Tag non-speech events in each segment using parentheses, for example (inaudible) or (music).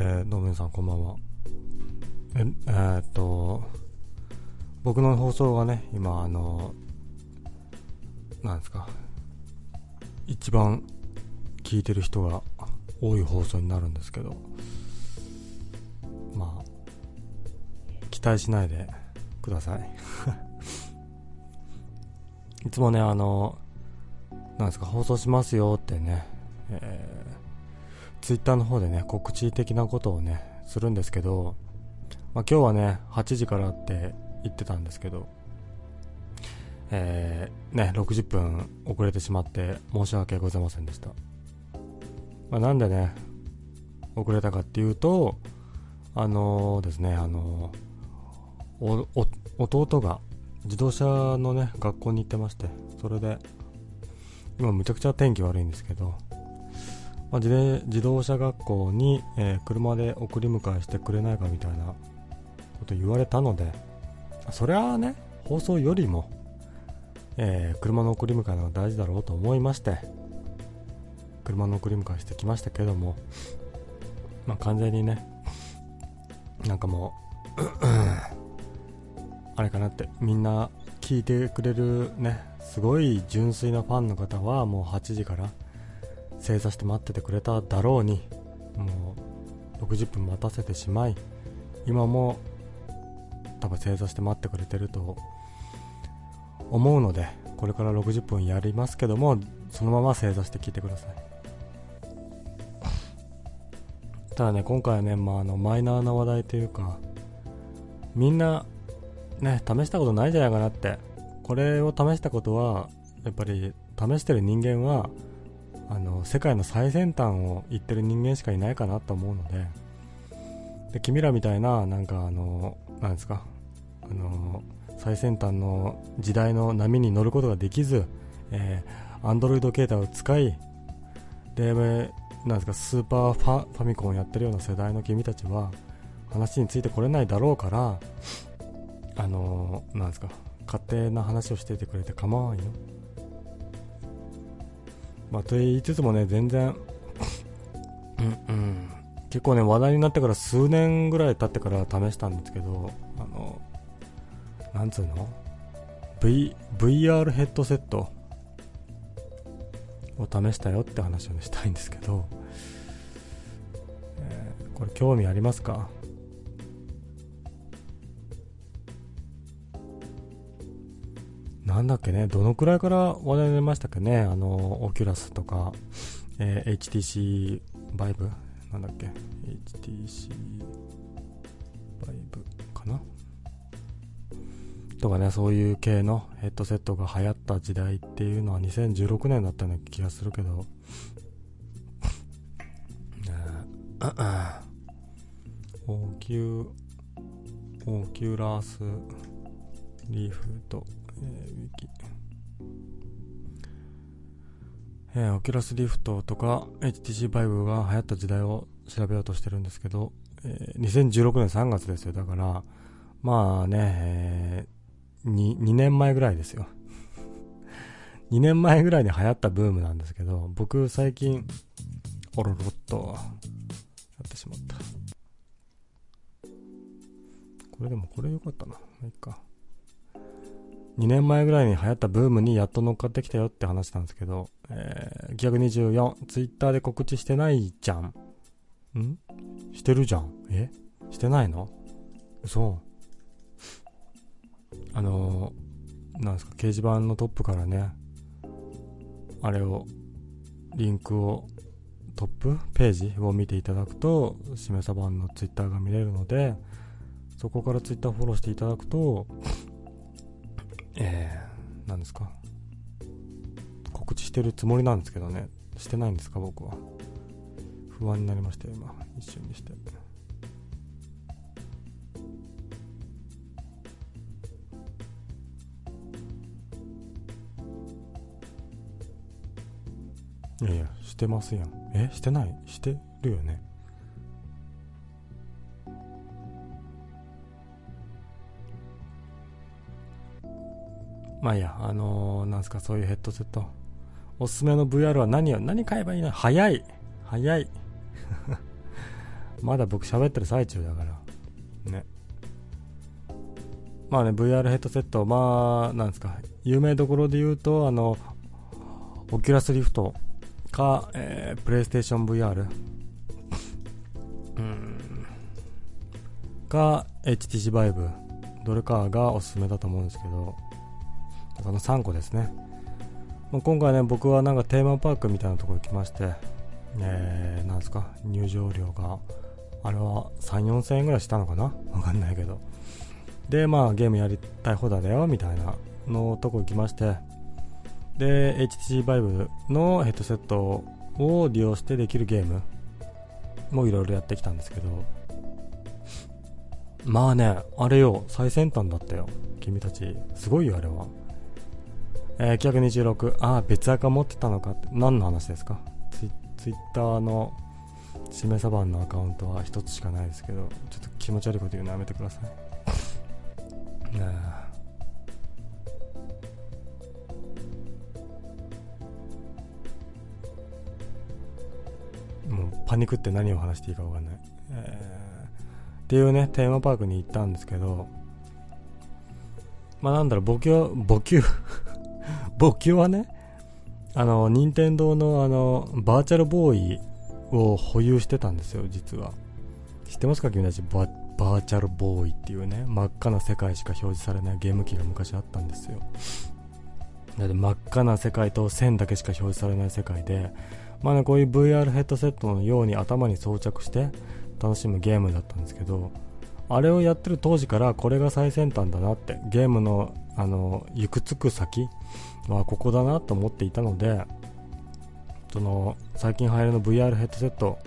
えー、どうも皆さんこんばんは。え、えー、っと、僕の放送がね、今、あの、なんですか、一番聞いてる人が多い放送になるんですけど、まあ、期待しないでください。(laughs) いつもね、あの、なんですか、放送しますよってね、えー、ツイッターの方でね、告知的なことをね、するんですけど、まあ、今日はね、8時からって言ってたんですけど、えー、ね、60分遅れてしまって申し訳ございませんでした。まあ、なんでね、遅れたかっていうと、あのー、ですね、あのー、弟が自動車のね、学校に行ってまして、それで、今むちゃくちゃ天気悪いんですけど、まあ、自自動車学校に、えー、車で送り迎えしてくれないかみたいなこと言われたので、それはね、放送よりも、えー、車の送り迎えのが大事だろうと思いまして、車の送り迎えしてきましたけども、まあ、完全にね、なんかもう (clears throat) あれかなって、みんな聞いてくれるね、すごい純粋なファンの方はもう8時から正座して待っててくれただろうに、もう60分待たせてしまい、今も多分正座して待ってくれてると思うので、これから60分やりますけども、そのまま正座して聞いてください。ただね、今回はね、まあ、あのマイナーな話題というか、みんな、ね、試したことないんじゃないかなって、これを試したことは、やっぱり試してる人間は、あの世界の最先端を言ってる人間しかいないかなと思うので、で君らみたいな、なんかあの、なんですか、あの最先端の時代の波に乗ることができず、えー、Android 携帯を使い、で、なんですか、スーパーファファミコンをやってるような世代の君たちは、話についてこれないだろうから、あのなんですか、勝手な話をしていてくれて構わんよ。まあ、と言いつつもね、全然、うんうん、結構ね、話題になってから数年ぐらい経ってから試したんですけど、あの、なんつうの？V ?VR ヘッドセットを試したよって話を、したいんですけど、えー、これ興味ありますか？なんだっけね、どのくらいから話題になりましたっけね、あの、オキュラスとか、えー、HTC バイブ？なんだっけ？HTC バイブかな？とかね、そういう系のヘッドセットが流行った時代っていうのは2016年だったような気がするけど、(clears throat) オキュ、 Oculus Rift と、えー、ウィキ。えー、オキュラスリフトとか HTC バイブが流行った時代を調べようとしてるんですけど、えー、2016年3月ですよ。だから、まあね、えー、2, 2年前ぐらいですよ。2年前ぐらいに流行ったブームなんですけど、僕最近、おろろっと、やってしまった。これでもこれ良かったな。まあ、いっか。2年前ぐらいに流行ったブームにやっと乗っかってきたよって話なんですけど、えー、逆24、ツイッターで告知してないじゃん。ん？してるじゃん。え？してないの？嘘。あのー、なんですか、掲示板のトップからね、あれを、リンクを、トップ？ページを見ていただくと、しめさ版のツイッターが見れるので、そこからツイッターフォローしていただくと、えー、何ですか？告知してるつもりなんですけどね。してないんですか僕は。不安になりました今。一瞬にして。いやいやしてますやん。え？してない？してるよね。まあいいや、あのー、なんすか、そういうヘッドセット。おすすめの VR は何を、何買えばいいの？早い早い。(laughs) まだ僕喋ってる最中だから。ね。まあね VR ヘッドセットまあなんですか有名どころで言うとあの Oculus Rift か、えー、 PlayStation VR うん。か HTC Vive どれかがおすすめだと思うんですけど。その3個ですね今回ね僕はなんかテーマパークみたいなところ行きましてえー、なんですか入場料があれは3、4000円ぐらいしたのかな？(laughs) わかんないけど。で、まあゲームやりたい放題だよみたいなのとこ行きまして、で、HTC Vive のヘッドセットを利用してできるゲームもいろいろやってきたんですけど、まあね、あれよ、最先端だったよ。君たち。すごいよ、あれは。えー、926。ああ、別アカ持ってたのかって。何の話ですか？ツイツイッターのしめさばんのアカウントは1つしかないですけどちょっと気持ち悪いこと言うのやめてくださいね (laughs) もうパニックって何を話していいか分かんない、えー、っていうねテーマパークに行ったんですけどまあなんだろう募金募金募金はねあの任天堂のあのバーチャルボーイを保有してたんですよ実は。知ってますか君たち？ババーチャルボーイっていうね真っ赤な世界しか表示されないゲーム機が昔あったんですよ。だって真っ赤な世界と線だけしか表示されない世界でまあねこういう VR ヘッドセットのように頭に装着して楽しむゲームだったんですけどあれをやってる当時からこれが最先端だなってゲームのあの行くつく先はここだなと思っていたのでその最近流行りの VR ヘッドセット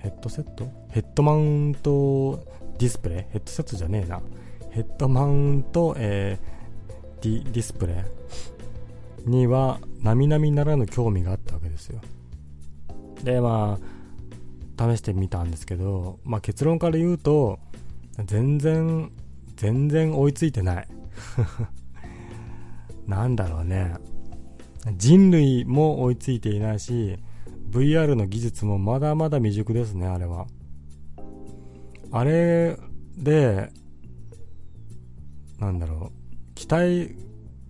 ヘッドセット？ヘッドマウントディスプレイ？ヘッドセットじゃねえな。ヘッドマウント、えー、ディディスプレイ？には並々ならぬ興味があったわけですよ。でまあ試してみたんですけど、まあ、結論から言うと全然全然追いついてない。なんだろうね。人類も追いついていないし VR の技術もまだまだ未熟ですねあれは。あれでなんだろう。期待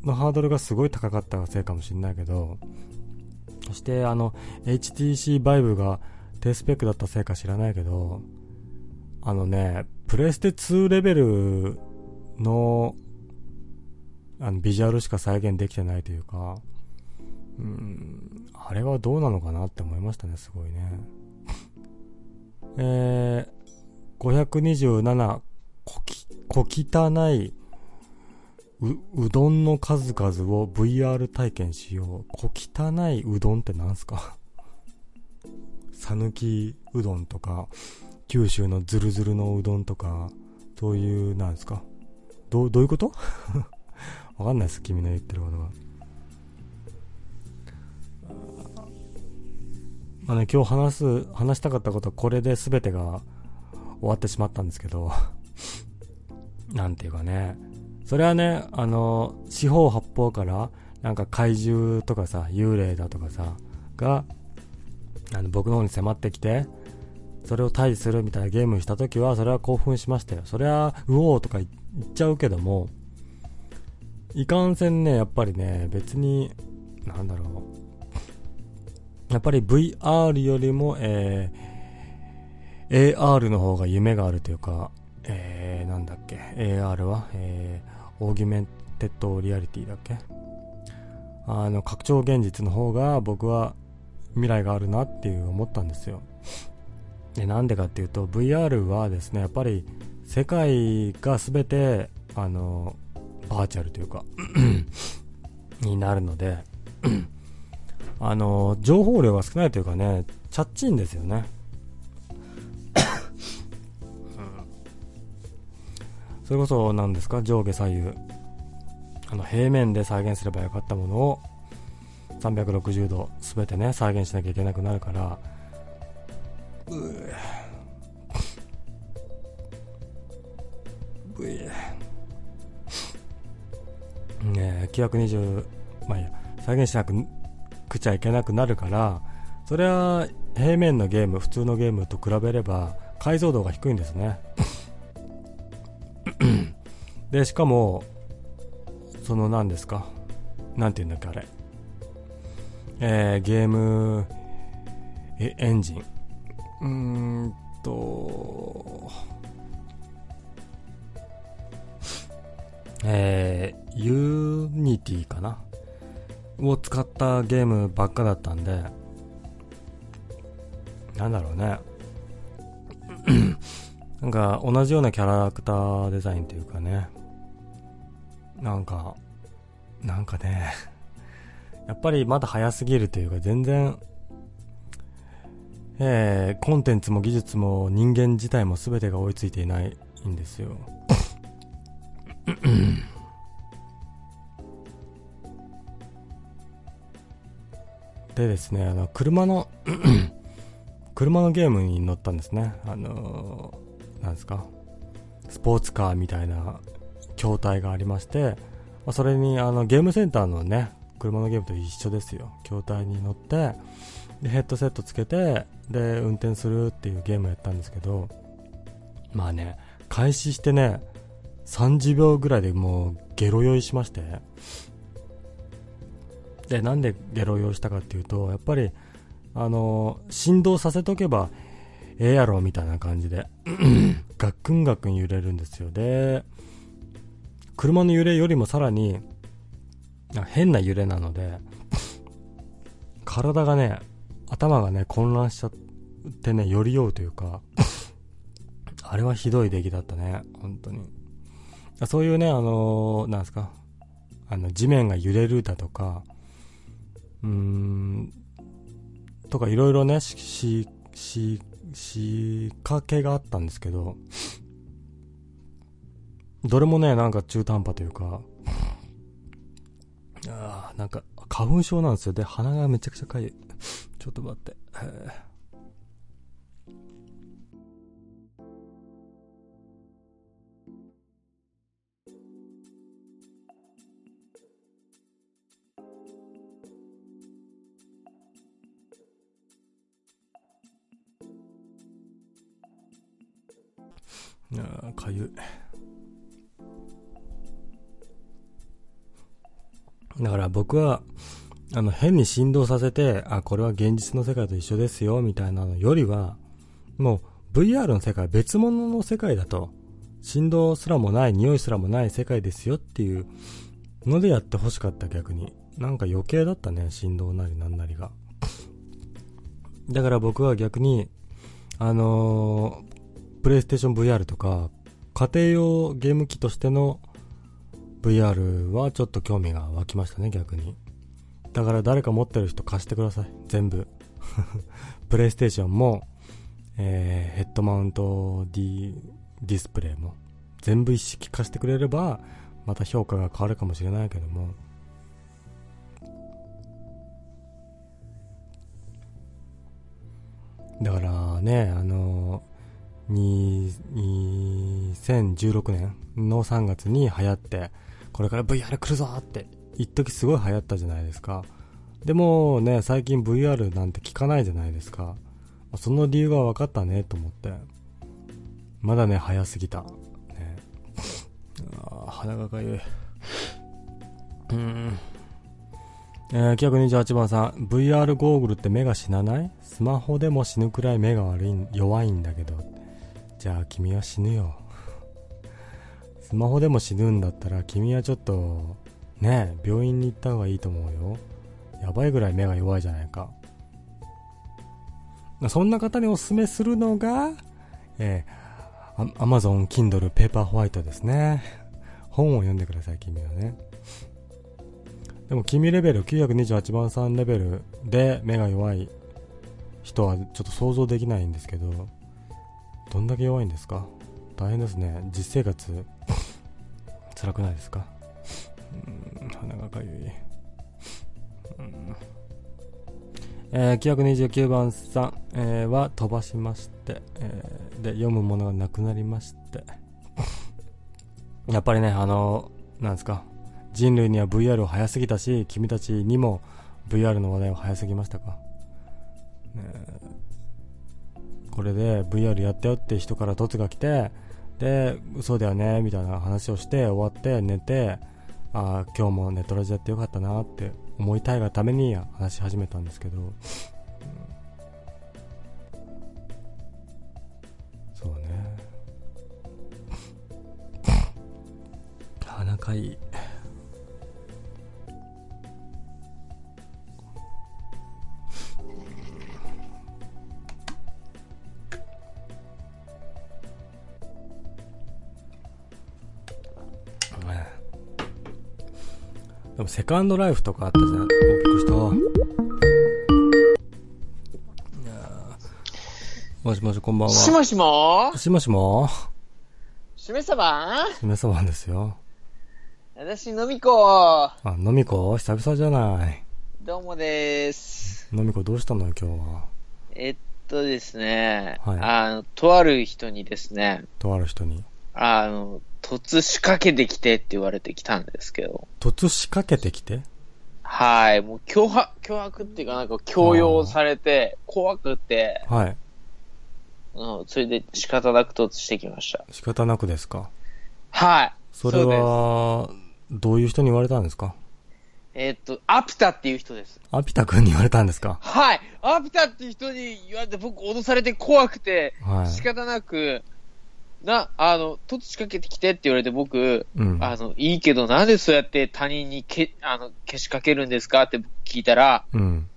のハードルがすごい高かったせいかもしれないけどそしてあの HTC Vive が低スペックだったせいか知らないけどあのねプレステ2レベルのあのビジュアルしか再現できてないというかうん、あれはどうなのかなって思いましたね、すごいね。(laughs) えー、527、こき、小汚いう、うどんの数々を VR 体験しよう。小汚いうどんって何すか？(laughs) 讃岐うどんとか、九州のズルズルのうどんとか、そういう、なんですか？ど、どういうこと？(laughs) わかんないです、君の言ってることは。まあね、今日話す、話したかったことはこれで全てが終わってしまったんですけど、(laughs) なんていうかね、それはね、あの、四方八方から、なんか怪獣とかさ、幽霊だとかさ、が、あの僕の方に迫ってきて、それを退治するみたいなゲームにした時は、それは興奮しましたよ。それは、うおーとか言っちゃうけども、いかんせんね、やっぱりね、別に、なんだろう、やっぱり VR よりも、えー、AR の方が夢があるというか、えー、なんだっけ、AR は、えー、オーギュメンテッドリアリティだっけあの、拡張現実の方が僕は未来があるなっていう思ったんですよ。で、なんでかっていうと、VR はですね、やっぱり世界が全て、あの、バーチャルというかになるのであの情報量が少ないというかね、ちゃっちいんですよね。それこそ何ですか？上下左右。あの平面で再現すればよかったものを360度全てね再現しなきゃいけなくなるから。ううねえ920まあいや再現しなくちゃいけなくなるからそれは平面のゲーム普通のゲームと比べれば解像度が低いんですね。(coughs) でしかもその何ですか？何て言うんだっけあれ。えー、ゲームエンジン。うーんとえー、 Unity かな？を使ったゲームばっかだったんでなんだろうね。(clears throat) なんか同じようなキャラクターデザインというかね。なんかなんかね。(laughs) やっぱりまだ早すぎるというか全然えー、コンテンツも技術も人間自体も全てが追いついていないんですよ。でですねあの車の (clears throat) 車のゲームに乗ったんですね。あのー、なんですか？スポーツカーみたいな筐体がありましてまそれにあのゲームセンターのね車のゲームと一緒ですよ。筐体に乗ってでヘッドセットつけてで運転するっていうゲームをやったんですけどまあね開始してね30秒ぐらいでもうゲロ酔いしまして。でなんでゲロ酔いしたかっていうとやっぱりあの振動させとけばええやろみたいな感じで (clears throat) ガックンガックン揺れるんですよ。で車の揺れよりもさらに変な揺れなので (clears throat) 体がね頭がね混乱しちゃってねより酔うというか (clears throat) あれはひどい出来だったね本当に。そういうねあのー、なんですか？あの地面が揺れるだとかうーんとかいろいろねししし仕掛けがあったんですけどどれもねなんか中途半端というかあなんか花粉症なんですよ。で鼻がめちゃくちゃかゆい。ちょっと待って。あ僕はあの変に振動させてあこれは現実の世界と一緒ですよみたいなのよりはもう VR の世界別物の世界だと振動すらもない匂いすらもない世界ですよっていうのでやってほしかった逆に。なんか余計だったね振動なりなんなりが。だから僕は逆にあのプレイステーション VR とか、家庭用ゲーム機としての VR はちょっと興味が湧きましたね、逆に。だから誰か持ってる人貸してください。全部。(laughs) プレイステーションも、えー、ヘッドマウントディディスプレイも、全部一式貸してくれれば、また評価が変わるかもしれないけども、だからね、あの2016年の3月に流行って、これから VR 来るぞって一時すごい流行ったじゃないですか。でもね、最近 VR なんて聞かないじゃないですか。その理由が分かったねと思って。まだね、早すぎた。ね、あ鼻がかゆい。うん。えー、928番さん、VR ゴーグルって目が死なない？スマホでも死ぬくらい目が悪い、弱いんだけど。じゃあ君は死ぬよ。スマホでも死ぬんだったら君はちょっと、ね病院に行った方がいいと思うよ。やばいぐらい目が弱いじゃないか。そんな方におすすめするのが、えー、Amazon Kindle ペーパーホワイトですね。本を読んでください、君はね。でも君レベル928番さんレベルで目が弱い人はちょっと想像できないんですけど、どんだけ弱いんですか？大変ですね。実生活。辛くないですか？うん鼻がかゆい、うん。えー、929番さん、えー、は飛ばしまして、えー、で読むものがなくなりまして。(laughs) やっぱりねあのなんですか？人類には VR を早すぎたし君たちにも VR の話題は早すぎましたか、ね、これで VR やったよって人から凸が来て、で、そうだよね、みたいな話をして終わって寝て、ああ、今日もネットラジやってよかったなって思いたいがために話し始めたんですけど、そうね。(laughs) 鼻かい。でもセカンドライフとかあったじゃん。びっくりした。もしもし、こんばんは。しもしも？しもしも？しめさばしめそばんですよ。私、のみこ。あ、のみこ久々じゃない。どうもです。のみこどうしたのよ、今日は？えっとですね、はいあの、とある人にですね、とある人に。あの、突仕掛けてきてって言われてきたんですけど、突仕掛けてきて？はい、もう脅迫、脅迫っていうかなんか強要されて、怖くて、はい。うん、それで仕方なく突してきました。仕方なくですか？はい。それは、どういう人に言われたんですか？えっと、アピタっていう人です。アピタ君に言われたんですか？はい。アピタっていう人に言われて僕脅されて怖くて、はい。仕方なく、な、あの、突仕掛けてきてって言われて僕、うん。あの、いいけどなんでそうやって他人にけ、あの、けしかけるんですかって聞いたら、うん。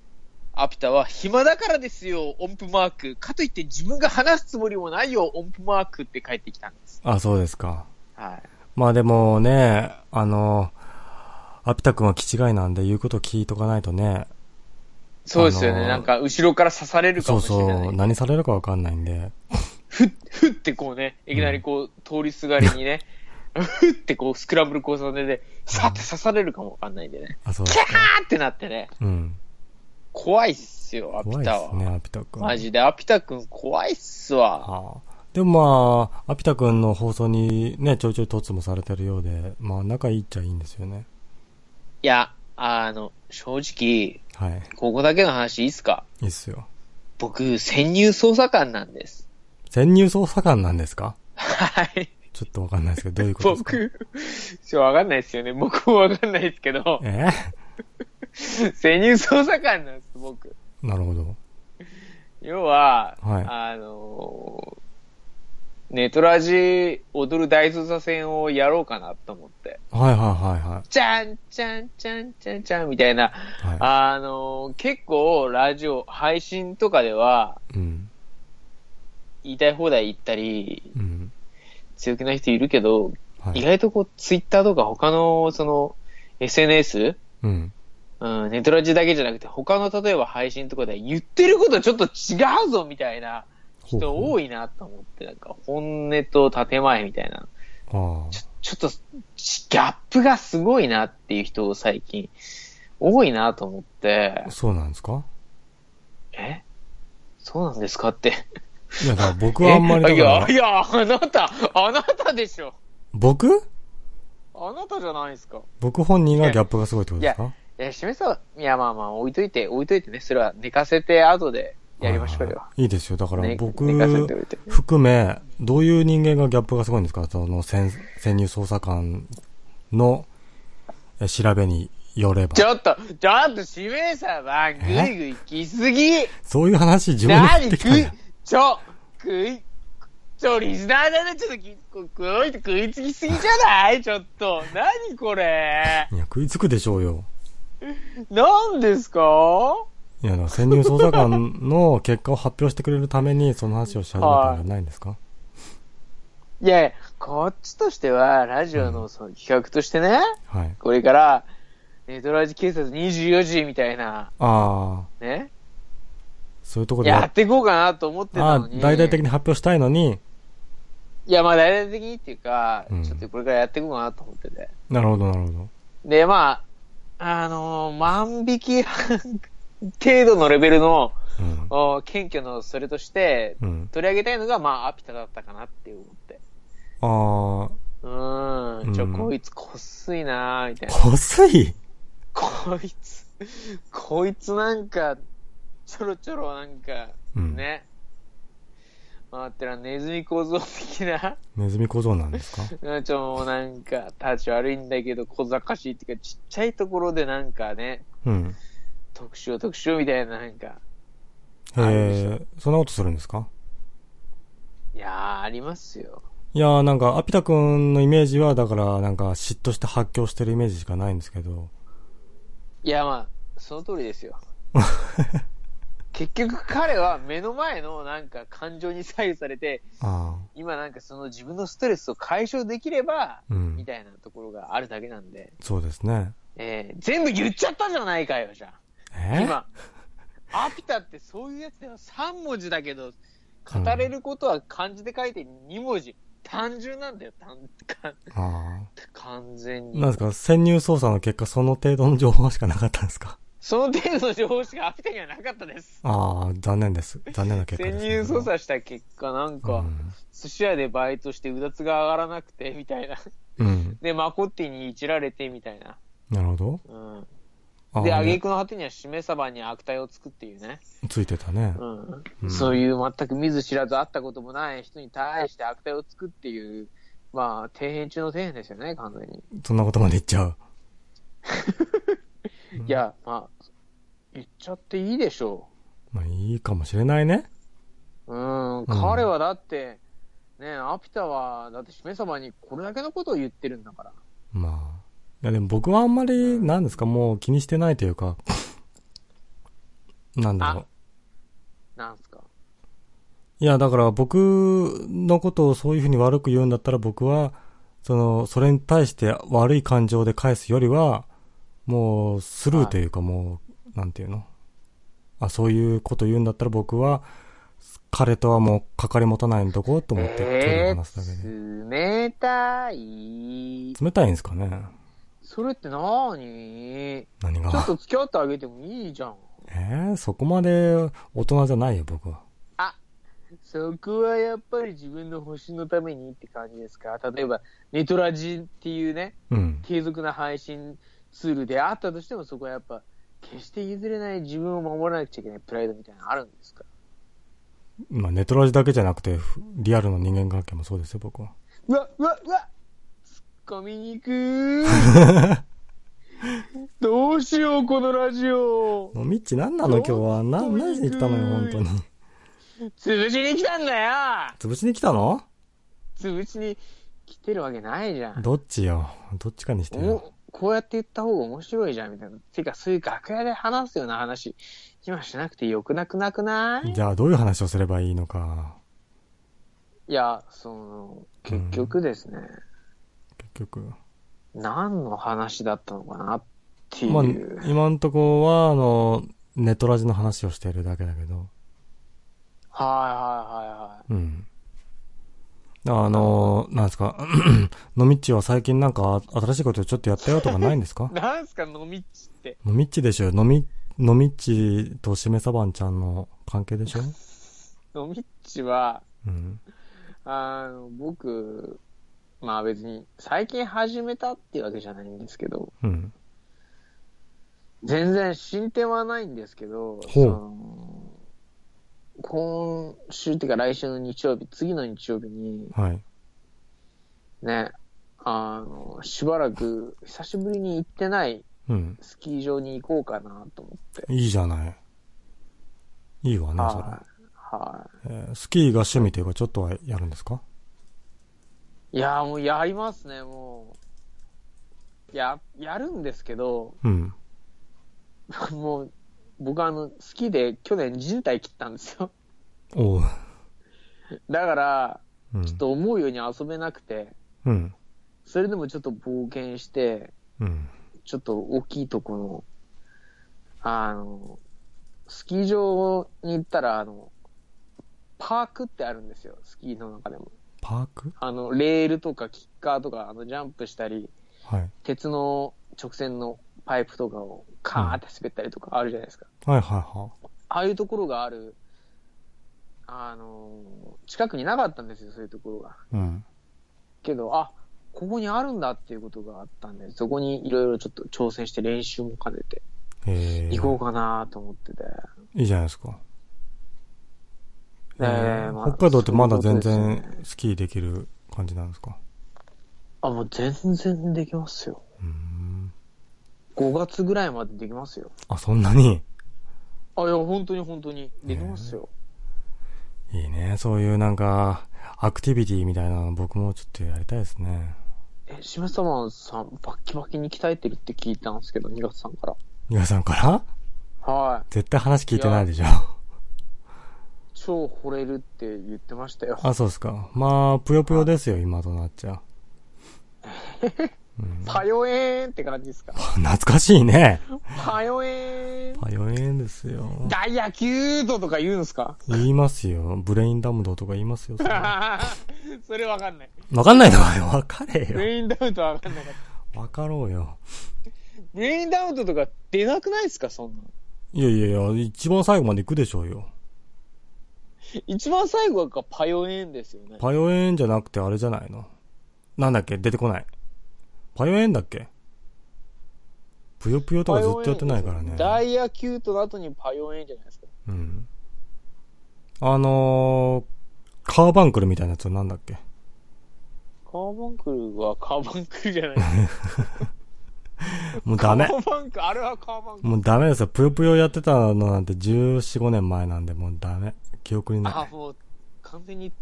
アピタは暇だからですよ、音符マーク。かといって自分が話すつもりもないよ、音符マークって返ってきたんです。あ、そうですか。はい。まあでもね、あの、アピタ君は気違いなんで言うこと聞いとかないとね。そうですよね。あのーなんか、後ろから刺されるかそうもしれない。そう、何されるかわかんないんで。ふっ、ふってこうね、いきなりこう、通りすがりにね、(laughs) ふってこう、スクランブル交差点で、さって刺されるかもわかんないんでね。あ、そうでキャ。ーってなってね、うん。怖いっすよ、アピタは。怖いですね、アピタ君。マジで、アピタくん怖いっすわ。はあ。でもまあ、アピタ君の放送にね、ちょいちょい突もされてるようで、まあ仲いいっちゃいいんですよね。いや、あの、正直、はい。ここだけの話いいっすか？いいっすよ。僕、潜入捜査官なんです。潜入捜査官なんですか？はい。ちょっとわかんないですけど、どういうことですか？僕、ちょ、わかんないですよね。僕もわかんないですけど、え？潜入捜査官なんです、僕。なるほど。要は、はいあのーネトラジ踊る大捜査線をやろうかなと思って。はいはいはいはい。じゃん、じゃん、じゃん、じゃん、じゃん、みたいな。はい。あのー結構、ラジオ、配信とかでは、うん。言いたい放題言ったり、うん。強気な人いるけど、はい。意外とこう、ツイッターとか他の、その、SNS? うん。うん、ネトラジだけじゃなくて、他の例えば配信とかで言ってることちょっと違うぞみたいな人多いなと思って、なんか本音と建前みたいな。あちょちょっと、ちギャップがすごいなっていう人を最近多いなと思ってあ。、そうなんですか？え？そうなんですかって。いや、だから僕はあんまりいや、い、や、あなた、あなたでしょ。僕？あなたじゃないですか。僕本人がギャップがすごいってことですか？いや、しめさん、いや、まあまあ、置いといて、置いといてね。それは寝かせて後でやりましょうよ。はいいいですよ。だからね僕。含め、どういう人間がギャップがすごいんですか？その潜潜入捜査官のえ調べによればち。ょっと、ちょっと、しめさば、ぐいぐい来すぎそういう話自分で言ってきたじゃん。、ちょ、食い、ちょ、リスナーだね、ちょっとき、ここい食いつきすぎじゃない？ちょっと。何これ？いや、食いつくでしょうよ。何ですか？いや、潜入捜査官の結果を発表してくれるために、その話をし始めたんじゃないんですか？いやいや、こっちとしては、ラジオのその企画としてね、はい。これから、ネトラジ警察24時みたいな、ああ、ね、そういうところでやっていこうかなと思ってたのに。大々的に発表したいのに、いや、まあ大々的にっていうか、うんちょっとこれからやっていこうかなと思ってて。なるほど、なるほど。で、まあ、あのー万引き程度のレベルの、うん。お謙虚のそれとして、うん。取り上げたいのが、まあ、アピタだったかなって思って。ああ、うーん、ちょ、うんこいつこっすいなーみたいな。こすい？こいつ、こいつなんか、ちょろちょろなんか、うんね。回ってるネズミ構造的な、ネズミ小僧なんですか？(laughs) うんちょ、もうなんか、立ち悪いんだけど、小賢しいっていうか、ちっちゃいところでなんかね、うん。特殊特殊みたいな、なんか、えあるでしー、そんなことするんですか？いやー、ありますよ。いやーなんか、アピタくんのイメージは、だから、なんか、嫉妬して発狂してるイメージしかないんですけど。いや、まあ、その通りですよ。(laughs) 結局彼は目の前のなんか感情に左右されて、あ今なんかその自分のストレスを解消できれば、あ。うんみ。たいなところがあるだけなんで、そうですね。えー、全部言っちゃったじゃないかよ、じゃあ。え？今、アピタってそういうやつだよ。3文字だけど、語れることは漢字で書いて2文字。単純なんだよ、単、かあ完全あ。に。なんですか、潜入捜査の結果、その程度の情報しかなかったんですか？その程度の情報しかアピタにはなかったです。ああ、残念です。残念な結果潜です、入捜査した結果、なんか、寿司屋でバイトしてうだつが上がらなくて、みたいな。うん。うん。で、マコッティにいじられて、みたいな。なるほど。うん。あで、あ挙句の果てにはしめ鯖に悪態をつくっていうね。ついてたね。うん。うんそういう全く見ず知らず会ったこともない人に対して悪態をつくっていう、まあ、底辺中の底辺ですよね、完全に。そんなことまで言っちゃう。(laughs) いや、まあ、言っちゃっていいでしょまあ、いいかもしれないね。う。うん、彼はだって、ね、アピタは、だってしめ鯖にこれだけのことを言ってるんだから。まあ。いや、でも僕はあんまり、なんですか、もう気にしてないというか、(laughs) なんだろう。なんすか？いや、だから僕のことをそういうふうに悪く言うんだったら僕は、その、それに対して悪い感情で返すよりは、もうスルーというかもう、なんていうの？あ、そういうこと言うんだったら僕は、彼とはもう関わり持たないんとこうと思って距離えを離すだけで。ー、冷たい。冷たいんですかねそれってなに？何が？ちょっと付き合ってあげてもいいじゃん。えー、そこまで大人じゃないよ、僕は。そこはやっぱり自分の星のためにって感じですか？例えば、ネトラジっていうね、うん。継続な配信ツールであったとしても、そこはやっぱ、決して譲れない自分を守らなくちゃいけないプライドみたいなのあるんですか？まあ、ネトラジだけじゃなくて、ふリアルの人間関係もそうですよ、僕は。うわ、うわ、うわ込みにくー (laughs) どうしよう、このラジオもうミッチ何なの今日は。な、何しに来たのよ、本当に。潰しに来たんだよ潰しに来たの？潰しに来てるわけないじゃん。どっちよ？どっちかにしてよ。おこうやって言った方が面白いじゃん、みたいな。てか、そういう楽屋で話すような話、今しなくてよくなくなくない？じゃあ、どういう話をすればいいのか。いや、その、結局ですね、結局。何の話だったのかなっていう。まあ、今んとこは、あの、ネトラジの話をしているだけだけど。はいはいはいはい。うん。あの、なんですか、(clears throat) のみっちは最近なんか新しいことちょっとやったよとかないんですか？(laughs) なんすか、飲みっちって。のみっちでしょのみ、のみっちとしめさばんちゃんの関係でしょ？(laughs) 飲みっちは、うん。あの、僕、まあ別に、最近始めたっていうわけじゃないんですけど、うん。全然進展はないんですけど、その今週っていうか来週の日曜日、次の日曜日に、はい。ね、あの、しばらく久しぶりに行ってないうん。スキー場に行こうかなと思って。いいじゃない。いいわね、それ。はい。はえースキーが趣味というか、ちょっとはやるんですか？い。いや、もうやりますね、もう。や、やるんですけど、うん。(laughs) もう、僕あの、好きで去年人体切ったんですよ。おう。だから、うん。ちょっと思うように遊べなくて、うん。それでもちょっと冒険して、うん。ちょっと大きいとこの、あの、スキー場に行ったら、あの、パークってあるんですよ、スキーの中でも。パークあの、レールとかキッカーとか、あの、ジャンプしたり、はい。鉄の直線のパイプとかをカーって滑ったりとかあるじゃないですか。はいはいはああいうところがある、あの、近くになかったんですよ、そういうところが。い。うん。けど、あ、ここにあるんだっていうことがあったんで、そこにいろいろちょっと挑戦して練習も兼ねてえー、行こうかなと思ってて。いいじゃないですか。ええーまあ北海道ってまだ全然スキーできる感じなんですか？あ、もう全然できますよ。うーん。5月ぐらいまでできますよ。あ、そんなに？あ、いや、本当に本当に。できますよ。いいね。そういうなんか、アクティビティみたいなの僕もちょっとやりたいですね。え、しめさまさん、バッキバキに鍛えてるって聞いたんですけど、2月さんか皆さんからら？はい。絶対話聞いてないでしょ。超惚れるって言ってましたよ。あ、そうですか。まあ、ぷよぷよですよ、今となっちゃ。うん、パヨエーンって感じですか？懐かしいね。パヨエーン。パヨエンですよ。大野球ととか言うんすか？言いますよ。ブレインダムドとか言いますよ。それわ (laughs) それわかんない。かんないの？かよ。わかれよ。ブレインダウトわかんなかった。わかろうよ。ブレインダウトとか出なくないですか？そんなの。いやいやいや、一番最後まで行くでしょうよ。一番最後がパヨエーンですよね。パヨエンじゃなくてあれじゃないの？なんだっけ？出てこない。パヨエンだっけ？ぷよぷよとかずっとやってないからね。大野球との後にパヨエーンじゃないですか。うん。あのー、カーバンクルみたいなやつはなんだっけ？カーバンクルはカーバンクルじゃない。(laughs) もうダメカ。ーバンクル、あれはカーバンクル。もうダメですよ。ぷよぷよやってたのなんて14、5年前なんで、もうダメ。記憶になあ、もう、完全に、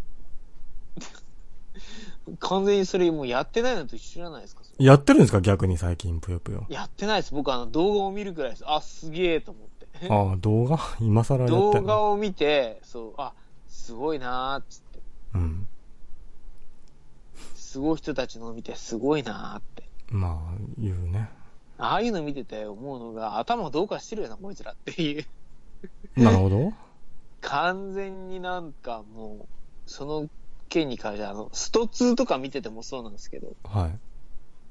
(laughs) 完全にそれもうやってないのと一緒じゃないですか。やってるんですか？逆に最近、ぷよぷよ。やってないです。僕あの動画を見るくらいです。あ、すげえと思って。ああ、動画？今更やって動んの？画を見て、そう、あ、すごいなーっつって。うん。すごい人たちのを見て、すごいなーって。まあ、言うね。ああいうの見てて思うのが、頭どうかしてるよな、こいつらっていう。なるほど。完全になんかもう、その件に関して、あの、スト2とか見ててもそうなんですけど、は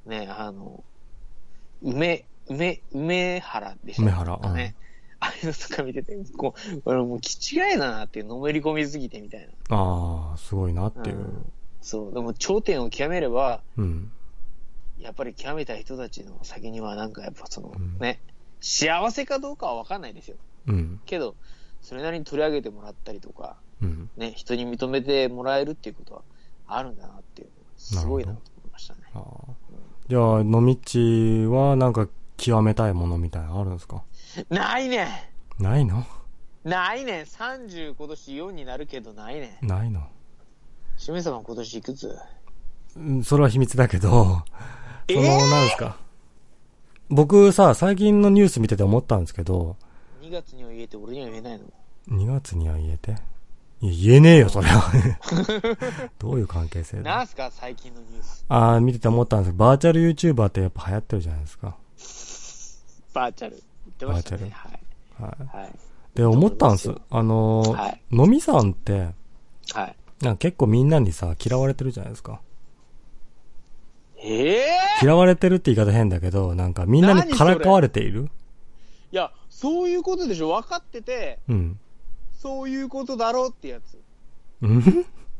い。ね、あの、梅、梅、梅原でした梅原うんね。ああいうのとか見てて、こう、俺もう気違いだなっていう、のめり込みすぎてみたいな。ああ、すごいなっていう。そう、でも頂点を極めれば、うん。やっぱり極めた人たちの先にはなんかやっぱその、うんね、幸せかどうかはわかんないですよ。うん。けど、それなりに取り上げてもらったりとか、うん。ね、人に認めてもらえるっていうことはあるんだなっていう、すごいなと思いましたね。じゃあ、のみっちはなんか極めたいものみたいなのあるんですか？ないねないの？んないねん !30 今年4になるけどないねん。ないのしめさま今年いくつ？うんそれは秘密だけど、えその、なんですか？僕さ、最近のニュース見てて思ったんですけど、?2 月には言えて俺には言えないの？2月には言えて？言えねえよ、それは。(laughs) どういう関係性だ？なんすか最近のニュース。あー見てて思ったんですけど、バーチャル YouTuber ってやっぱ流行ってるじゃないですか。バーチャル。言ってましたね。ははい。はい。で、思ったんです。あのーはいのみさんって、はい。なんか結構みんなにさ、嫌われてるじゃないですか。ええ嫌われてるって言い方変だけど、なんかみんなにからかわれている？いや、そういうことでしょ分かってて、うん。そういうことだろうってやつ。うん？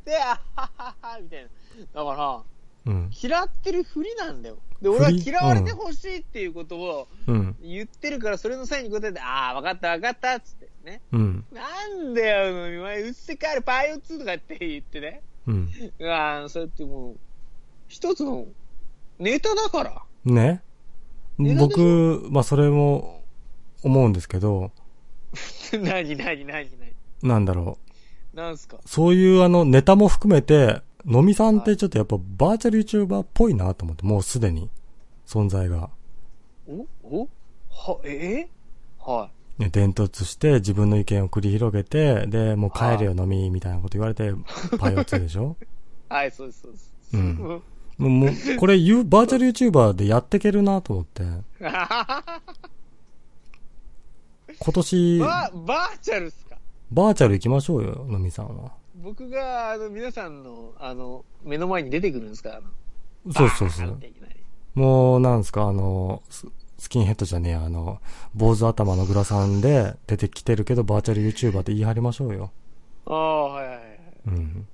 で、あははは、みたいな。だから、うん。嫌ってるふりなんだよ。で、俺は嫌われてほしいっていうことをうん。言ってるから、それの際に答えて、ああ、分かった分かったっつってね。うん。なんだよ、お前、うっせかるパイオ2とかって言ってね。うん。ああ、そうやってもう、一つのネタだから。ねえ僕、まあそれも思うんですけど、(laughs) 何、何、何、何？なんだろなんすか？う。そういうあのネタも含めて、のみさんってちょっとやっぱバーチャル YouTuber っぽいなと思って、もうすでに。存在が。お？お？は、え？はね伝突して自分の意見を繰り広げて、で、もう帰れよ飲みみたいなこと言われて、(laughs) パイオツでしょ？い。はい、そうです、そうです。うん。(laughs) もう、もうこれ言う、バーチャル YouTuber でやっていけるなと思って、(laughs) 今年、ババーチャルっすか？バーチャル行きましょうよ、のみさんは。僕が、あの、皆さんの、あの、目の前に出てくるんですか？ら、そうそうそうもう、なんですか、あの、ススキンヘッドじゃねえや、あの、坊主頭のグラさんで出てきてるけど、バーチャル YouTuber って言い張りましょうよ。ああ、はいはいはい。うん。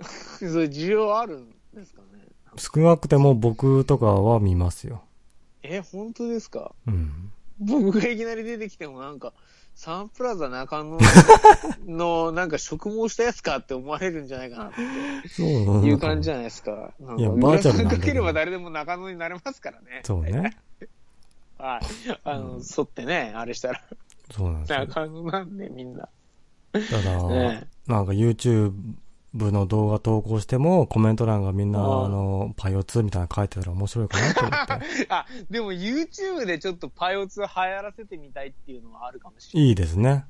(laughs) そういう需要あるんですかね？少なくても僕とかは見ますよ。え、本当ですか？うん。僕がいきなり出てきてもなんか、サンプラザ中野のなんか植毛したやつかって思われるんじゃないかなってそういう感じじゃないですか。なんかいやバーチャルかければ誰でも中野になれますからね。そうね。はい。あの、沿ってね、あれしたら、そうなんですよ。中野なんでみんな。ただ、ねなんか YouTube の動画投稿しても、コメント欄がみんな、あの、パイオ2みたいなの書いてたら面白いかなと思って。(laughs) あ、でも YouTube でちょっとパイオツ流行らせてみたいっていうのはあるかもしれない。いいですね。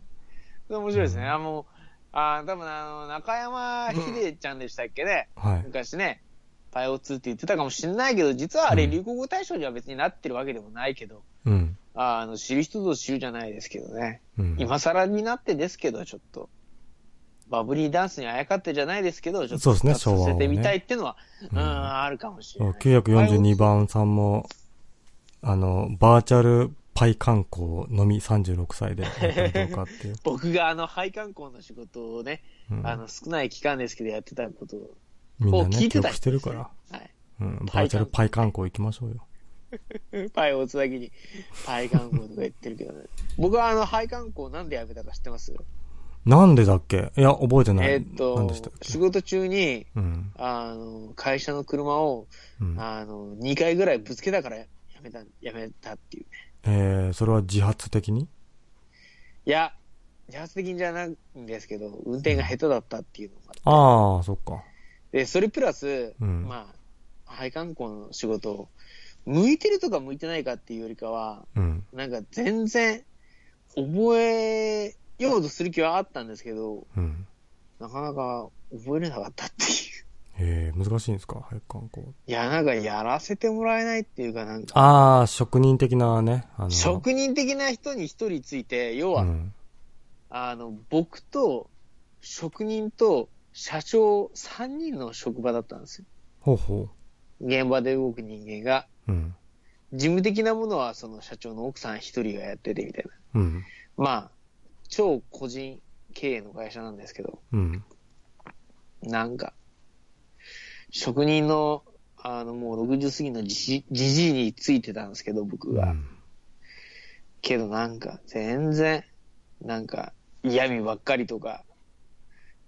それ面白いですね。うんあの、あ多分あの、中山秀ちゃんでしたっけね。はい。昔ね、パイオツって言ってたかもしれないけど、実はあれうん流行語大賞には別になってるわけでもないけど、うん。あの、知る人ぞ知るじゃないですけどね。うん。今更になってですけど、ちょっと、バブリーダンスにあやかってじゃないですけど、ちょっとそうですねさせてみたいっていうのは、うんうん、あるかもしれない。942番さんも、あの、バーチャルパイ観光のみ36歳でうかっていう。(laughs) 僕があの、配管工の仕事をね、うんあの、少ない期間ですけどやってたことを、みんなね、聞いてた記憶してるから。はい。うん。バーチャルパイ観光行きましょうよ。(laughs) パイをつなぎに、パイ観光とか言ってるけどね。僕はあの、配観光なんでやめたか知ってます？なんでだっけ？いや、覚えてない。えーっと仕事中に、うん。あの、会社の車を、うん。あの、2回ぐらいぶつけたからやめた、やめたっていう。えー、それは自発的に？いや、自発的じゃないんですけど、運転が下手だったっていうのがあって。ああ、そっか。で、それプラス、うんまあ、配管工の仕事、向いてるとか向いてないかっていうよりかは、うん。なんか全然、覚えようとする気はあったんですけど、うん。なかなか覚えれなかったっていう。えー、難しいんですか？配観光。いや、なんかやらせてもらえないっていうか、なんか、ああ、職人的なね。あの、職人的な人に一人ついて、要は、うん。あの、僕と、職人と、社長3人の職場だったんですよ。ほうほ現場で動く人間が。う。うん。事務的なものはその社長の奥さん一人がやっててみたいな。うん。まあ、超個人経営の会社なんですけど、うん。なんか、職人の、あの、もう60過ぎのじじいについてたんですけど、僕が。うん。けどなんか、全然、なんか、嫌味ばっかりとか、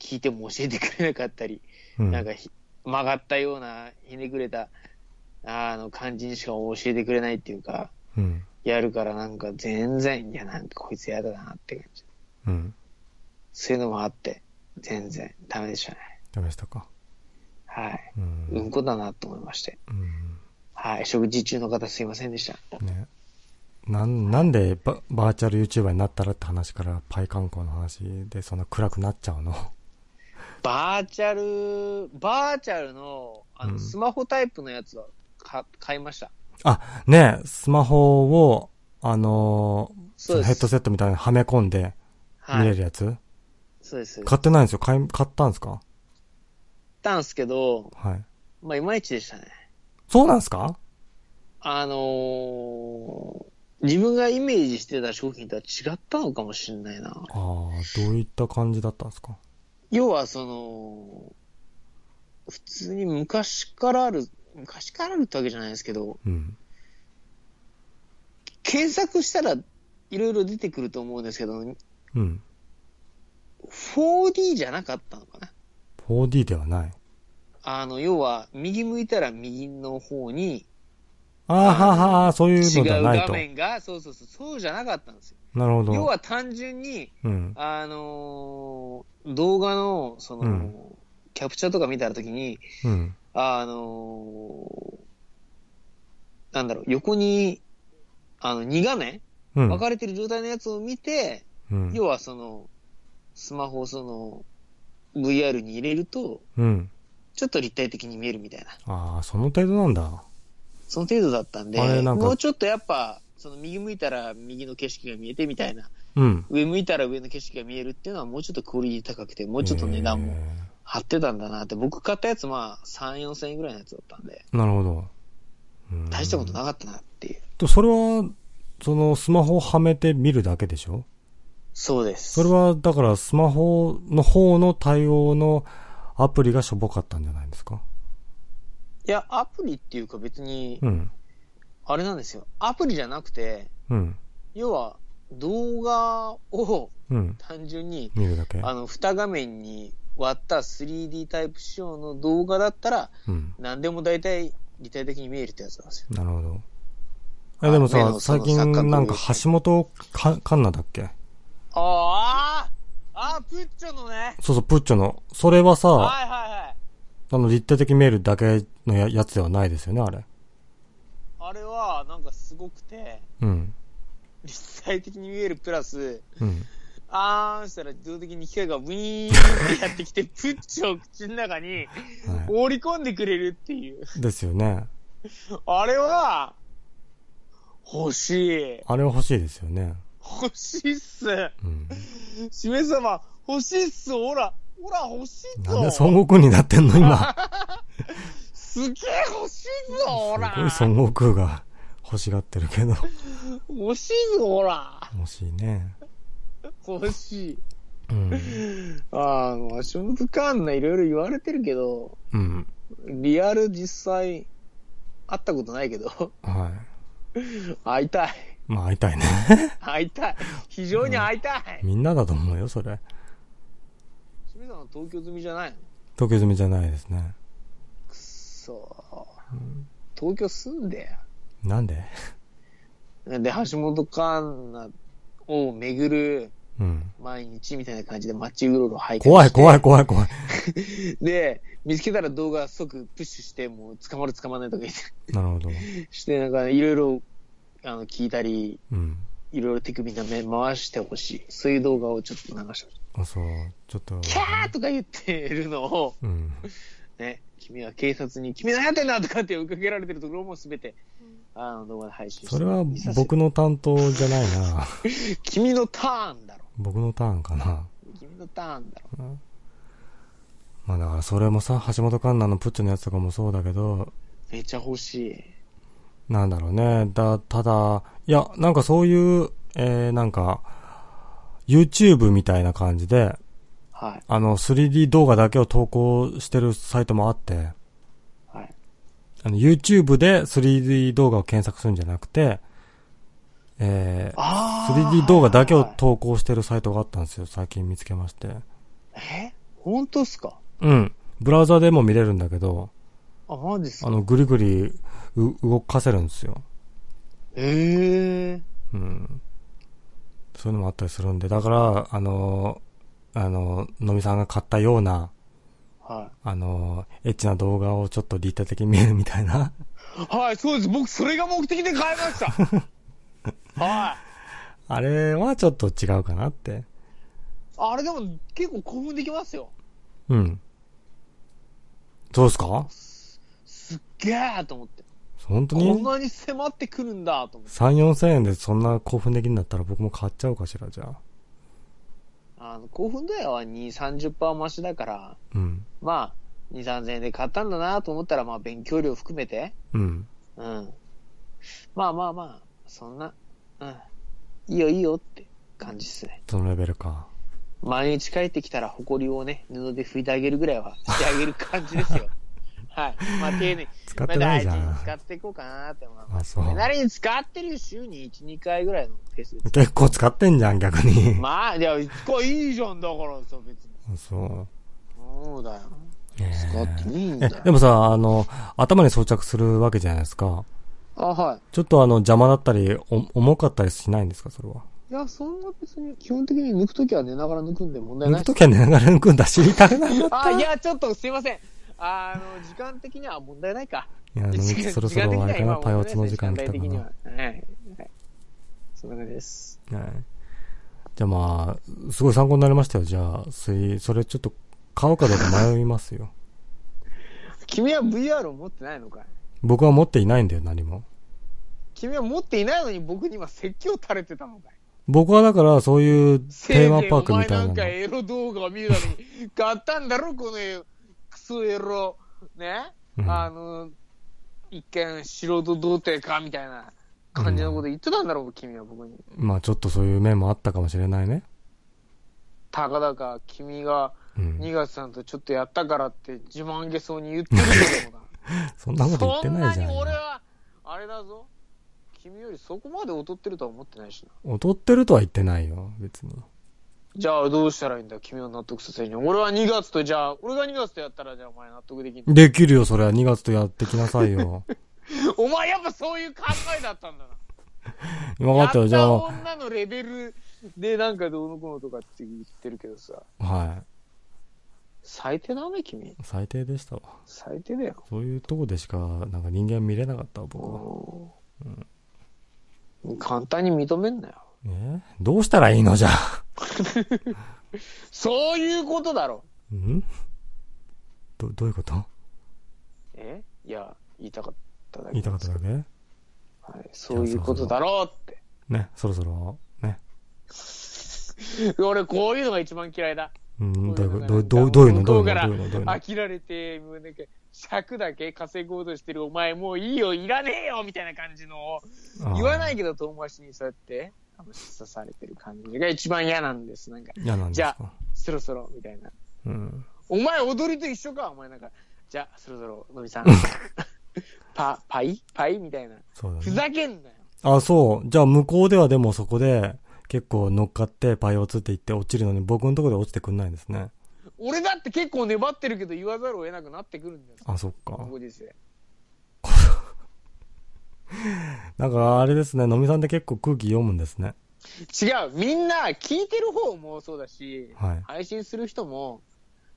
聞いても教えてくれなかったり、うん。なんかひ曲がったような、ひねくれた、あの、感じにしか教えてくれないっていうか、うん。やるからなんか全然、いやなんかこいつ嫌だなって感じ。うん。そういうのもあって、全然ダメでしたね。ダメでしたか。はい。うん。うんこだなと思いまして。うん。はい。食事中の方すいませんでした。ね。なん、なんでババーチャル YouTuber になったらって話からパイ観光の話でそんな暗くなっちゃうの？バーチャル、バーチャルの、あの、うんスマホタイプのやつはか買いました。あ、ねスマホを、あのーそうヘッドセットみたいにはめ込んで見はい。れるやつ、そうです。買っ買ってないんですよ。買い、買ったんですか？たんすけど、はい。まあ、いまいちでしたね。そうなんですか？あのー自分がイメージしてた商品とは違ったのかもしれないな。ああ、どういった感じだったんですか？要は、その、普通に昔からある、昔からあるってわけじゃないですけど、うん。検索したらいろいろ出てくると思うんですけど、うん。4D じゃなかったのかな？4D ではない。あの、要は、右向いたら右の方にああ、はあはあ、そういう違うのではないと。画面が、そうそうそう、そうじゃなかったんですよ。なるほど。要は単純に、うん。あのー動画の、その、うんキャプチャーとか見たときに、うん。あのーなんだろう、横に、あの、2画面うん。分かれてる状態のやつを見て、うん。要はその、スマホをその、VR に入れると、うん。ちょっと立体的に見えるみたいな。ああ、その程度なんだ。その程度だったんで、んかもうちょっとやっぱ、その右向いたら右の景色が見えてみたいな、うん。上向いたら上の景色が見えるっていうのはもうちょっとクオリティ高くて、もうちょっと値段もえ張ってたんだなって、僕買ったやつまあ3、4千円ぐらいのやつだったんで、ーなるほど。うん大したことなかったなっていう。と、それは、そのスマホをはめて見るだけでしょ？そうです。それは、だからスマホの方の対応のアプリがしょぼかったんじゃないですか？いや、アプリっていうか別にう、ん。あれなんですよ。アプリじゃなくて、うん。要は、動画をうん。単純に、見るだけ。あの、二画面に割った 3D タイプ仕様の動画だったら、うん。何でも大体立体的に見えるってやつなんですよ。なるほど。え、でもさ、最近なんか橋本か環奈だっけ？ああああプッチョのね。そうそう、プッチョの。それはさ、はいはいはい。あの、立体的に見えるだけのややつではないですよね、あれ。あれは、なんかすごくて、うん。立体的に見えるプラス、うん。あーんしたら自動的に機械がウィーンってやってきて、(laughs) プッチョを口の中には放り込んでくれるっていう。い。ですよね。あれは、欲しい。あれは欲しいですよね。欲しいっす。うん。しめ様、欲しいっす。ほら、ほら、欲しいぞ。なんで孫悟空になってんの今。すげえ欲しいぞ、ほら。すごい孫悟空が欲しがってるけど。欲しいぞ、ほら。欲しいね。欲しい。うん。あの、足元環奈いろいろ言われてるけど、うん。リアル実際、会ったことないけど、はい。会いたい。まあ会いたいね。会いたい。非常に会いたい。みんなだと思うよ、それ。清水さんは東京済みじゃないの？東京済みじゃないですね。くっそ東京住んでなんで？よ。で、橋本環奈を巡るうん。毎日みたいな感じで街うろうろ徘徊して。怖い怖い怖い怖い。(laughs) で、見つけたら動画即プッシュして、もう捕まる捕まらないとか言って、なるほど。(laughs) して、なんかいろいろ、あの、聞いたり、うん。いろいろ手首なめ回してほしい。そういう動画をちょっと流してほしい。あ、そう。ちょっと。キャーとか言ってるのを、うん。ね、君は警察に、君何やってんだとかって追いかけられてるところもすべて、あの動画で配信してそれは僕の担当じゃないな。(laughs) 君のターンだろ。僕のターンかな。君のターンだろ。まあだからそれもさ、橋本環奈のプッチョのやつとかもそうだけど、めっちゃ欲しい。なんだろうね。だ、ただ、いや、なんかそういう、えー、なんか、YouTube みたいな感じで、はい。あの、3D 動画だけを投稿してるサイトもあって、はい。あの、YouTube で 3D 動画を検索するんじゃなくて、えー、あ 3D 動画だけをはい投稿してるサイトがあったんですよ。最近見つけまして。え？本当っすか？うん。ブラウザでも見れるんだけど、あ、マジっすか？あの、ぐりぐりう動かせるんですよ。ええうん。そういうのもあったりするんで、だから、あの、あの、のみさんが買ったような、はあの、エッチな動画をちょっと立体的に見えるみたいな。い。はい、そうです。僕、それが目的で買いました。(laughs) はい。あれはちょっと違うかなって。あれでも結構興奮できますよ。うん。そうですか？すっげえと思って。本当こんになに迫ってくるんだと思って。3、4千円でそんな興奮できるんだったら僕も買っちゃおうかしら、じゃあ。あの、興奮度合いは2、30%増しだから、うん。まあ、2、3000円で買ったんだなと思ったら、まあ、勉強料含めて、うん。うん。まあまあまあ、そんな、うん。いいよいいよって感じっすね。そのレベルか。毎日帰ってきたら、埃をね、布で拭いてあげるぐらいはしてあげる感じですよ。はい。まあ、丁寧に。(laughs) 使ってないじゃまあ、大事にん。使っていこうかなって思いまあ、す。そうそれ。なりに使ってるよ週に1、2回ぐらいのペース。結構使ってんじゃん、逆に。まあ、いや、使いいじゃんだからさ、別に。あそう。そうだよ。使っていいんだよ。でもさ、あの、頭に装着するわけじゃないですか。あ、はい。ちょっとあの、邪魔だったり、お重かったりしないんですか、それは？いや、そんな別に、基本的に抜くときは寝ながら抜くんで問題ない。抜くときは寝ながら抜くんだ、知りたくなかった？あ、いや、ちょっとすいません。あの、時間的には問題ないか。いや、そろそろあれかな、パイオツの時間来たかな。はは。はい。はい。そんな感じです。い。じゃあまあ、すごい参考になりましたよ。じゃあ、それそれちょっと買うかどうか迷いますよ。(laughs) 君は VR を持ってないのかい？僕は持っていないんだよ、何も。君は持っていないのに僕に今説教垂れてたのかい？僕はだから、そういうテーマパークみたいなのせいぜいお前なんか。エロ動画を見るために買ったんだろこのクソエロ。ね、うんあの、一見素人童貞かみたいな感じのこと言ってたんだろう、君は僕に。まあちょっとそういう面もあったかもしれないね。たかだか君がうん。2月さんとちょっとやったからって自慢げそうに言ってるけどもな。(laughs) そんなこと言ってないじゃん。そんなに俺は、あれだぞ。君よりそこまで劣ってるとは思ってないしな。劣ってるとは言ってないよ、別に。じゃあどうしたらいいんだ？君を納得させるには。俺は2月と、じゃあ、俺が2月とやったら、じゃあお前納得できんの？できるよ、それは2月とやってきなさいよ。(laughs) お前やっぱそういう考えだったんだな。(laughs) 分かったよ、じゃやあ、女のレベルでなんかどうのこうのとかって言ってるけどさ。は最低だね、君。い。最低でしたわ。最低だよ。そういうとこでしか、なんか人間見れなかったわ、僕は。うん簡単に認めんなよ。えどうしたらいいのじゃ？あ。(laughs) そういうことだろ。ん？ど、どういうこと？え？いや、言いたかっただけ言いたかっただけ？はい、そういうことだろうって。ね、そろそろ、ね。(laughs) 俺、こういうのが一番嫌いだ。うん、どういうどうどうどういうの？どういうの？どういうの？飽きられて、もうなんか、尺だけ稼ごうとしてるお前もういいよ、いらねえよみたいな感じの、言わないけけど遠回しにそうやって、あの、示唆されてる感じが一番嫌なんです。なんか、なんですじゃか。そろそろ、みたいな。うん。お前踊りと一緒かお前なんか、じゃあ、そろそろ、のみさん。(laughs) パ、パイ？パイ？みたいな。ふそうだね。ざけんなよ。あ、そう。じゃあ向こうではでもそこで、結構乗っかってパイオツって言って落ちるのに僕のところで落ちてくんないんですね。俺だって結構粘ってるけど言わざるを得なくなってくるんだよ。あ、そっか。このご時世。(laughs) なんかあれですね、のみさんって結構空気読むんですね。違う。みんな聞いてる方もそうだし、はい。配信する人も、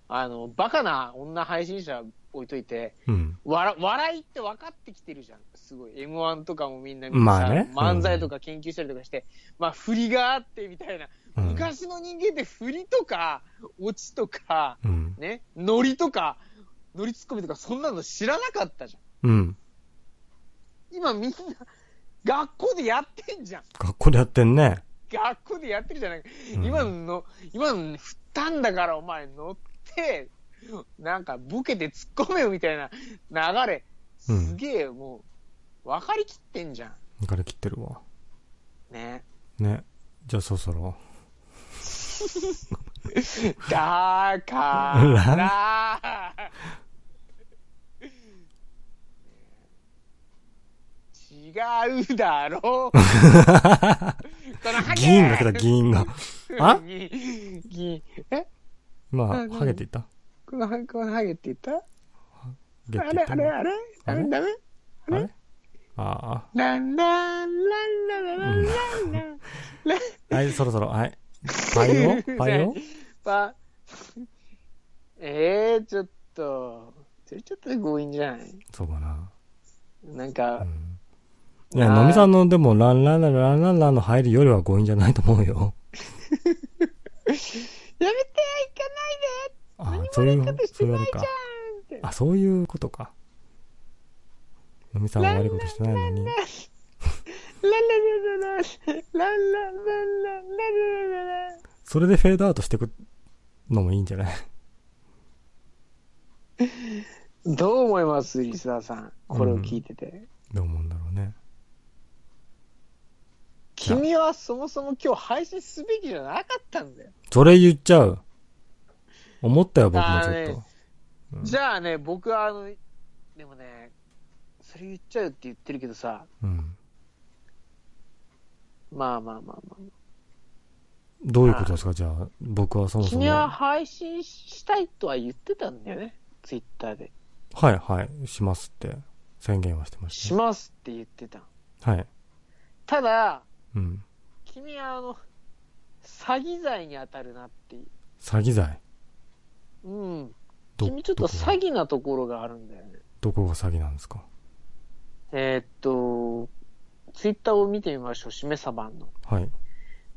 あの、バカな女配信者置いといて、うん。わ笑いって分かってきてるじゃん。すごい。M1 とかもみんな見てさまあね漫才とか研究したりとかして、まあ振りがあってみたいな。うん昔の人間って振りとか、オチとか、うん。ね、ノリとか、ノリツッコミとかそんなの知らなかったじゃん。うん。今みんな、学校でやってんじゃん。学校でやってんね。学校でやってるじゃないか。うん今の、今の振ったんだからお前乗って、なんかボケて突っ込めよみたいな流れ、うんすげえもう、分かりきってんじゃん。抜かれ切ってるわ。ね。ね。じゃあそろそろ。(laughs) だから、違うだろ。う。議員が来た、議員が。(laughs) あ？議員、え？まあ、ハゲていた？この、このハゲていたあれあれあれ？あれ？ダメ？あれ？ああ。ランランランランランランラン。(laughs) はい、そろそろ、はい。パイオ？(laughs) パイオ？パ、ええー、ちょっと、それちょっと強引じゃない？そうかな。なんか、うん。いや、のみさんのでも、ランランランランランランの入るよりは強引じゃないと思うよ。(laughs) やめて行かないであ、そういう、そういうあれか。あ、そういうことか。のみさんは悪いことしてないのに。それでフェードアウトしてくのもいいんじゃないどう思いますリスナーさんこれを聞いてて、うん、どう思うんだろうね君はそもそも今日配信すべきじゃなかったんだよ。それ言っちゃう。思ったよ、僕もちょっと。じゃあね、僕はあの、でもね、それ言っちゃうって言ってるけどさ、うん。まあまあまあまあ。どういうことですか、じゃあ。僕はそもそも。君はは配信したいとは言ってたんだよね。ツイッターで。いはい、しますって宣言はしてまししますって言ってた。た。はい。ただ、うん。君はあの、詐欺罪に当たるなっていう。詐欺罪？うん。ど君ちょっと詐欺なところがあるんだよね。どこが詐欺なんですか？えーっと、ツイッターを見てみましょう、しめさばんの。はい。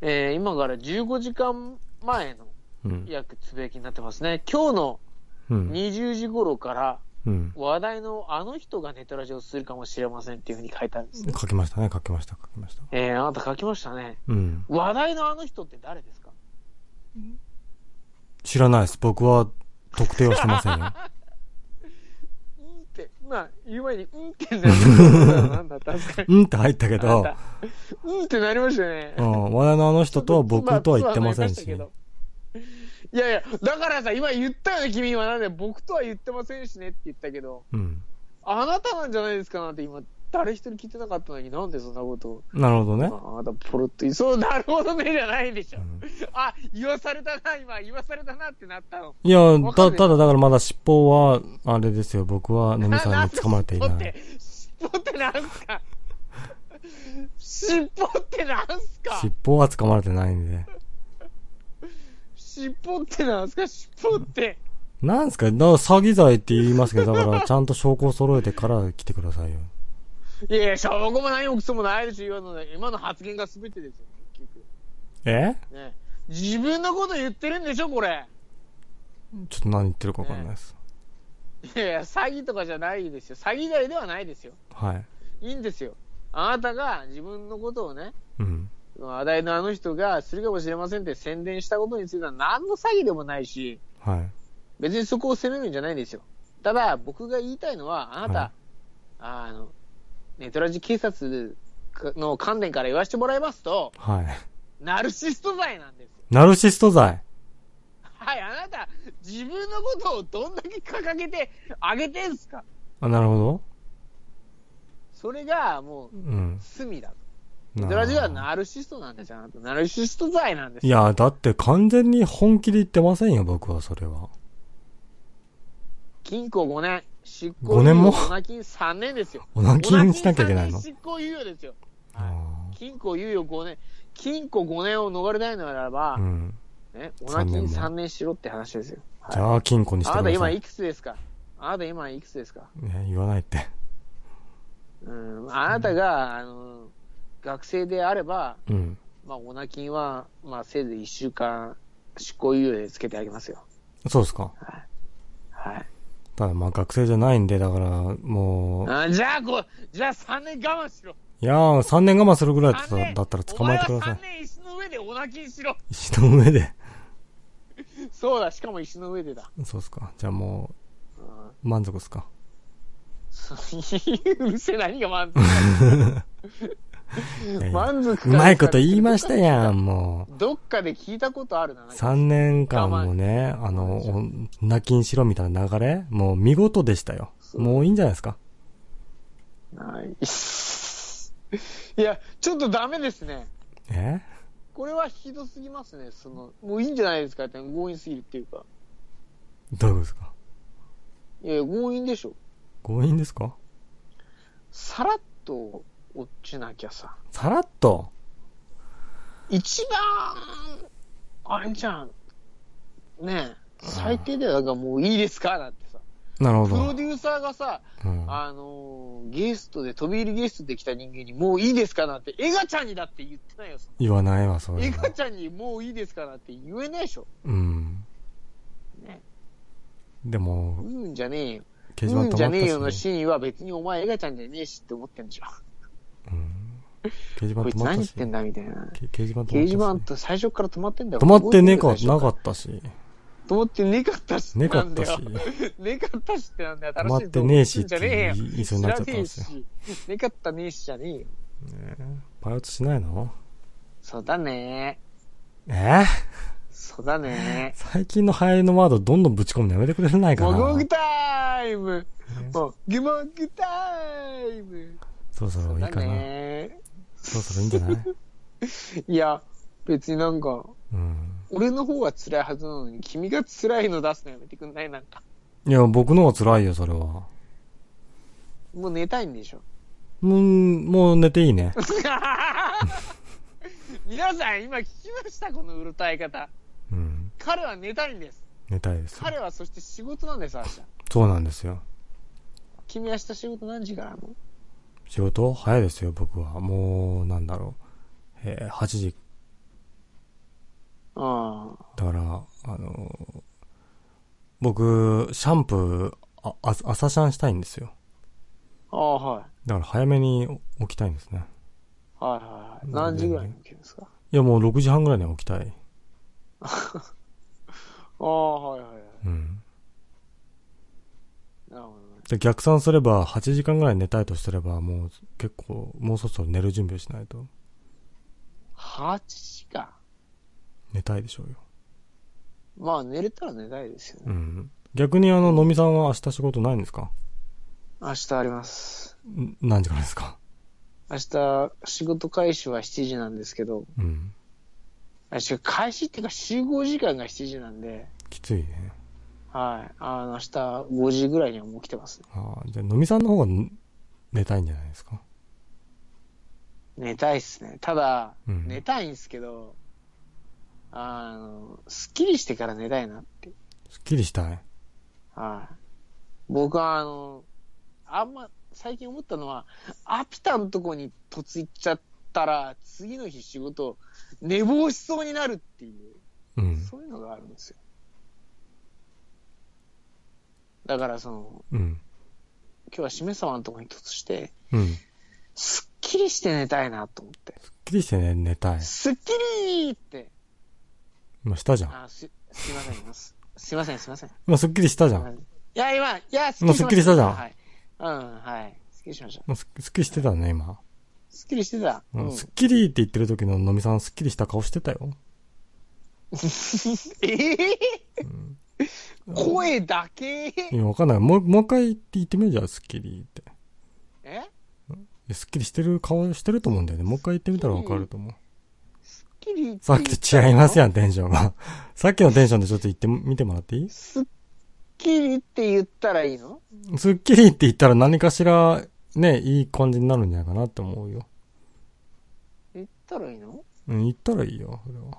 えー今から15時間前のうん。約つぶやきになってますね。今日のうん。20時頃からうん。話題のあの人がネトラジオするかもしれませんっていうふうに書いてあるんですね。書きましたね、書きました、書きました。えー、あなた書きましたね。うん。話題のあの人って誰ですか？知らないです。僕は特定はしてませんよ。(laughs) うんって、まあ、言う前に、うんってなんだったんですかうんって入ったけど、たうんってなりましたよね。うん。話題のあの人とは僕とは言ってませんし。(laughs) いやいや、だからさ、今言ったよね、君は。なんで僕とは言ってませんしねって言ったけど、うん。あなたなんじゃないですかなんて今誰一人聞いてなかったのになんでそんなことを。なるほどね。ああなたポロッと言いそう、なるほどね、じゃないでしょ。うんあ、言わされたな、今、言わされたなってなったの。いや、た、ただだからまだ尻尾は、あれですよ、僕はのみさんに掴まれていない。で尻尾って、尻尾ってなんすか？尻尾ってなんすか？(laughs) 尻尾は掴まれてないんで。尻尾ってなんすか尻尾って。なんすか？だから詐欺罪って言いますけど、だからちゃんと証拠を揃えてから来てくださいよ。いやいや、証拠も何もクソもないでしょ、今の今の発言が全てですよ、結局。え？ね。自分のこと言ってるんでしょ、これ。ちょっと何言ってるかわかんないです。いやいや、詐欺とかじゃないですよ。詐欺罪ではないですよ。はい。いいんですよ。あなたが自分のことをね、うん。話題のあの人がするかもしれませんって宣伝したことについては何の詐欺でもないし、はい。別にそこを責めるんじゃないんですよ。ただ、僕が言いたいのは、あなた、はいあの、ネトラジ警察の観点から言わせてもらいますと、はい。ナルシスト罪なんですよ。ナルシスト罪。はい、あなた、自分のことをどんだけ掲げてあげてんすか？あ、なるほど。それがもううん。罪だネトラジはナルシストなんですよ。ナルシスト罪なんですいよ。や、だって完全に本気で言ってませんよ、僕は、それは。禁錮5年、執行5年も？オナ金3年ですよ。オナキンしなきゃいけないの？オナ金3年執行猶予ですよ。あ禁錮猶予5年、禁錮5年を逃れたいのならばー、うん。ね、オナ金三年も3年しろって話ですよ。じゃあ、金庫にしてくださ。あないた今いくつですか？あなた今いくつですか？ね、言わないって。うん、あなたが、あの、学生であれば、うん。まあ、オナ金は、まあ、せいぜい1週間、執行猶予でつけてあげますよ。そうですか。はい。ただ、まあ、学生じゃないんで、だから、もう、あじゃあ、こう、じゃあ3年我慢しろ。いやー、3年我慢するぐらいだった三年だったら捕まえてくださお前は3年石の上でオナ金しろ。い。石の上で。そうだ、しかも石の上でだ。そうっすか。じゃあもうんう、満足っすか。う (laughs) るせえ、何が満足 (laughs) 満足かうまいこと言いましたやん、もう。(laughs) どっかで聞いたことあるな。なんか3年間もね、あの、お泣きんしろみたいな流れもう見事でしたよ。もういいんじゃないですか。ない。いや、ちょっとダメですね。え？これはひどすぎますね。その、もういいんじゃないですかって強引すぎるっていうか。どういうことですか？いや、強引でしょ。強引ですか？さらっと落ちなきゃさ。さらっと。一番、あれじゃん。ねえ、最低でなんかもういいですかなんてさ。なるほど。プロデューサーがさ、うん、あのーゲストで、飛び入りゲストで来た人間にもういいですかなんて、エガちゃんにだって言ってないよ。言わないわ、それは。ガちゃんにもういいですかなんて言えないでしょ。うん。ね。でもう、んじゃねえよ。掲示板うんじゃねえよのシーンは別にお前エガちゃんじゃねえしって思ってんでしょ。うん。掲示板止まったし。何言ってんだみたいな。け掲示板止まったし。掲示板って最初から止まってんだよ。止まってねえか、なかよったし。止まってねかったし。ねかったし。(laughs) ねかったしってなんだよ。止まってねえしってじゃねえよ。言いそうになっちゃったんですよねえし。ねかったねえしじゃねえよ。ねパイオツしないの？そうだね。え？そうだね。最近の流行りのワードどんどんぶち込むのやめてくれないかな？もぐもぐタイムもぐもぐタイムそろそろいいだかな。ね。そろそろいいんじゃない？(laughs) いや、別になんか、うん。俺の方が辛いはずなのに、君が辛いの出すのやめてくんない？なんか。いや、僕の方が辛いよ、それは。もう寝たいんでしょ？もう、もう寝ていいね。(laughs) 皆さん今聞きましたこのうるたい方。うん。彼は寝たいんです。寝たいです。彼はそして仕事なんです、明日。そうなんですよ。君明日仕事何時からの？仕事早いですよ、僕は。もう、なんだろう。えー8時。あだから、あの僕、シャンプー、あ、あ朝シャンしたいんですよ。あ。ああ、はい。だから早めに起きたいんですね。はいはいはい。何時ぐらいに起きるんですか？いや、もう6時半ぐらいには起きたい。(laughs) ああ、はいはいはい。うん。で逆算すれば、8時間ぐらい寝たいとすれば、もう結構、もうそろそろ寝る準備をしないと。8時間？寝たいでしょうよ。まあ寝れたら寝たいですよね。うん。逆にあの、のみさんは明日仕事ないんですか？明日あります。ん何時からですか？明日、仕事開始は7時なんですけど、うん。開始っていうか集合時間が7時なんで、きついね。はい。あの、明日5時ぐらいにはもう来てますね。ああ、じゃあ、のみさんの方が寝たいんじゃないですか？寝たいっすね。ただ、うん寝たいんすけど、あの、すっきりしてから寝たいなって。すっきりしたい？はい。僕はあの、あんま、最近思ったのは、アピタのとこに嫁いっちゃったら、次の日仕事、寝坊しそうになるっていう、うん。そういうのがあるんですよ。だからその、うん。今日はしめ様のとこに突して、うん。すっきりして寝たいなと思って。すっきりしてね、寝たい。すっきりーって。今したじゃん。あ、す、すいません、すすいません、すいません。今すっきりしたじゃん。いや、今、いや、もうすっきりしたじゃんはい。うん、はい。すっきりしました。もうすすっきりしてたね、今。すっきりしてた。う。うんんすっきりって言ってる時ののみさん、すっきりした顔してたよ。(laughs) ええうん。(laughs) 声だけ？いや、わかんない。もう、もう一回言って言ってみる？じゃん、すっきりって。え？いやすっきりしてる顔してると思うんだよね。もう一回言ってみたらわかると思う。すっきりさっきと違いますん。やん、テンションが。(laughs) さっきのテンションでちょっと言ってみてもらっていい？すっきりって言ったらいいの？すっきりって言ったら何かしら、ね、いい感じになるんじゃないかなって思うよ。言ったらいいの？うん、言ったらいいよ、それは。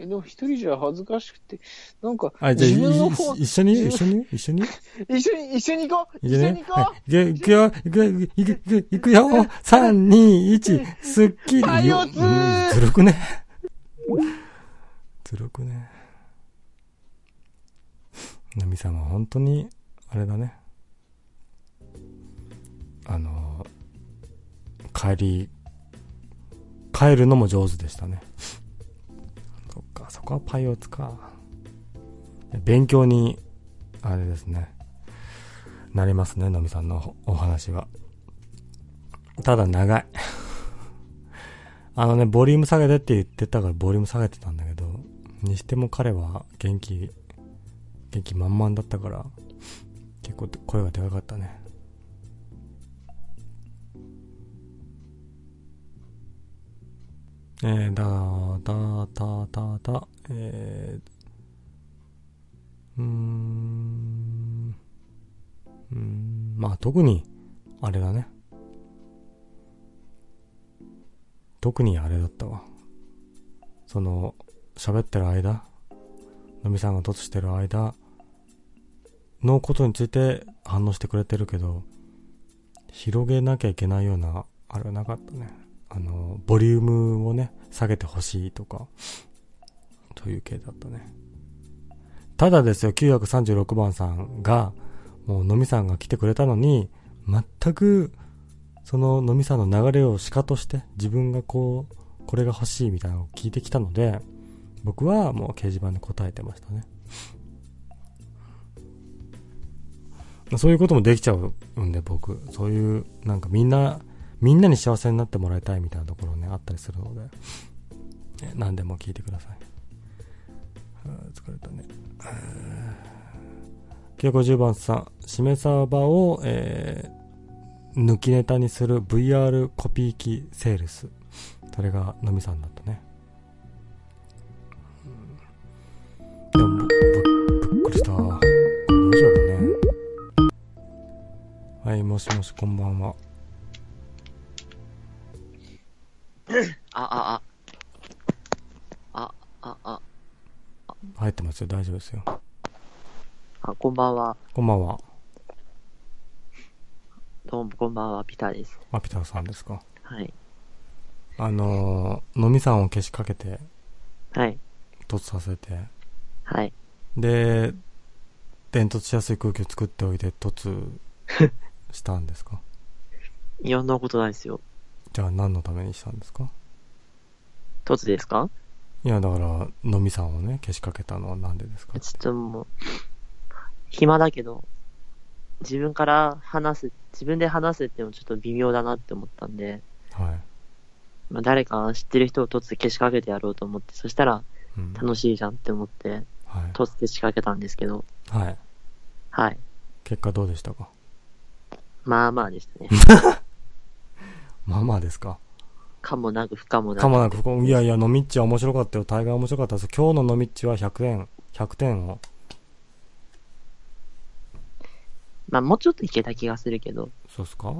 え、でも一人じゃ恥ずかしくて、なんか、あ、じゃあ、自分のい方、い一緒に一緒に？一緒に？一緒に、一緒に行こう？いいね？一緒に行。こはい。いくよ、いくよ、いくよ、いくよ、いくよ、3、2、1、すっきり。パイオツーうんずるくね？ずるくね？ナミさんは本当に、あれだね。あの、帰り、帰るのも上手でしたね。そっか、そこはパイオツか。勉強に、あれですね。なりますね、のみさんのお話は。ただ長い。(laughs) あのね、ボリューム下げてって言ってたからボリューム下げてたんだけど、にしても彼は元気、元気満々だったから、結構声がでかかったね。えー、だだだだだ、えー、うーん、うん、まあ特に、あれだね。特にあれだったわ。その、喋ってる間、のみさんが突してる間のことについて反応してくれてるけど、広げなきゃいけないような、あれはなかったね。あの、ボリュームをね、下げてほしいとか、という系だったね。ただですよ、936番さんが、もうのみさんが来てくれたのに、全く、そののみさんの流れをしかとして、自分がこう、これが欲しいみたいなのを聞いてきたので、僕はもう掲示板で答えてましたね。そういうこともできちゃうんで、僕。そういう、なんかみんな、みんなに幸せになってもらいたいみたいなところね、あったりするので、何でも聞いてください。疲れたね。950番さん、しめサーバーを、えー、抜きネタにする VR コピー機セールス。それがのみさんだったね。うんでも、ぶぶっくりした。どうしようかね。はい、もしもし、こんばんは。あ、あ、あ。あ、あ、あ、入ってますよ、大丈夫ですよ。あ、こんばんは。こんばんは。どうも、こんばんは、ピタです。あ、ピターさんですか。はい。あのー、のみさんを消しかけて、はい。突させて、はい。で、伝突しやすい空気を作っておいて、突したんですか？(laughs) いろんなことないですよ。じゃあ何のためにしたんですか？突ですか？いや、だから、のみさんをね、消しかけたのはなんでですか？ちょっともう、暇だけど、自分から話す、自分で話すってもちょっと微妙だなって思ったんで、はい。まあ、誰か知ってる人を突消しかけてやろうと思って、そしたらうん。楽しいじゃんって思って、はい。突消しかけたんですけど、はい。はい。結果どうでしたか？まあまあでしたね。(laughs) まあまあですか。かもなく不可もなく。かもなく、いやいや、のみっちは面白かったよ。大概面白かったです。今日ののみっちは100円、100点を。まあもうちょっといけた気がするけど。そうっすか？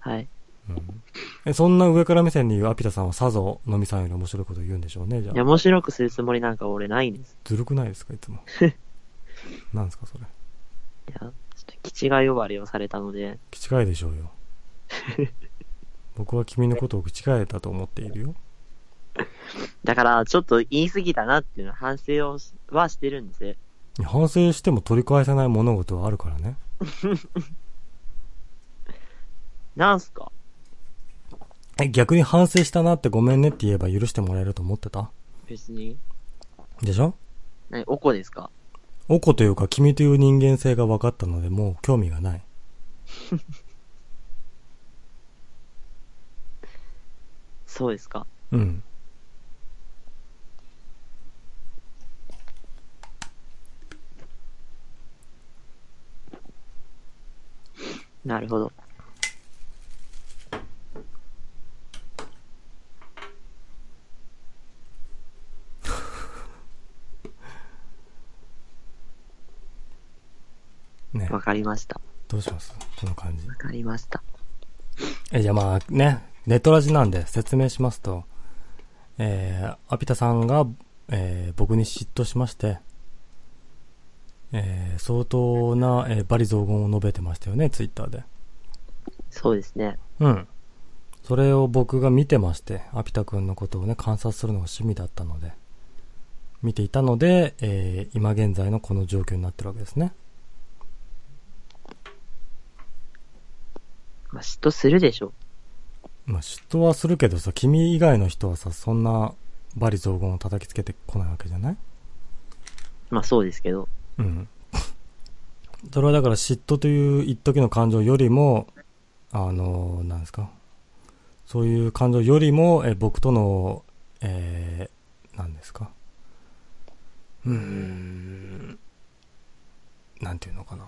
はい。うん。え、そんな上から目線に言うアピタさんはさぞのみさんより面白いこと言うんでしょうね、じゃいや、あ。面白くするつもりなんか俺ないんです。ずるくないですか、いつも。(laughs) なんですか、それ。いや、ちょっと気違い呼ばれをされたので、気違いでしょうよ。(laughs) 僕は君のことを口違えたと思っているよ。だからちょっと言い過ぎたなっていうのは反省をしはしてるんです。反省しても取り返せない物事はあるからね。(laughs) なんすか？え、逆に反省したなってごめんねって言えば許してもらえると思ってた？別に。でしょ？何、おこですか？おこというか君という人間性が分かったのでもう興味がない。(laughs) そうですかうん。なるほど。(laughs) ね。わかりました。どうします？この感じわ。かりました。え、じゃあまあね、ネットラジなんで説明しますと、えー、アピタさんが、えー、僕に嫉妬しまして、えー、相当な、えー、バリ雑言を述べてましたよね、ツイッターで。そうですね。うん。それを僕が見てまして、アピタ君のことをね、観察するのが趣味だったので、見ていたので、えー、今現在のこの状況になってるわけですね。まあ、嫉妬するでしょ。まあ、嫉妬はするけどさ、君以外の人はさ、そんなバリ雑言を叩きつけてこないわけじゃない？まあそうですけど。うん。それはだから嫉妬という一時の感情よりも、あの、なんですか？そういう感情よりも、え僕との、えー、なんですか？うーん、なんていうのかな。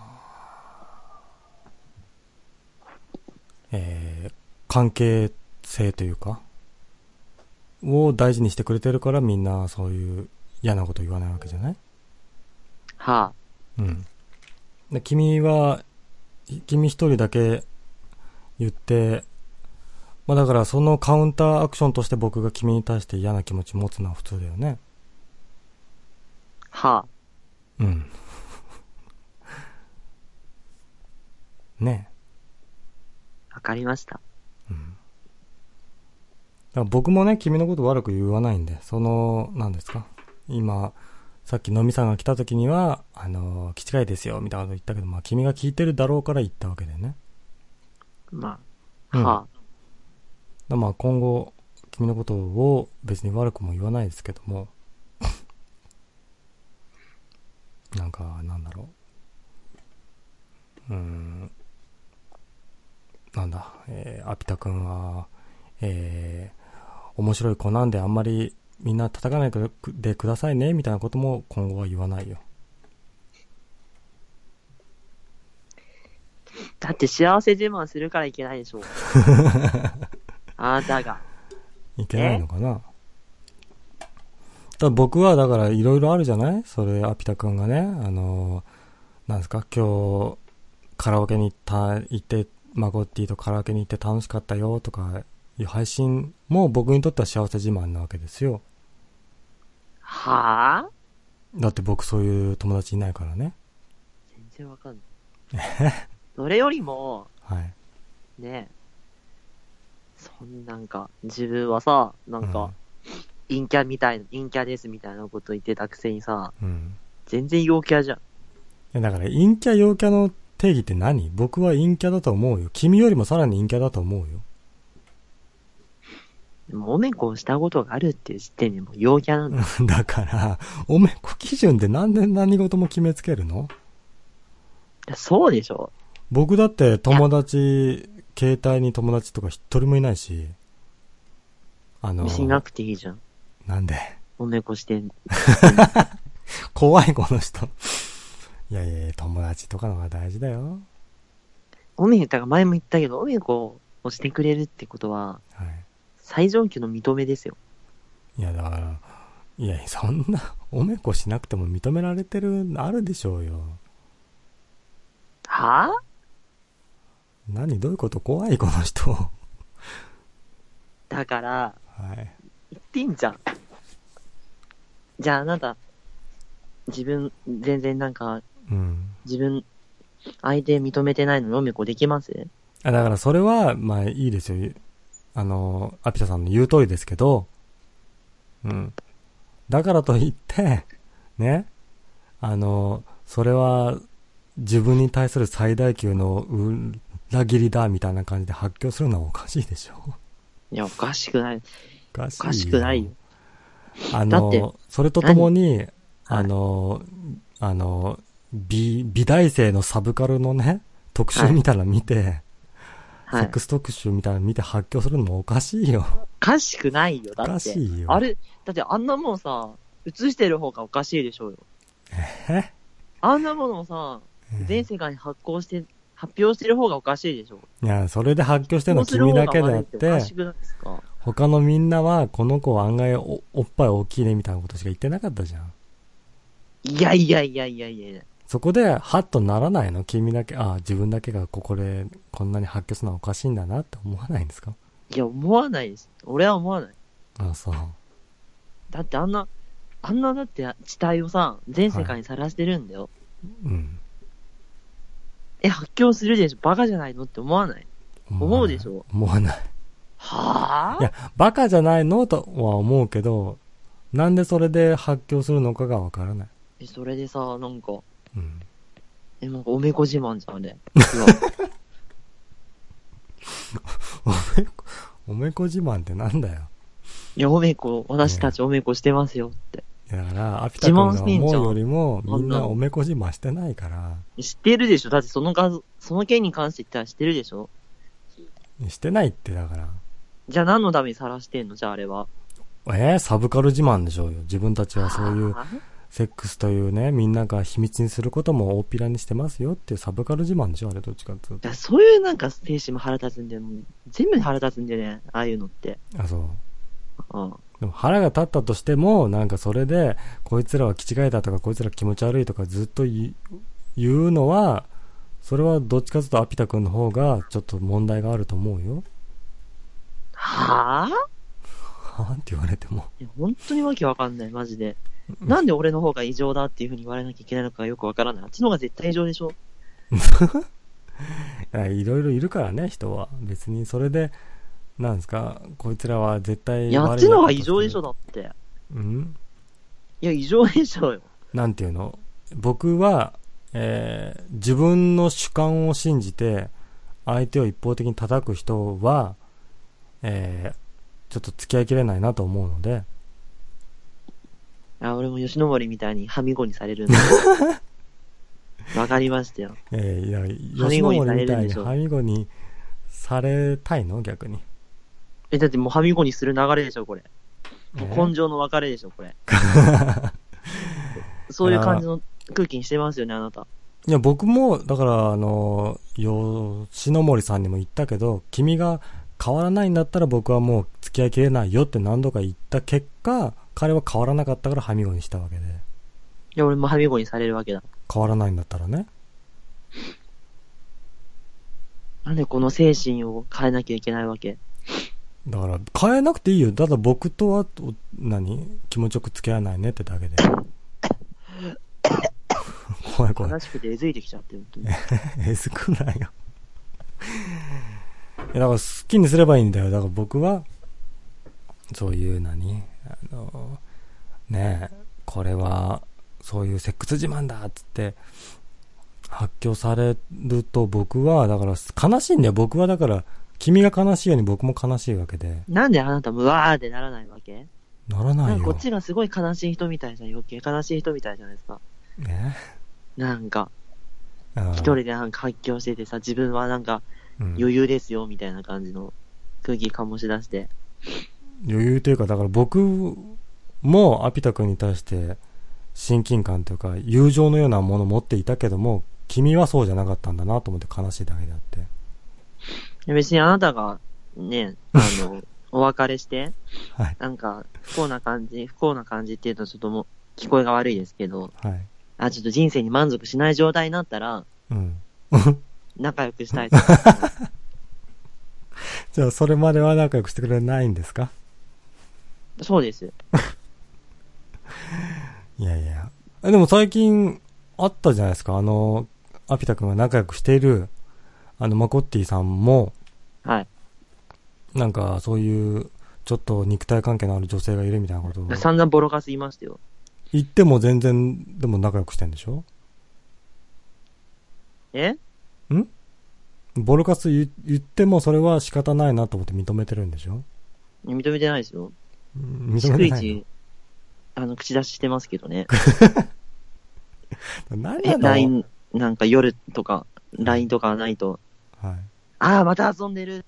えー、関係性というか、を大事にしてくれてるからみんなそういう嫌なこと言わないわけじゃない？はうん。で、君は、君一人だけ言って、まあだからそのカウンターアクションとして僕が君に対して嫌な気持ち持つのは普通だよね。あ、はうん。(laughs) ねあ、わかりました。だから僕もね、君のこと悪く言わないんで、その、何ですか？今、さっきのみさんが来た時には、あの、気違いですよ、みたいなこと言ったけど、まあ君が聞いてるだろうから言ったわけでね。まあ、うんはだまあ今後、君のことを別に悪くも言わないですけども、(laughs) なんか、なんだろう。うーん、なんだ、えー、アピタ君は、えー、面白い子なんであんまりみんな叩かないでくださいね、みたいなことも今後は言わないよ。だって幸せ自慢するからいけないでしょ。(laughs) あなたが。いけないのかなだ僕はだからいろいろあるじゃない？それアピタくんがねあのなんですか？今日カラオケに行った行ってマゴッティとカラオケに行って楽しかったよとかいう配信も僕にとっては幸せ自慢なわけですよ。はあ？だって僕そういう友達いないからね。全然わかんない。(laughs) それよりも、はい。ねそんなんか、自分はさ、なんか、陰キャみたいな、陰キャですみたいなこと言ってたくせにさ、うん、うん全然陽キャじゃん。いやだから陰キャ陽キャの定義って何？僕は陰キャだと思うよ。君よりもさらに陰キャだと思うよおめこをしたことがあるっていう時点でもう陽キャなんだ。(laughs) だから、おめこ基準でなんで何事も決めつけるの？そうでしょ僕だって友達、携帯に友達とか一人もいないし、あの、しなくていいじゃん。なんで？おめこしてん。(laughs) 怖いこの人。いやいや友達とかの方が大事だよ。おめだから前も言ったけど、おめこをしてくれるってことは、はい。最上級の認めですよ。いや、だから、いや、そんな、おめこしなくても認められてる、あるでしょうよ。はぁ何？どういうこと？怖い、この人。はだから、い。言ってんじゃん。じゃああなた、自分、全然なんか、うん。自分、相手認めてないのにおめこできます？あだからそれは、まあいいですよ。あの、アピタさんの言う通りですけど、うん。だからといって、ね、あの、それは自分に対する最大級の裏切りだみたいな感じで発狂するのはおかしいでしょ。いや、おかしくない。おかしいおかしくないよ。あだっての、それとともに、はいあの、あの、美、美大生のサブカルのね、特集みたいなの見て、はい。セックス特集みたいなの見て発狂するのもおかしいよ。おかしくないよ。おかだっ。していよ。あれ、だってあんなもんさ、映してる方がおかしいでしょうよ。え？あんなものをさ、全世界に発行して、発表してる方がおかしいでしょ。いや、それで発狂してるのは君だけであっておかて、しくないですか？他のみんなは、この子は案外おおっぱい大きいねみたいなことしか言ってなかったじゃん。いやいやいやいやいやいや。そこで、ハッとならないの？君だけ、あ自分だけがここでこんなに発狂するのはおかしいんだなって思わないんですか？いや、思わないです。俺は思わない。あそう。だってあんな、あんなだって地帯をさ、全世界にさらしてるんだよ。うん。え、発狂するでしょ？バカじゃないの？って思わない？思うでしょ？思わない。はぁいや、バカじゃないのとは思うけど、なんでそれで発狂するのかがわからない。え、それでさ、なんか、うん。え、なんかおめこ自慢じゃん、あれ。(laughs) おめこ、おめこ自慢ってなんだよ。いや、おめこ、私たちおめこしてますよって。いやだから、アピタ君が自慢してんじゃん思うよりも、みんあんなのなおめこ自慢してないから、知ってるでしょだってその数、その件に関して言ったら知ってるでしょしてないってだから。じゃあ何のためにさらしてんの？じゃああれは。えー、サブカル自慢でしょうよ。自分たちはそういうセックスというね、みんなが秘密にすることも大っぴらにしてますよっていうサブカル自慢でしょあれどっちかっていうと。だからそういうなんか精神も腹立つんだよ。もう全部腹立つんだよね。ああいうのって。あ、そう。うん。でも腹が立ったとしても、なんかそれで、こいつらは気違いだとか、こいつら気持ち悪いとかずっと言う言うのは、それはどっちかというとアピタ君の方がちょっと問題があると思うよ。はぁはぁって言われても。いや、本当にわけわかんない、マジで。(laughs) なんで俺の方が異常だっていう風に言われなきゃいけないのかよくわからない。あっちの方が絶対異常でしょ (laughs) いろいろいるからね、人は。別にそれで、なんですか、こいつらは絶対いや、あっちの方が異常でしょ、だって。うん？いや、異常でしょうよ。なんていうの？僕は、えー自分の主観を信じて、相手を一方的に叩く人は、えーちょっと付き合いきれないなと思うので、あ、俺も吉野森みたいにはみごにされるんだ。(laughs) わかりましたよ。えーいや、は吉野みたいにれるんでしょはみごにされたいの？逆に。え、だってもうはみごにする流れでしょ、これ。もうえー根性の別れでしょ、これ。(laughs) そういう感じの空気にしてますよね、あなた。いや、僕も、だから、あの、吉野森さんにも言ったけど、君が変わらないんだったら僕はもう付き合いきれないよって何度か言った結果、彼は変わらなかったからはみごにしたわけで。いや、俺もはみごにされるわけだ。変わらないんだったらね。なんでこの精神を変えなきゃいけないわけ？だから、変えなくていいよ。ただ僕とは、お何？気持ちよく付き合わないねってだけで。(laughs) 怖い怖い。悲しくてえずいてきちゃって、本当に。(laughs) えずくないよ。いや、だから好きにすればいいんだよ。だから僕は、そういう何？あの、ねえ、これは、そういうセックス自慢だっつって、発狂されると僕は、だから悲しいんだよ。僕はだから、君が悲しいように僕も悲しいわけで。なんであなたもうわーってならないわけ？ならないんかこっ。ちがすごい悲しい人みたいじゃん、余計悲しい人みたいじゃないですか。ねなんか、うん一人でなんか発狂しててさ、自分はなんかうん余裕ですよ、みたいな感じの空気醸し出して。余裕というか、だから僕もアピタ君に対して親近感というか、友情のようなものを持っていたけども、君はそうじゃなかったんだなと思って悲しいだけであって。別にあなたが、ね、(laughs) あの、お別れして、はい。なんか、不幸な感じ、不幸な感じっていうとちょっともう、聞こえが悪いですけど、はい。あ、ちょっと人生に満足しない状態になったら、うん。(laughs) (laughs) 仲良くしたいと。じゃあ、それまでは仲良くしてくれないんですか？そうです。(laughs) いやいや。えでも最近、あったじゃないですか。あの、アピタ君が仲良くしている、あの、マコッティさんも、はい。なんか、そういう、ちょっと肉体関係のある女性がいるみたいなことを散々ボロカス言いましたよ。言っても全然、でも仲良くしてんでしょ？え？ボロカス言言ってもそれは仕方ないなと思って認めてるんでしょ？認めてないですよ。逐一、あの、口出ししてますけどね。(laughs) の？何え、なの LINE、なんか夜とか、LINE とかないと、はい。ああ、また遊んでる。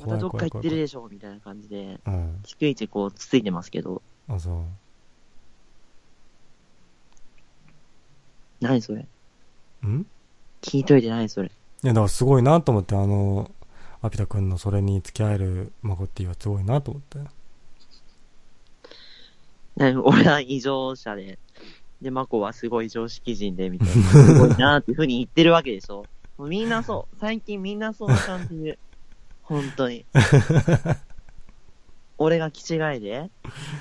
またどっか行ってるでしょみたいな感じで、うん。逐一こう、つついてますけど、あ、そう。何それ？ん？聞いといて何それ？いや、だからすごいなと思って、あの、アピタ君のそれに付き合えるマコッティはすごいなと思って。何 (laughs) 俺は異常者で、で、マコはすごい常識人で、みたいな。(laughs) すごいなっていうふうに言ってるわけでしょ。もうみんなそう。(laughs) 最近みんなそんな感じで。本当に。俺が気違いで、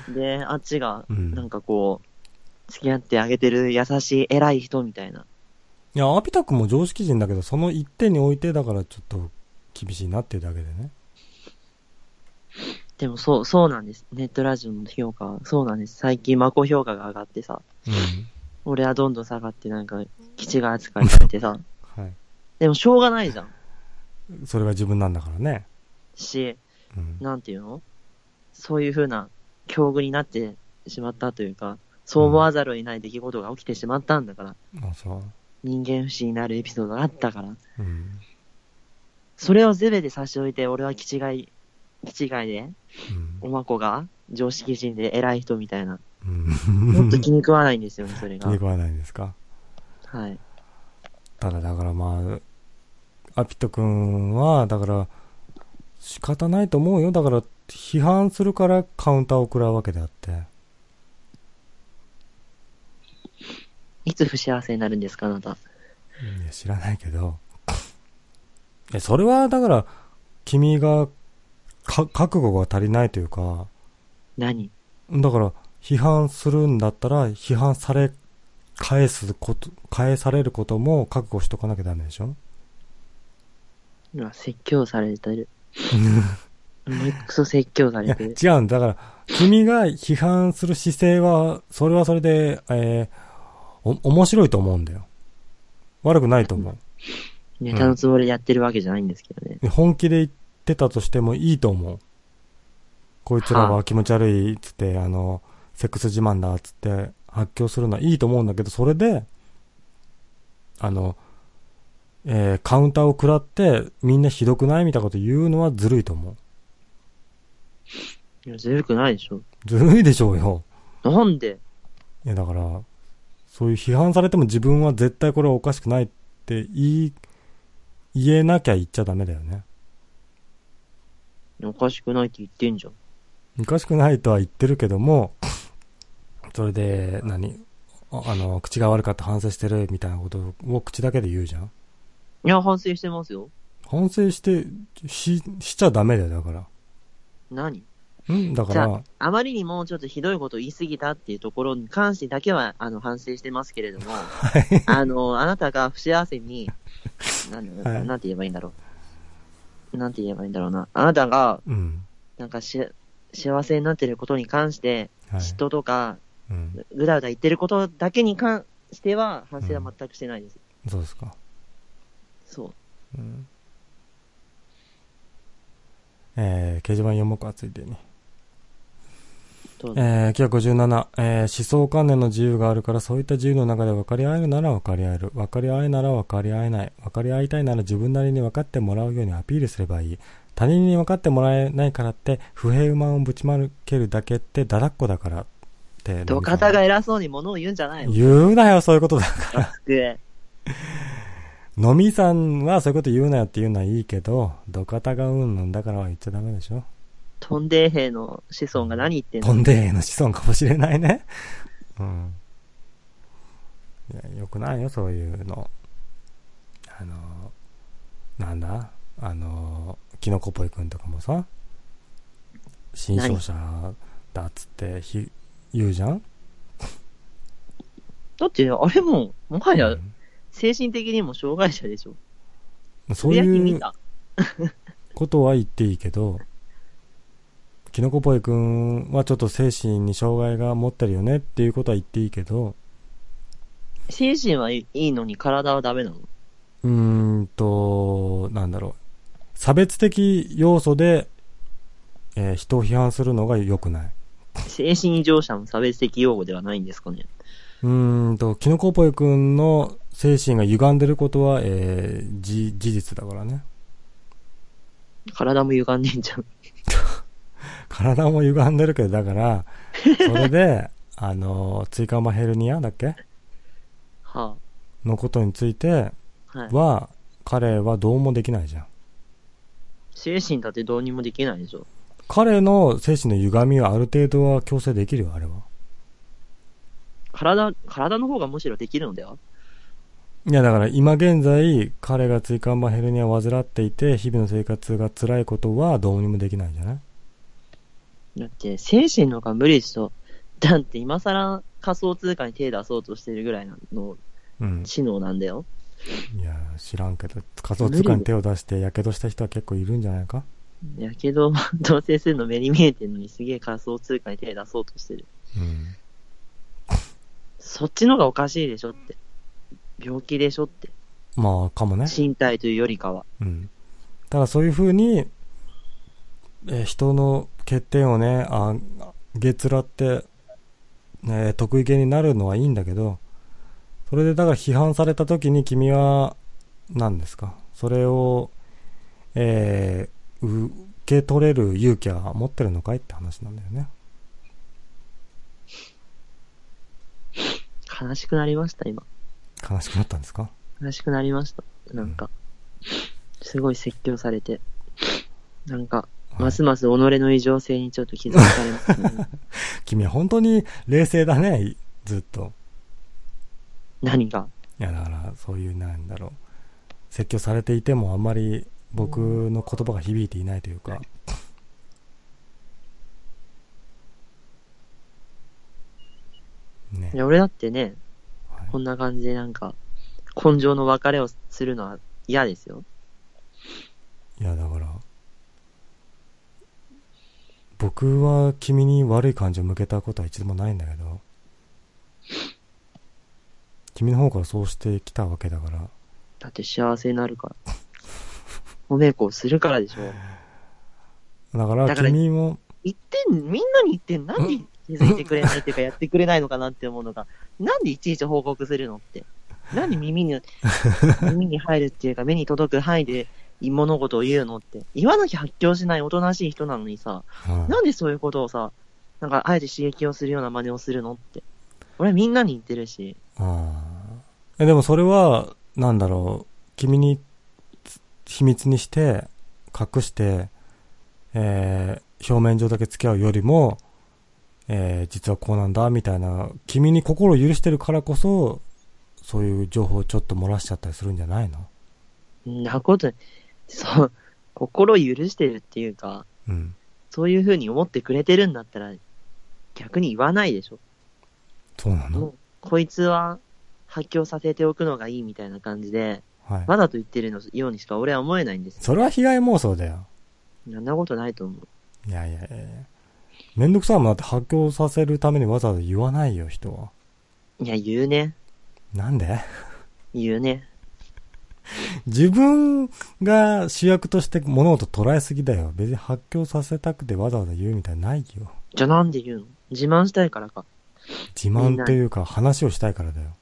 で、あっちが、うんなんかこう、付き合ってあげてる優しい偉い人みたいな。いや、アピタ君も常識人だけど、その一点において、だからちょっと厳しいなっていうだけでね。でもそう、そうなんです。ネットラジオの評価は、そうなんです。最近マコ評価が上がってさ、う俺はどんどん下がってなんか、気違い扱いされてさ、ん。(laughs) はい。でもしょうがないじゃん。それが自分なんだからね。し、うん。なんていうの？そういう風な境遇になってしまったというか、そう思わざるを得ない出来事が起きてしまったんだから、あ、そう。人間不信になるエピソードがあったから、うん。それを全て差し置いて、俺は気違い、気違いで、うんおまこが常識人で偉い人みたいな、うん。もっと気に食わないんですよね、(laughs) それが気に。食わないんですか？はい。ただだからまあ、アピト君は、だから、仕方ないと思うよ。だから、批判するからカウンターを食らうわけであって。いつ不幸せになるんですか、あなた。いや、知らないけど。え、それは、だから、君が、か、覚悟が足りないというか、何？だから、批判するんだったら、批判され、返すこと、返されることも覚悟しとかなきゃダメでしょ？今、説教されてる。(laughs) もうクソ説教されてる。違うんだ。だから、君が批判する姿勢は、それはそれで、えーお、面白いと思うんだよ。悪くないと思う。(laughs) ネタのつもりでやってるわけじゃないんですけどね。本気で言ってたとしてもいいと思う。こいつらはは気持ち悪いっつって、あの、セックス自慢だっつって発狂するのはいいと思うんだけど、それで、あの、えーカウンターを食らって、みんなひどくないみたいなこと言うのはずるいと思う。いや、ずるくないでしょ。ずるいでしょうよ。なんで？いや、だから、そういう批判されても自分は絶対これはおかしくないって言い、言えなきゃ言っちゃダメだよね。おかしくないって言ってんじゃん。おかしくないとは言ってるけども、それで、何ああの、口が悪かった反省してるみたいなことを口だけで言うじゃんいや、反省してますよ。反省して、し、しちゃダメだよ、だから。何？んだから、あまりにもちょっとひどいことを言い過ぎたっていうところに関してだけは、あの、反省してますけれども、(laughs) あの、あなたが不幸せに、なんだはいなんて言えばいいんだろう。なんて言えばいいんだろうな。あなたが、うん。なんかし、幸せになってることに関して、はい。嫉妬とか、うん。ぐだぐだ言ってることだけに関しては、反省は全くしてないです。そうですか。そう。うん。えー、掲示板読もうか、ついでに。えー、957、えー、思想観念の自由があるから、そういった自由の中で分かり合えるなら分かり合える。分かり合えなら分かり合えない。分かり合いたいなら自分なりに分かってもらうようにアピールすればいい。他人に分かってもらえないからって、不平不満をぶちまけるだけって、だだっこだからって。土方が偉そうに物を言うんじゃないの？言うなよ、そういうことだか机。のみさんはそういうこと言うなよって言うのはいいけど、土方がうんぬんだからは言っちゃダメでしょ。トンデー兵の子孫が何言ってんの？飛んでへの子孫かもしれないね。(laughs) うん。いや、よくないよ、そういうの。あの、なんだ？あの、キノコぽいくんとかもさ、新商社だっつってひ言うじゃん？だって、あれも、もはやう、ん精神的にも障害者でしょ。そうつぶやきいうことは言っていいけど、キノコぽいくんはちょっと精神に障害が持ってるよねっていうことは言っていいけど、精神はいいのに体はダメなの？うーんと、なんだろう。差別的要素で、えー人を批判するのが良くない。精神異常者も差別的用語ではないんですかね？うーんと、キノコぽいくんの精神が歪んでることは、えーじ、事実だからね。体も歪んでんじゃん。(laughs) 体も歪んでるけど、だから、それで、(laughs) あの、椎間板ヘルニアだっけ？はのことについてあ、はい。は、彼はどうもできないじゃん。精神だってどうにもできないでしょ。彼の精神の歪みはある程度は強制できるよ、あれは。体、体の方がむしろできるのでは？いや、だから今現在、彼が椎間板ヘルニアを患っていて、日々の生活が辛いことはどうにもできないじゃない？だって、精神の方が無理でしょ。だって今更仮想通貨に手出そうとしてるぐらいのうん。知能なんだよ。いや、知らんけど、仮想通貨に手を出して火傷した人は結構いるんじゃないか？やけど、同棲するの目に見えてるのにすげえ仮想通貨に手出そうとしてる。うん。そっちのがおかしいでしょって。病気でしょって。まあ、かもね。身体というよりかは。うん。ただそういう風に、えー人の欠点をね、あ、げつらって、ね、得意げになるのはいいんだけど、それでだから批判された時に君は、何ですか？それを、えー受け取れる勇気は持ってるのかいって話なんだよね。悲しくなりました、今。悲しくなったんですか？悲しくなりました。なんか、すごい説教されて。なんか、ますます己の異常性にちょっと気づかされます、ね。(laughs) 君は本当に冷静だね、ずっと。何が？いや、だから、そういう、なんだろう。説教されていても、あんまり僕の言葉が響いていないというか。ねい。や、俺だってね、はいこんな感じでなんか、根性の別れをするのは嫌ですよ。いや、だから、僕は君に悪い感情を向けたことは一度もないんだけど、君の方からそうしてきたわけだから、だって幸せになるから。(laughs) おめえこうするからでしょ。だからだから君も、言ってん、みんなに言ってん、なん？で気づいてくれないっていうか、やってくれないのかなって思うのが、なんでいちいち報告するのって？なんで耳に、(laughs) 耳に入るっていうか、目に届く範囲で物事を言うのって。言わなきゃ発狂しないおとなしい人なのにさ、うんなんでそういうことをさ、なんかあえて刺激をするような真似をするのって。俺はみんなに言ってるし、ああ。え、でもそれは、なんだろう、君につ秘密にして、隠して、えー、表面上だけ付き合うよりも、えー、実はこうなんだ、みたいな、君に心を許してるからこそ、そういう情報をちょっと漏らしちゃったりするんじゃないの？んなこと、そう、心を許してるっていうか、うん。そういう風に思ってくれてるんだったら、逆に言わないでしょ。そうなの？こいつは発狂させておくのがいいみたいな感じで、はい。わざと言ってるのようにしか俺は思えないんですよ。それは被害妄想だよ。そんなことないと思う。いやいやいやいや。めんどくさいもんだって発狂させるためにわざわざ言わないよ、人は。いや、言うね。なんで？言うね。(laughs) 自分が主役として物事捉えすぎだよ。別に発狂させたくてわざわざ言うみたいないよ。じゃあなんで言うの？自慢したいからか。自慢っていうか話をしたいからだよ。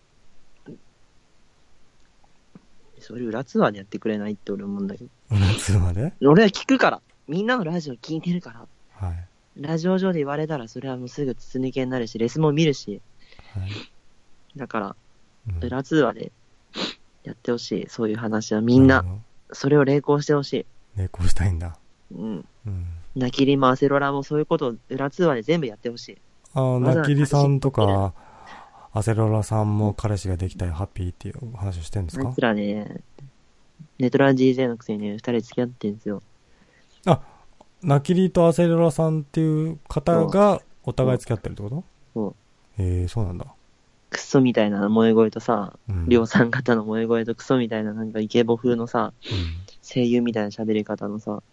それ裏ツアーでやってくれないって俺思うんだけど。うん、つまで？俺は聞くから。みんなのラジオ聞いてるから。はい。ラジオ上で言われたらそれはもうすぐ筒抜けになるし、レスも見るし。はい。だから、うん裏通話でやってほしい。そういう話はみんな、それを励行してほしい。励行したいんだ。うん。うん。ナキリもアセロラもそういうことを裏通話で全部やってほしい。あー、まだナキリさんとか、アセロラさんも彼氏ができたよ、ハッピーっていう話をしてるんですか？あいつらね、ネトラ DJ のくせにね、二人付き合ってんですよ。ナキリとアセロラさんっていう方がお互い付き合ってるってこと？そう。へえ、そうなんだ。クソみたいな萌え声とさ、うん。りょうさん方の萌え声とクソみたいななんかイケボ風のさ、声優みたいな喋り方のさ、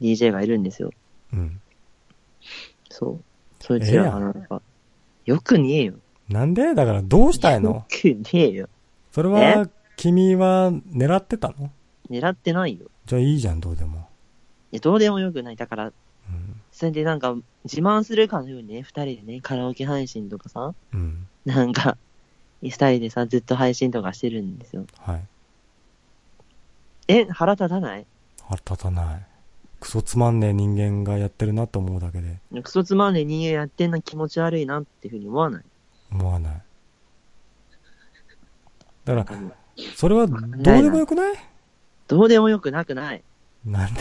DJ がいるんですよ。うん。うん。そう。そいつらがなんか、よくねえよ。なんで？だからどうしたいの？よくねえよ。それは、君は狙ってたの？狙ってないよ。じゃあいいじゃん、どうでも。いや、どうでもよくない。だから、うん。それでなんか、自慢するかのようにね、二人でね、カラオケ配信とかさ、うん。(laughs) なんか、二人でさ、ずっと配信とかしてるんですよ。はい。え、腹立たない？腹立たない。クソつまんねえ人間がやってるなと思うだけで、クソつまんねえ人間やってんな気持ち悪いなっていうふうに思わない？思わない。だから、それはどうでもよくない？どうでもよくなくない。なんで？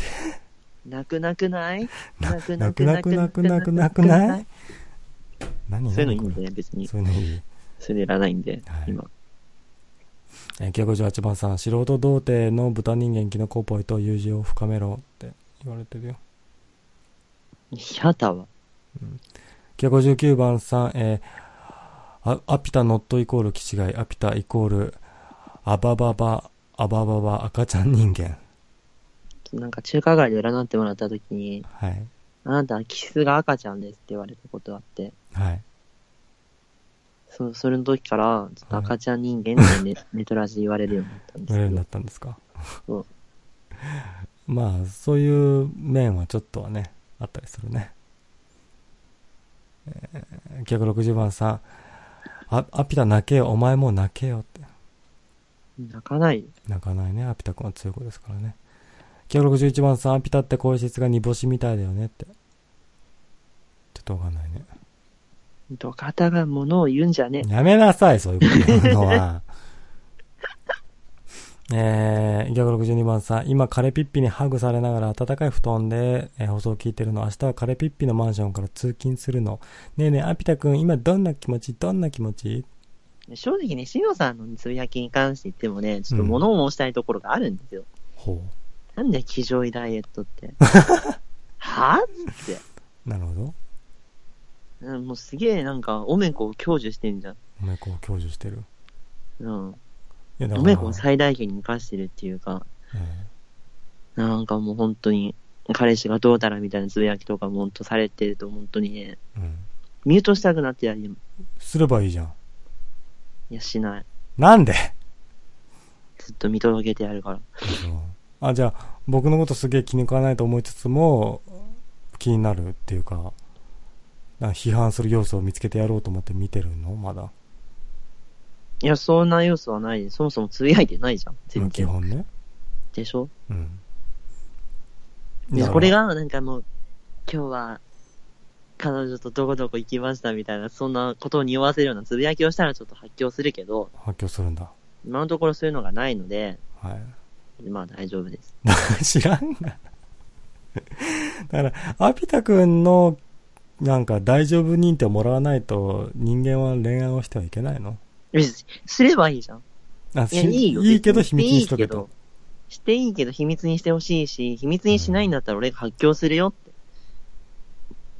なくなくない？ななくなくなくなくなくなくない？何そういうのいいんで、別に。そういうのいい。それいらないんで、はい今。えー、958番さん、素人童貞の豚人間キノコボーイと友情を深めろって言われてるよ。やだわ。959番さん、えー、あアピタノットイコール気違い、アピタイコール、アバババ、アバババ赤ちゃん人間。なんか中華街で占ってもらった時に、はい。あなた、キスが赤ちゃんですって言われたことあって、はい。そそれの時から、ずっと赤ちゃん人間ってネ, (laughs) ネトラジ言われるようになったんですけど言われるようになっ、たんですか？そう (laughs) まあ、そういう面はちょっとはね、あったりするね。えー、960番さん、あ、アピタ泣けよ、お前も泣けよって。泣かないよ。泣かないね。アピタ君は強い子ですからね。961番さん、アピタって声質が煮干しみたいだよねって。ちょっとわかんないね。土方が物を言うんじゃねやめなさい、そういうこと言うのは。(laughs) えー、962番さん、今、カレピッピにハグされながら暖かい布団で、えー放送を聞いてるの。明日はカレピッピのマンションから通勤するの。ねえねえ、アピタ君、今どんな気持ちどんな気持ち？え。正直ね、しのさんのつぶやきに関して言ってもね、ちょっと物申したいところがあるんですよ。ほなんで気丈いダイエットって。(laughs) はぁって。う。なるほど。うんもうすげえなんか、おめこを享受してんじゃん。おめこを享受してる。うん。いや、だおめこを最大限に活かしてるっていうか、えなんかもう本当に、彼氏がどうたらみたいなつぶやきとかも本当されてると本当にね、ーうん。ミュートしたくなってやり、すればいいじゃん。いや、しない。なんで？ずっと見届けてやるから。あ、じゃあ、僕のことすげえ気に食わないと思いつつも、気になるっていうか、か批判する要素を見つけてやろうと思って見てるの？まだ。いや、そんな要素はない。そもそもつぶやいてないじゃん。ま全然。あ基本ね。でしょ？うん。で、これが、なんかもう、今日は、彼女とどこどこ行きましたみたいな、そんなことを匂わせるようなつぶやきをしたらちょっと発狂するけど、発狂するんだ。今のところそういうのがないので、はい。まあ大丈夫です。(laughs) 知らんがな。だから、アピタ君の、なんか大丈夫認定をもらわないと、人間は恋愛をしてはいけないの？すればいいじゃん。あ、いいいよ。いいけど秘密にしとけと。。していいけど秘密にしてほしいし、秘密にしないんだったら俺が発狂するよって。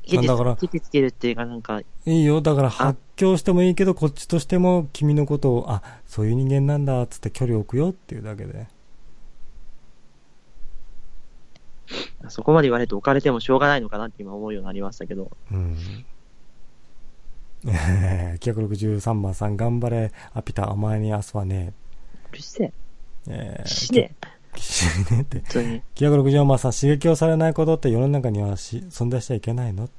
ケチだからケチつけるっていうかなんか、いいよ。だから発狂してもいいけど、こっちとしても君のことを、あ、そういう人間なんだ、つって距離を置くよっていうだけで。そこまで言われると置かれてもしょうがないのかなって今思うようになりましたけど。うん。えー、963番さん、頑張れ、アピタ、お前に明日はね、うるせええ。ー、死ね。死ねって。本当に。964番さん、刺激をされないことって世の中にはし存在しちゃいけないの？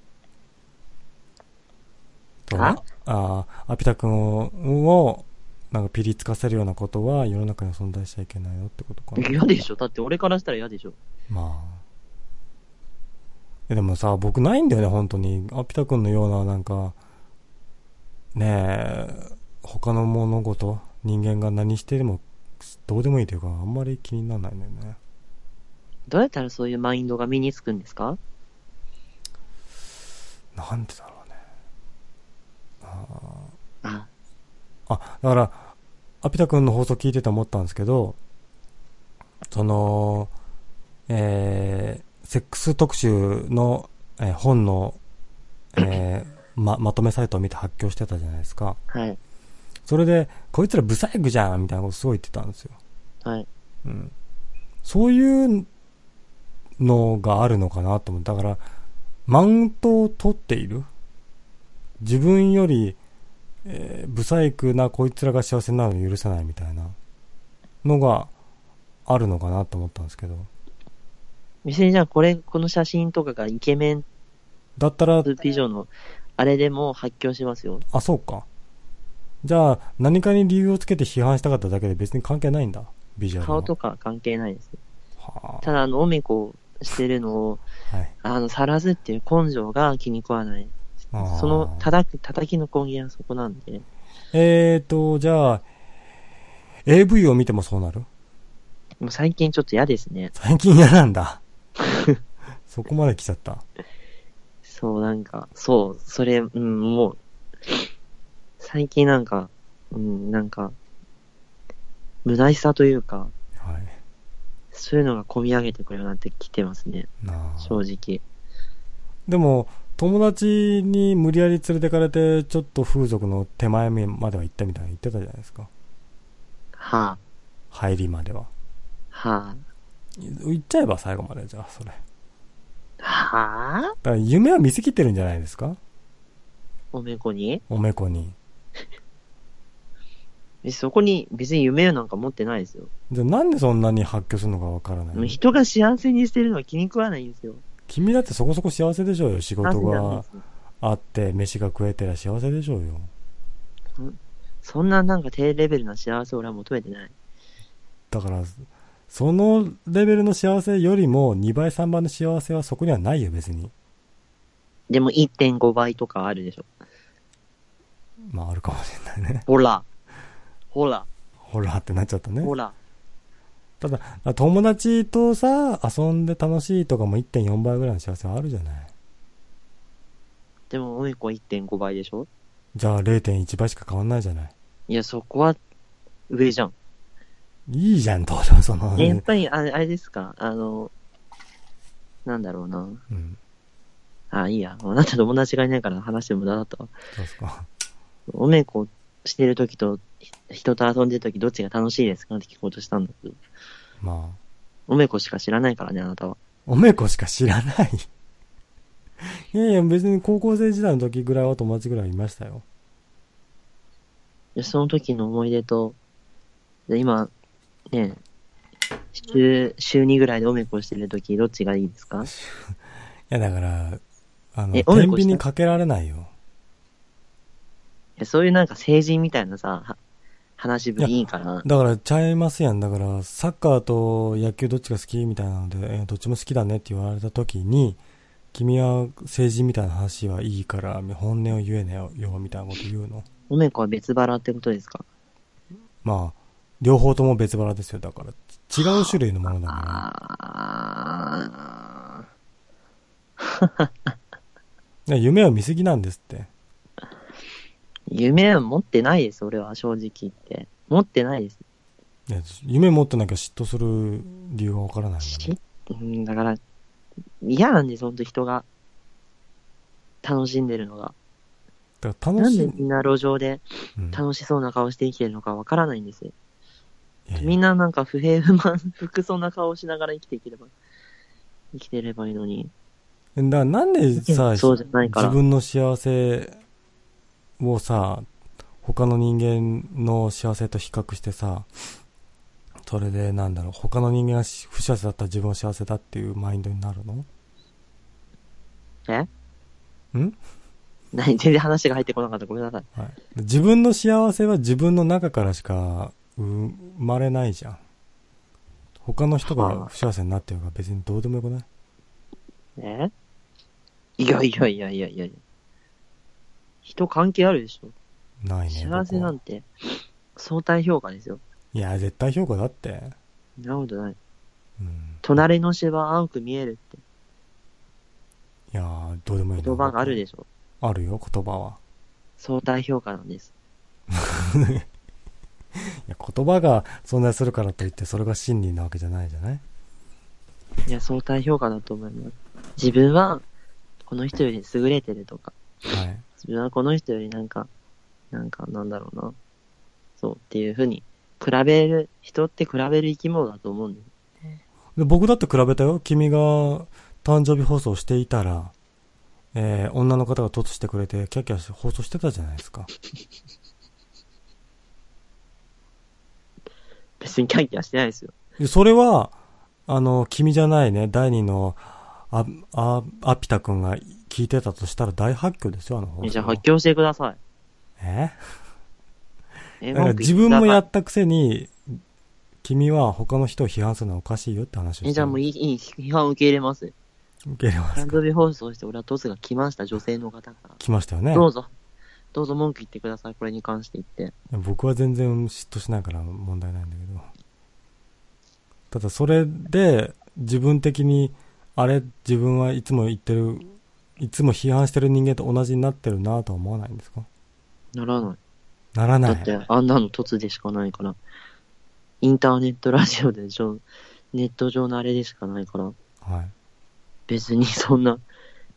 とあ？あーアピタ君を、をなんかピリつかせるようなことは世の中には存在しちゃいけないよってことかな。嫌でしょだって俺からしたら嫌でしょまあ。え、でもさ、僕ないんだよね、本当に。アピタ君のような、なんか、ねえ、他の物事、人間が何してでもどうでもいいというか、あんまり気にならないんだよね。どうやったらそういうマインドが身につくんですか？なんでだろうね。あ、あ、だから、アピタ君の放送聞いてて思ったんですけど、その、えー、セックス特集の、えー本の、えーま、まとめサイトを見て発狂してたじゃないですか。はい。それで、こいつらブサイクじゃんみたいなことすごい言ってたんですよ。はい。うん。そういうのがあるのかなと思う。だから、マウントを取っている自分より、えー、ブサイクなこいつらが幸せになるのを許さないみたいなのがあるのかなと思ったんですけど。別にじゃあこれ、この写真とかがイケメンだったら、美女の、あれでも発狂しますよ。あ、そうか。じゃあ、何かに理由をつけて批判したかっただけで別に関係ないんだ。ビジュアルの。顔とか関係ないです。はただ、あの、おめこしてるのを、あ、はい。あの、さらずっていう根性が気に食わない。その、叩く、叩きの根源はそこなんで。えーと、じゃあ、AV を見てもそうなる？もう最近ちょっと嫌ですね。最近嫌なんだ。(laughs) そこまで来ちゃった？そう、なんか、そう、それ、うん、もう、最近なんか、うん、なんか、虚しさというか、はい。そういうのが込み上げてくるようになってきてますね。正直。でも、友達に無理やり連れてかれて、ちょっと風俗の手前までは行ったみたいに言ってたじゃないですか。は入りまでは。あ、はあ、行っちゃえば最後までじゃあ、それ。だはあ？から夢は見せきってるんじゃないですか？おめこに？おめこに。(laughs) えそこに別に夢なんか持ってないですよ。じゃあなんでそんなに発狂するのかわからないの？人が幸せにしてるのは気に食わないんですよ。君だってそこそこ幸せでしょうよ。仕事があって、飯が食えてりゃ幸せでしょうよ。そんななんか低レベルな幸せを俺は求めてない。だから、そのレベルの幸せよりも2倍3倍の幸せはそこにはないよ、別に。でも1.5倍とかあるでしょ。まあ、あるかもしれないね。ほら。ほら。ほらってなっちゃったねほ。ら。ただ、友達とさ、遊んで楽しいとかも1.4倍ぐらいの幸せはあるじゃない。でも、おめこは1.5倍でしょじゃあ0.1倍しか変わんないじゃない。いや、そこは上じゃん。いいじゃん、どうでもその、えやっぱり、あれあれですか？あの、なんだろうな。うん。あ、いいや。あなた友達がいないから話して無駄だったわ。そうですか。おめこしてるときと、ひ人と遊んでるときどっちが楽しいですかって聞こうとしたんだけど。まあ、おめこしか知らないからね、あなたは。おめこしか知らない？(laughs) いやいや、別に高校生時代の時ぐらいは友達ぐらいいましたよ。でその時の思い出と、で今、ね、週、週2ぐらいでおめこしてるとき、どっちがいいですか？(laughs) いや、だから、あの、天秤にかけられないよ。いやそういうなんか成人みたいなさ、は話ぶりいいから。だから、ちゃいますやん。だから、サッカーと野球どっちが好きみたいなので、えーどっちも好きだねって言われた時に、君は成人みたいな話はいいから、本音を言えねよ、みたいなこと言うの。おめこは別腹ってことですか？まあ、両方とも別腹ですよ。だから、違う種類のものだかあら。夢を見すぎなんですって。夢は持ってないです、俺は正直言って。持ってないです。夢持ってなきゃ嫉妬する理由がわからないね。うん、だから、嫌なんです、ほんと人が楽しんでるのが。だからなん楽しい。でみんな路上でうん楽しそうな顔して生きてるのかわからないんですよ。いやいやみんななんか不平不満、不そうな顔をしながら生きていければ、生きてればいいのに。だからなんでさ、そうじゃないから自分の幸せをさ、他の人間の幸せと比較してさ、それでなんだろう、他の人間がし不幸せだったら自分は幸せだっていうマインドになるの？え？ん？何全然話が入ってこなかった。ごめんなさい。はい、自分の幸せは自分の中からしか生まれないじゃん。他の人が不幸せになってるから別にどうでもよくない？え？いやいやいやいやいやいや。人関係あるでしょ。ないね。幸せなんて。て、相対評価ですよ。いや、絶対評価だって。そんなことない。うん。隣の芝は青く見えるっていやー、どうでもいいな言葉があるでしょ。あるよ、言葉は。相対評価なんです。(laughs) いや、言葉が存在するからといって、それが真理なわけじゃないじゃない？いや、相対評価だと思います。自分は、この人より優れてるとか、はい。自分はこの人よりなんか、なんか、なんだろうな。そうっていうふうに、比べる、人って比べる生き物だと思うんです。で僕だって比べたよ。君が誕生日放送していたら、えー、女の方が突してくれて、キャッキャして放送してたじゃないですか。別にキャンキャンしてないですよ。でそれは、あの、君じゃないね、第二の、あ、あ、アピタ君が聞いてたとしたら大発狂ですよ、あの放送。じゃあ発狂してください。え？えだから自分もやったくせに、君は他の人を批判するのはおかしいよって話をしてえ、じゃあもういい、いい、批判受け入れます。受け入れますか？誕生日放送して俺はトスが来ました、女性の方から。来ましたよね。どうぞ。どうぞ文句言ってください、これに関して言って。僕は全然嫉妬しないから問題ないんだけど。ただそれで自分的に、あれ、自分はいつも言ってる、いつも批判してる人間と同じになってるなとは思わないんですか？ならない。ならない。だって、あんなの凸でしかないから。インターネットラジオで上、ネット上のあれでしかないから。はい。別にそんな、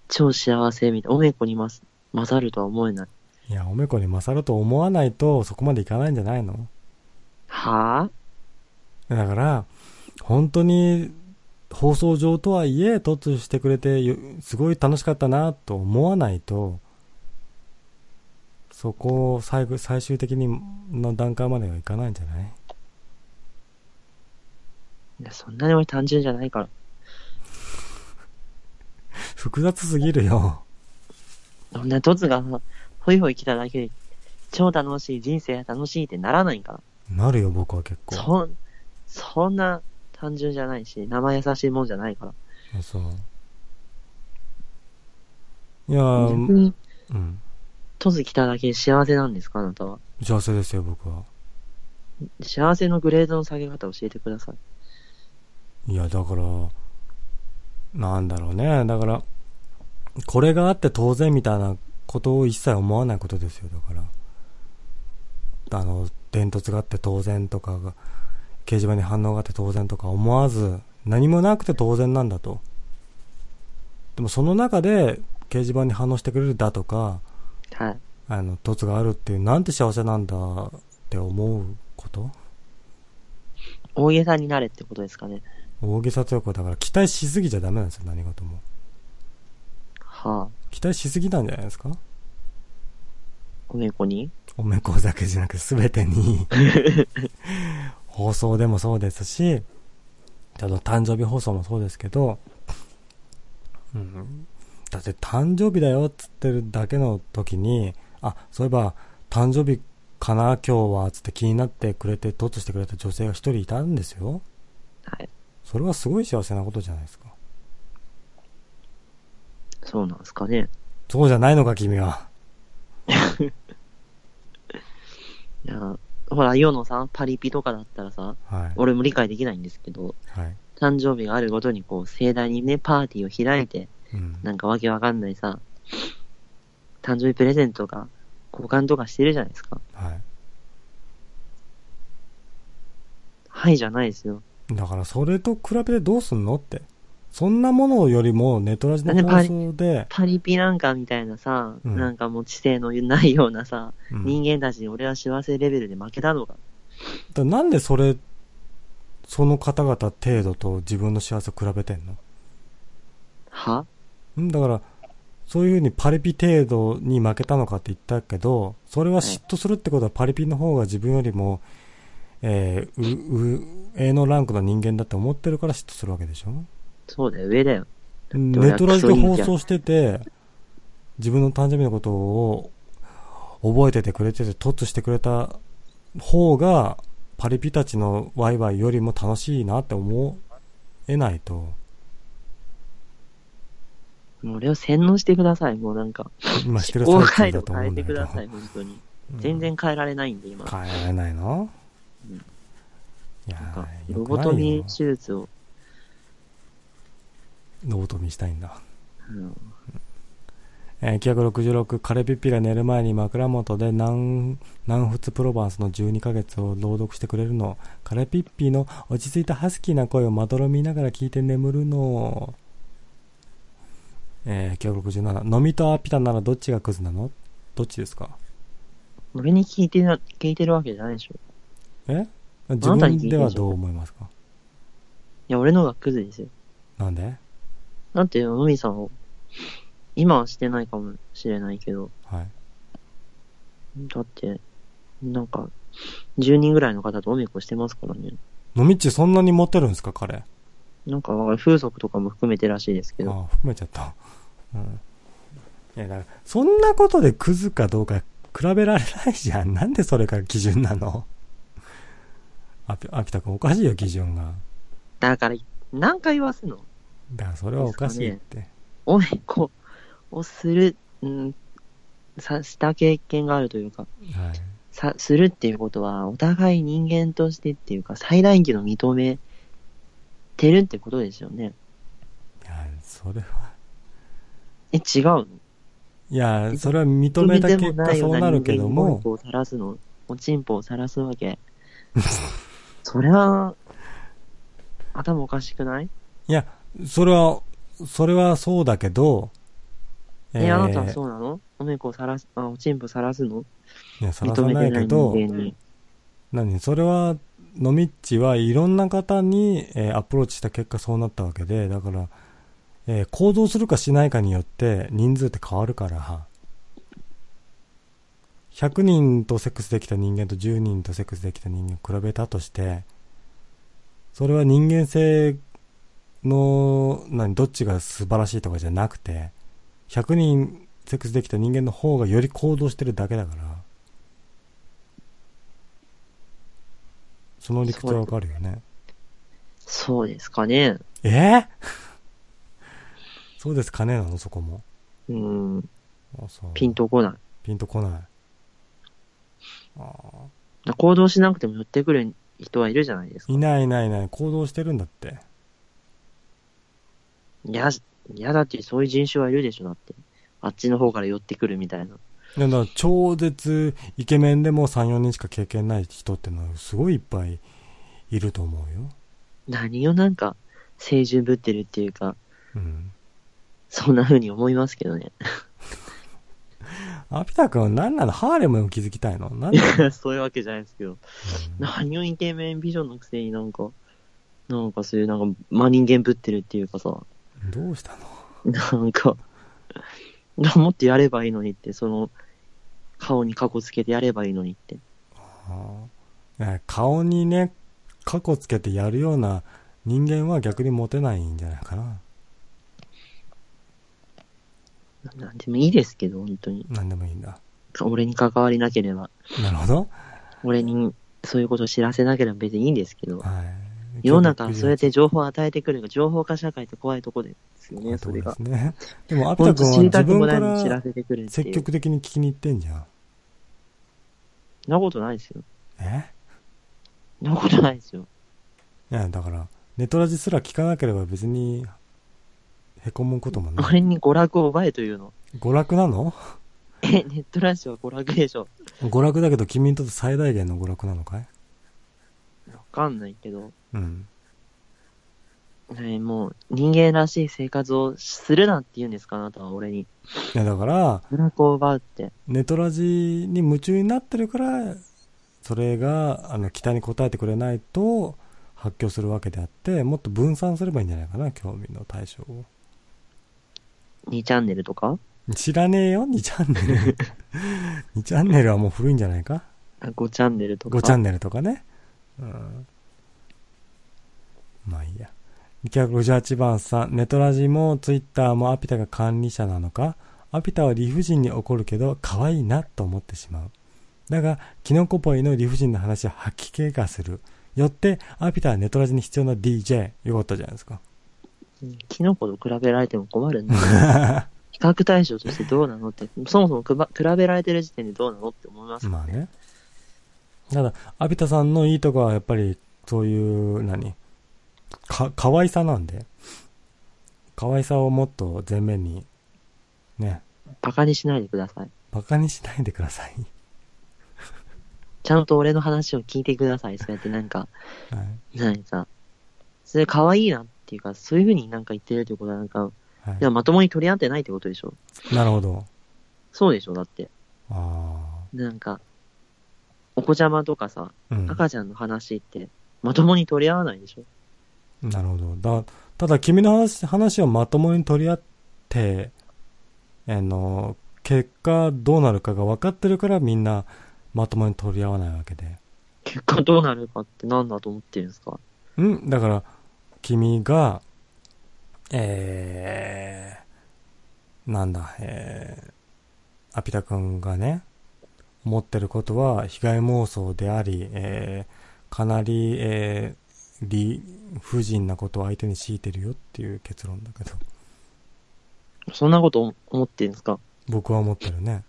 超幸せみたいな、おめこにます、勝るとは思えない。いや、おめこに勝ると思わないとそこまでいかないんじゃないの？はぁ、だから、本当に放送上とはいえ突してくれてよすごい楽しかったなと思わないと、そこを最後、最終的にの段階まではいかないんじゃない？いや、そんなに俺単純じゃないから。(laughs) 複雑すぎるよ。そんな凸が、ほいほい来ただけで、超楽しい、人生楽しいってならないから。なるよ、僕は結構。そん、そんな単純じゃないし、生優しいもんじゃないから。あそう。いやー、逆に、うん。凸来ただけで幸せなんですかあなたは？幸せですよ、僕は。幸せのグレードの下げ方教えてください。いや、だから、なんだろうね。だから、これがあって当然みたいなことを一切思わないことですよ、だから。あの、伝突があって当然とかが、掲示板に反応があって当然とか思わず、何もなくて当然なんだと。でもその中で、掲示板に反応してくれるだとか、はい。あの、凸があるっていう、なんて幸せなんだって思うこと？大げさになれってことですかね。大げさというか、だから期待しすぎちゃダメなんですよ、何事も。はあ。期待しすぎなんじゃないですか？おめこに？おめこだけじゃなく全てに。放送でもそうですしあの誕生日放送もそうですけど、うん、だって誕生日だよっつってるだけの時にあそういえば誕生日かな今日はつって気になってくれて突してくれた女性が一人いたんですよ。はい。それはすごい幸せなことじゃないですかそうなんですかね。そうじゃないのか君は (laughs) いや、ほら、世のさ、パリピとかだったらさ、はい俺も理解できないんですけど、はい、誕生日があるごとにこう、盛大にね、パーティーを開いて、うん、なんかわけわかんないさ、誕生日プレゼントとか、交換とかしてるじゃないですか。はいはいじゃないですよ。だからそれと比べてどうすんのって。そんなものよりもネットラジの放送で、パリピなんかみたいなさ、うん。なんかもう知性のないようなさ、うん。人間たちに俺は幸せレベルで負けたのか。だなんでそれ、その方々程度と自分の幸せを比べてんの？は？んだから、そういうふうにパリピ程度に負けたのかって言ったけど、それは嫉妬するってことはパリピの方が自分よりも、えー、う、う、上のランクの人間だって思ってるから嫉妬するわけでしょ？そうだよ、上だよ。ネットラジで放送してて、自分の誕生日のことを覚えててくれてて、突してくれた方が、パリピたちのワイワイよりも楽しいなって思えないと、もう俺を洗脳してください、もうなんか。今してる最中だと思路変えうんだけど。てください、本当に。全然変えられないんで、今。変えられないの、うんいやロボトミよ。手術を、ロボトミしたいんだ。うんえー、966、カレピッピが寝る前に枕元で南、南仏プロヴァンスの12ヶ月を朗読してくれるの。カレピッピの落ち着いたハスキーな声をまどろみながら聞いて眠るの。えー、967、飲みとアピタならどっちがクズなの？どっちですか？俺に聞いてな、聞いてるわけじゃないでしょ。え？自分ではどう思いますか？いや、俺の方がクズですよ。なんで？だって、のみさんを、今はしてないかもしれないけど、はい。だって、なんか、10人ぐらいの方とおめこしてますからね。飲みっちそんなにモテるんですか彼？なんか、風俗とかも含めてらしいですけど、ああ、含めちゃった。うん。いや、だから、そんなことでクズかどうか比べられないじゃん。なんでそれが基準なの？アピ、アピタ君おかしいよ、基準が。だから、何回言わすの？だからそれはおかしいって。おめこをする、うん、さ、した経験があるというか、はい。さ、するっていうことは、お互い人間としてっていうか、最大限の認めてるってことですよね。いや、それは。え、違うの？いや、それは認めた結果そうなるけども、おさらすの、おちんぽをさらすわけ。(laughs) それは、頭おかしくない？いや、それは、それはそうだけど、え、あなたはそうなの？おめこをさらす、あ、おちんぽさらすの？いや、さらさないけど。何？それは、のみっちはいろんな方に、えーアプローチした結果そうなったわけで、だから、えー行動するかしないかによって人数って変わるから、100人とセックスできた人間と10人とセックスできた人間を比べたとして、それは人間性の、何、どっちが素晴らしいとかじゃなくて、100人セックスできた人間の方がより行動してるだけだから、その理屈はわかるよね。そうですかね。え？ー (laughs) そうですかねなの？そこも。うん、あそうピンとこない。ピンとこない。あ行動しなくても寄ってくる人はいるじゃないですか。ーいないいないいない。行動してるんだって。いや、いやだってそういう人種はいるでしょ、だって。あっちの方から寄ってくるみたいな。いやだから超絶イケメンでも3、4人しか経験ない人ってのはすごいいっぱいいると思うよ。何をなんか、清純ぶってるっていうか、うん。そんな風に思いますけどね。(laughs) アピタ君は何なの？ハーレムを築きたいの？なんで、(laughs) そういうわけじゃないですけど。うん何をイケメン美女のくせになんか、なんかそういうなんか、真人間ぶってるっていうかさ、どうしたの？なんか、もっとやればいいのにって、その、顔にカコつけてやればいいのにって。あーいや顔にね、過去つけてやるような人間は逆にモテないんじゃないかな。ななんでもいいですけど、本当に。なんでもいいんだ。俺に関わりなければ、なるほど。俺にそういうことを知らせなければ別にいいんですけど、はい。世の中はそうやって情報を与えてくるが、情報化社会って怖いとこですよね、それが。ですね。でも、アピ本タ君は自分かないのに知ららせてくる。積極的に聞きに行ってんじゃん。なことないですよ。え？なことないですよ。いや、だから、ネトラジすら聞かなければ別に、へこむこともない。俺に娯楽を奪えというの。娯楽なの？え、ネットラジオは娯楽でしょ。娯楽だけど君にとって最大限の娯楽なのかい？わかんないけど、うん。ね、もう人間らしい生活をするなって言うんですか、あなたは俺に。いや、だから、娯楽を奪うって。ネトラジに夢中になってるから、それが、あの、期待に応えてくれないと、発狂するわけであって、もっと分散すればいいんじゃないかな、興味の対象を。2チャンネルとか？知らねえよ、2チャンネル。(laughs) 2チャンネルはもう古いんじゃないか？あ ?5 チャンネルとか。5チャンネルとかね。うん。まあいいや。258番さん、ネトラジもツイッターもアピタが管理者なのか？アピタは理不尽に怒るけど、可愛いなと思ってしまう。だが、キノコポイの理不尽な話は吐き気がする。よって、アピタはネトラジに必要な DJ。よかったじゃないですか。うんキノコと比べられても困るんだよ。(laughs) 比較対象としてどうなのって、そもそもくば比べられてる時点でどうなのって思いますよまあね。ただ、アピタさんのいいとこはやっぱり、そういう、何？か、可愛さなんで、可愛さをもっと前面に、ね、バカにしないでください。バカにしないでください。ちゃんと俺の話を聞いてください。そうやってなんか、はい。なんかさ、それ可愛いなっていうか、そういう風になんか言ってるってことはなんか、はいでもまともに取り合ってないってことでしょ？なるほど。そうでしょ？だって。あなんか、お子ちゃまとかさ、あ。うん。赤ちゃんの話って、まともに取り合わないでしょ？なるほど。だ、ただ君の話話をまともに取り合って、あの、結果どうなるかが分かってるからみんなまともに取り合わないわけで。結果どうなるかって何だと思ってるんですか？ん？だから、君が、えー、なんだ、えー、アピタ君がね、思ってることは被害妄想であり、えー、かなり、えー、理不尽なことを相手に強いてるよっていう結論だけど、そんなこと思ってるんですか？僕は思ってるね。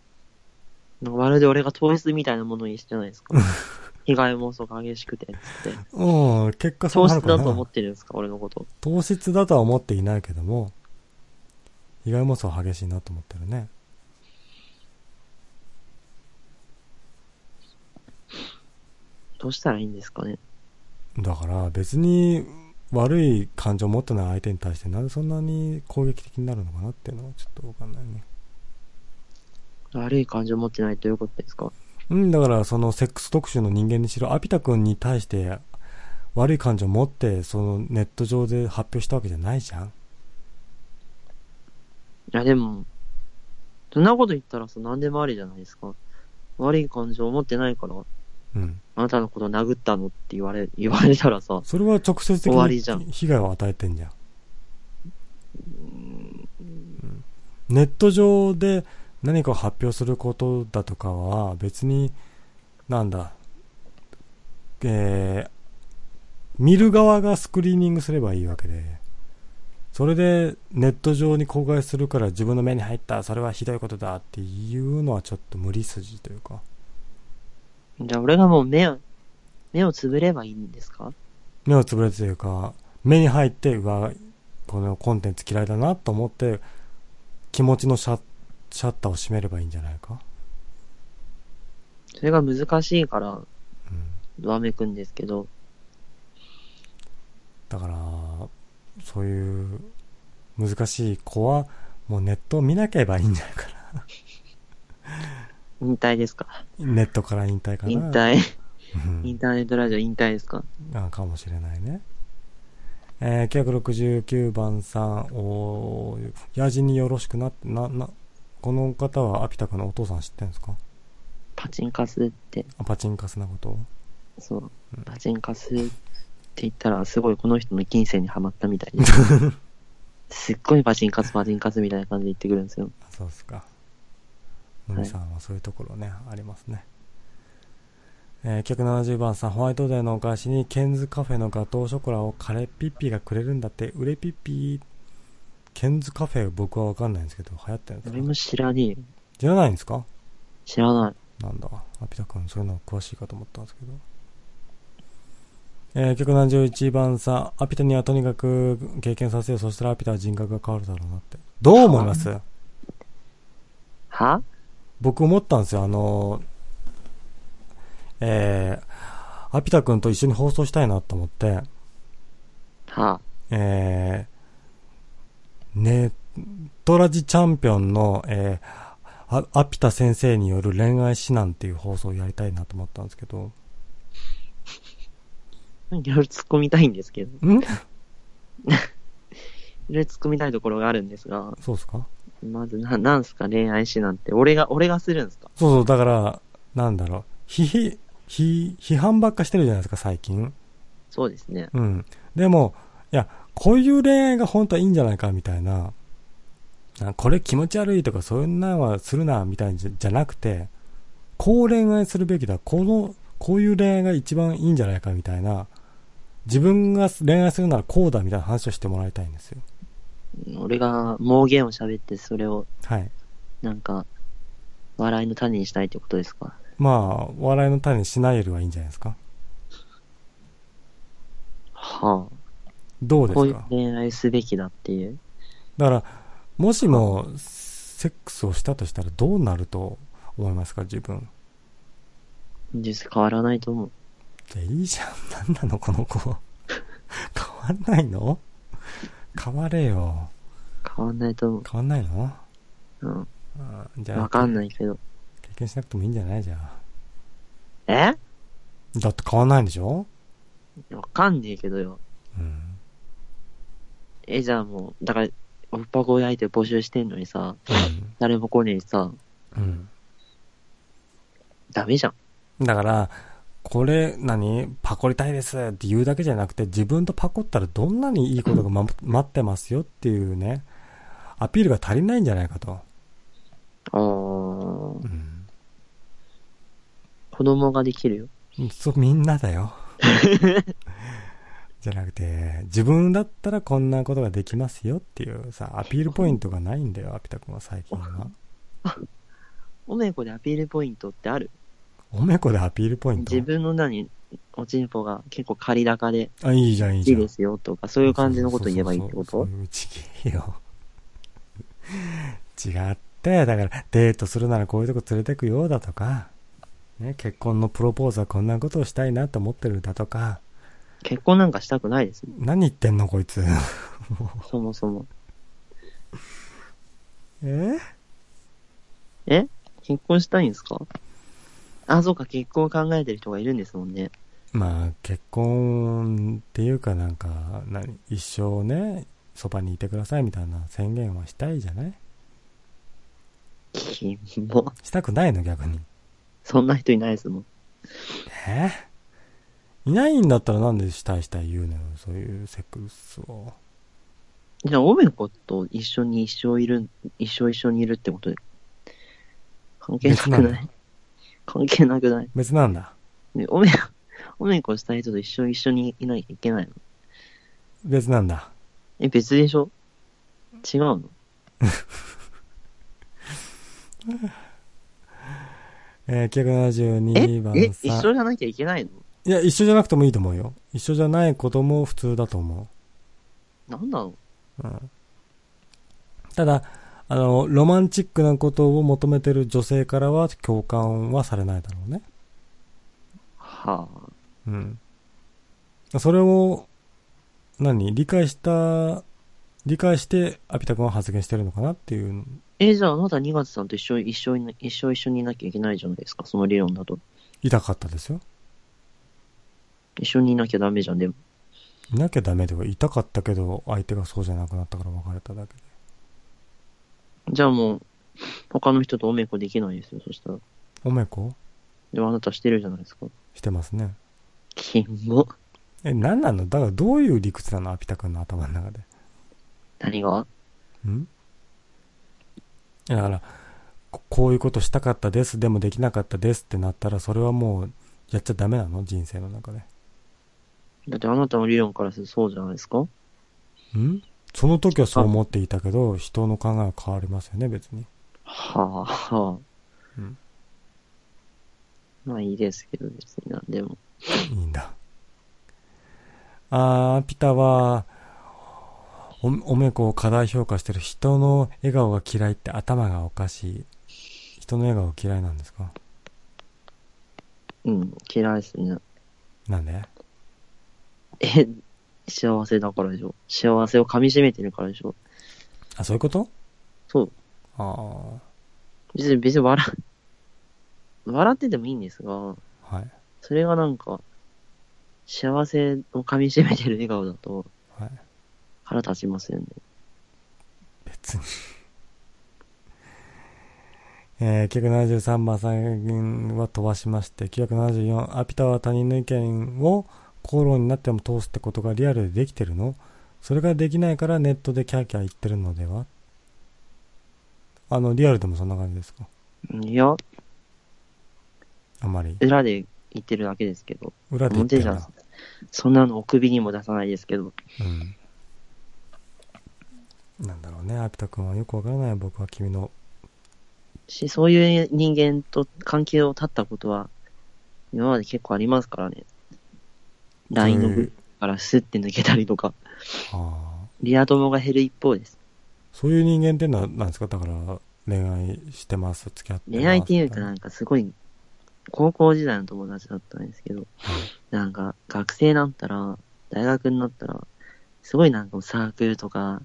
なんかまるで俺が糖質みたいなものにしてないですか？(laughs) 被害妄想が激しくて、つって。うん、結果そう糖なるかな。質だと思ってるんですか？俺のこと。糖質だとは思っていないけども、被害妄想は激しいなと思ってるね。どうしたらいいんですかね？だから別に悪い感情を持ってない相手に対してなんでそんなに攻撃的になるのかなっていうのはちょっとわかんないね。悪い感情持ってないということですか？うん、だからそのセックス特集の人間にしろ、アピタ君に対して悪い感情を持ってそのネット上で発表したわけじゃないじゃん。いやでも、そんなこと言ったらさ、何でもありじゃないですか。悪い感情を持ってないから、うん。あなたのこと殴ったのって言われ、(laughs) 言われたらさ、それは直接的終わりじゃん。に被害を与えてんじゃん。ネット上で何かを発表することだとかは別に、なんだ、えー、見る側がスクリーニングすればいいわけで、それでネット上に公開するから自分の目に入った、それはひどいことだっていうのはちょっと無理筋というか、じゃあ俺がもう目を、目をつぶればいいんですか？目をつぶれてというか、目に入って、うわ、このコンテンツ嫌いだなと思って、気持ちのシャシャッターを閉めればいいんじゃないか？それが難しいから、うん。わめくんですけど、だから、そういう難しい子は、もうネットを見なければいいんじゃないか引退ですか？な。ネットから引退かな。引退、うんインターネットラジオ引退ですか？あかもしれないね。えー、969番さん、おー、ヤジによろしくなって、な、な、この方はアピタ君のお父さん知ってるんですか？パチンカスって、あパチンカスなことをそううん、パチンカスって言ったら、すごいこの人の金銭にはまったみたいで。(laughs) すっごいパチンカス、パチンカスみたいな感じで言ってくるんですよ。あそうですか。のみさんはそういうところね、ありますね。えー、970番さん、ホワイトデーのお菓子にケンズカフェのガトーショコラをカレーピッピがくれるんだって、売れピッピケンズカフェ僕はわかんないんですけど、流行ってるんですか俺も知らねえよ。知らないんですか？知らない。なんだ、アピタ君、そういうの詳しいかと思ったんですけど。えー、171番さん、アピタにはとにかく経験させよう。そしたらアピタは人格が変わるだろうなって。どう思います？は？僕思ったんですよ。あの、えー、アピタ君と一緒に放送したいなと思って、はえー、ネットラジチャンピオンの、えー、あアピタ先生による恋愛指南っていう放送をやりたいなと思ったんですけど、(laughs) いろいろ突っ込みたいんですけど、ん？いろいろ突っ込みたいところがあるんですが、そうですか？まずな、なんすか恋愛師なんて、俺が、俺がするんですか？そうそう、だから、なんだろう、批ひ、批、批判ばっかしてるじゃないですか、最近。そうですね。うん。でも、いや、こういう恋愛が本当はいいんじゃないか、みたいな。あこれ気持ち悪いとか、そういうのはするな、みたいじゃじゃなくて、こう恋愛するべきだ、この、こういう恋愛が一番いいんじゃないか、みたいな。自分が恋愛するならこうだ、みたいな話をしてもらいたいんですよ。俺が妄言を喋って、それを、はい。なんか、笑いの種にしたいってことですか？まあ、笑いの種にしないよりはいいんじゃないですか？はどうあ。こういうですか？恋愛すべきだっていう？だから、もしも、セックスをしたとしたらどうなると思いますか、自分。実変わらないと思う。じゃあいいじゃん。なんなの、この子。(laughs) 変わんないの？変われよ。変わんないと思う。変わんないの？うん。あじゃあ、わかんないけど。経験しなくてもいいんじゃない？じゃえ？あ。だって変わんないんでしょ？わかんねえけどよ。うん。え、じゃあもう、だから、おっぱこい相手募集してんのにさ、誰も来ねえしさ、うん。ダメじゃん。だから、これ、何？パコりたいですって言うだけじゃなくて、自分とパコったらどんなにいいことが、ま、待ってますよっていうね、アピールが足りないんじゃないかと。あーう、ん。子供ができるよ。そう、みんなだよ。(laughs) じゃなくて、自分だったらこんなことができますよっていうさ、アピールポイントがないんだよ、アピタ君は最近は。おめこでアピールポイントってある？おめこでアピールポイント？自分の何、おちんぽが結構借り高であ、いいじゃん、いいじゃん。いいですよとか、そういう感じのこと言えばいいってこと？そうそうそうそうちげえよ。(laughs) 違って、だから、デートするならこういうとこ連れてくよだとか、ね、結婚のプロポーズはこんなことをしたいなと思ってるだとか、結婚なんかしたくないです。何言ってんのこいつ。(laughs) そもそも。(laughs) え？え？結婚したいんですか？あ、そうか、結婚を考えてる人がいるんですもんね。まあ、結婚っていうかなんか、何、一生ね、そばにいてくださいみたいな宣言はしたいじゃない？キモ。したくないの逆に。そんな人いないですもん。え？いないんだったらなんでしたいしたい言うのよ、そういうセックスを。じゃあ、おめこと一緒に一生いる、一生一緒にいるってことで。関係なくない？関係なくない？別なんだ。ねおめ、(laughs) おめこしたい人と一生一緒にいなきゃいけないの？別なんだ。え、別でしょ？違うの？(laughs) えー、え972番え、さん。一緒じゃなきゃいけないの？いや、一緒じゃなくてもいいと思うよ。一緒じゃないことも普通だと思なんなのう？うん。ただ、あの、ロマンチックなことを求めてる女性からは共感はされないだろうね。はあ。うん。それを、何？理解した、理解して、アピタ君は発言してるのかなっていう。え、じゃああなた2月さんと一緒、一緒に、一生一緒にいなきゃいけないじゃないですか、その理論だと。痛かったですよ。一緒にいなきゃダメじゃん、でも。いなきゃダメでは痛かったけど、相手がそうじゃなくなったから別れただけで。じゃあもう、他の人とおめこできないですよ、そしたら。おめこ？でもあなたしてるじゃないですか。してますね。キモ。え、何なの？だからどういう理屈なの？アピタ君の頭の中で。何が？ん？だからこ、こういうことしたかったです、でもできなかったですってなったら、それはもう、やっちゃダメなの？人生の中で。だってあなたの理論からするとそうじゃないですかん？その時はそう思っていたけど、人の考えは変わりますよね、別に。はあ、はあ。うんまあいいですけど、別になんでも。いいんだ。あー、ピタは、お、おめこを過大評価してる人の笑顔が嫌いって頭がおかしい。人の笑顔嫌いなんですか？うん、嫌いですね。なんで？え、幸せだからでしょ。幸せを噛み締めてるからでしょ。あ、そういうこと？そう。あ別に、別に笑、笑っててもいいんですが、ー、はい。それがなんか、幸せを噛み締めてる笑顔だとはい。腹立ちますよね。別に。(laughs) えー、973番さんは飛ばしまして、974、アピタは他人の意見を口論になっても通すってことがリアルでできてるの？それができないからネットでキャーキャー言ってるのでは？あの、リアルでもそんな感じですか？いや、あんまり？裏で言ってるだけですけど。裏で言って表じゃるな。そんなのお首にも出さないですけど。うん。なんだろうね、アピタ君はよくわからない僕は君の。し、そういう人間と関係を断ったことは、今まで結構ありますからね。LINE のグからスッて抜けたりとか、ああ。リア友が減る一方です。そういう人間ってのは何ですか？だから、恋愛してます、付き合ってます。恋愛っていうかなんかすごい、高校時代の友達だったんですけど、なんか学生になったら、大学になったら、すごいなんかサークルとか、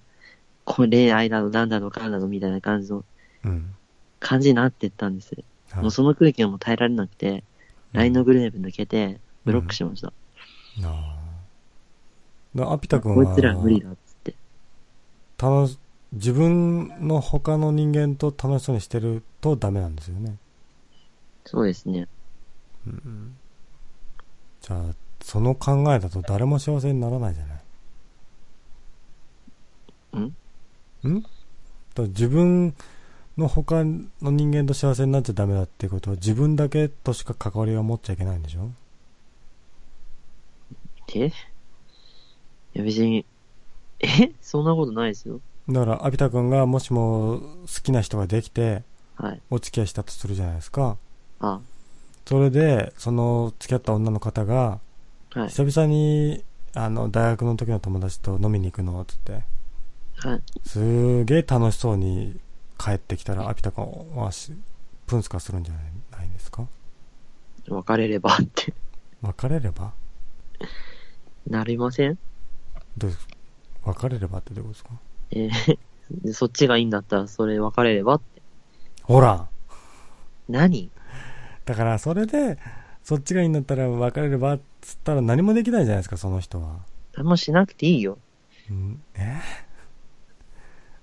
こう恋愛だの、なんだの、かんだのみたいな感じのうん。感じになってったんです。はいもうその空気がもう耐えられなくて、LINE のグループ抜けて、ブロックしました。ああ。だアピタ君は、こいつら無理だっつって。楽し、自分の他の人間と楽しそうにしてるとダメなんですよね。そうですね。うん。じゃあ、その考えだと誰も幸せにならないじゃない。ん？ん？だ自分の他の人間と幸せになっちゃダメだっていうことは自分だけとしか関わりを持っちゃいけないんでしょ？えいや別に、え？(laughs) そんなことないですよ。だから、アピタ君がもしも好きな人ができて、はい。お付き合いしたとするじゃないですか。あ、それで、その付き合った女の方が、はい。久々に、あの、大学の時の友達と飲みに行くの、つって、はい。すげえ楽しそうに帰ってきたら、アピタ君はし、プンスカするんじゃないないですか別れればって、別れれば？なりません？どうです別れればってどういうことですか？えーで (laughs) そっちがいいんだったら、それ別れればって。ほら何？だから、それで、そっちがいいんだったら別れればっつったら何もできないじゃないですか、その人は。何もしなくていいよ。うん、え？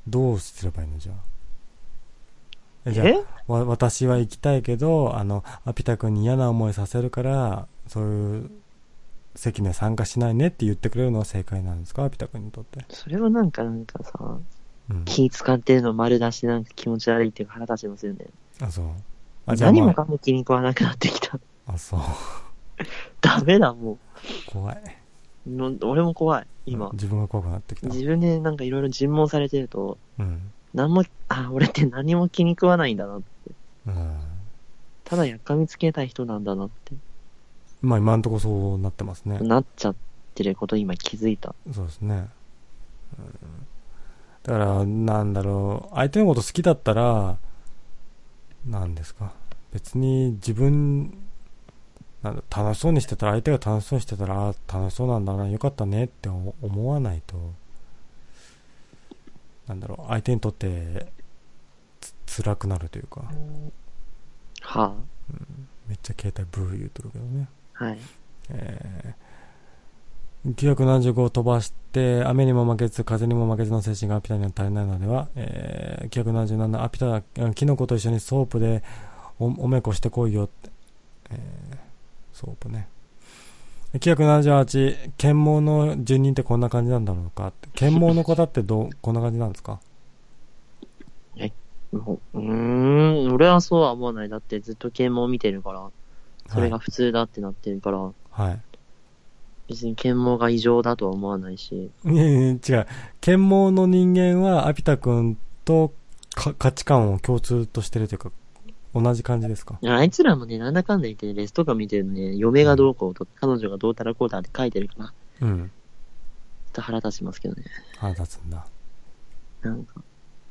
どうすればいいのじゃあ？ええじゃあ、わ、私は行きたいけど、あの、アピタ君に嫌な思いさせるから、そういう席には参加しないねって言ってくれるのは正解なんですか？アピタ君にとって。それはなんか、なんかさ、うん。気使ってるの丸出しなんか気持ち悪いっていうか腹立ちますよね。あ、そう。あ、じゃあ、まあ、何もかも気に食わなくなってきた。(laughs) あ、そう。(laughs) ダメだ、も怖い。う。の俺も怖い、今。自分が怖くなってきた。自分でなんかいろいろ尋問されてると、うん。何も、あ、俺って何も気に食わないんだなって。うん。ただやっかみつけたい人なんだなって。まあ今んとこそうなってますね。なっちゃってること今気づいた。そうですね。うんだから、なんだろう、相手のこと好きだったら、なんですか。別に自分、なんだ楽しそうにしてたら、相手が楽しそうにしてたら、あ楽しそうなんだな、よかったねって思思わないと、なんだろう、相手にとって、つ辛くなるというか、はめっちゃ携帯ブー言うとるけどね。あ、はい。えー、975飛ばして、雨にも負けず、風にも負けずの精神がアピタには足りないのでは、えー、977、アピタ、キノコと一緒にソープでおおめこしてこいよって、えー、ソープね。978、剣網の住人ってこんな感じなんだろうか。剣網の方ってどう、(laughs) こんな感じなんですか？もううーん、俺はそうは思わない。だってずっと検問見てるから、それが普通だってなってるから、はい。別に検問が異常だとは思わないし、いやいや違う。剣網の人間はアピタ君とか価値観を共通としてるというか、同じ感じですか？あいつらもね、なんだかんだ言ってレスとか見てるのね、嫁がどうこうと、彼女がどうたらこうたらって書いてるから、ちょっうん。と腹立ちますけどね。腹立つんだ。なんか、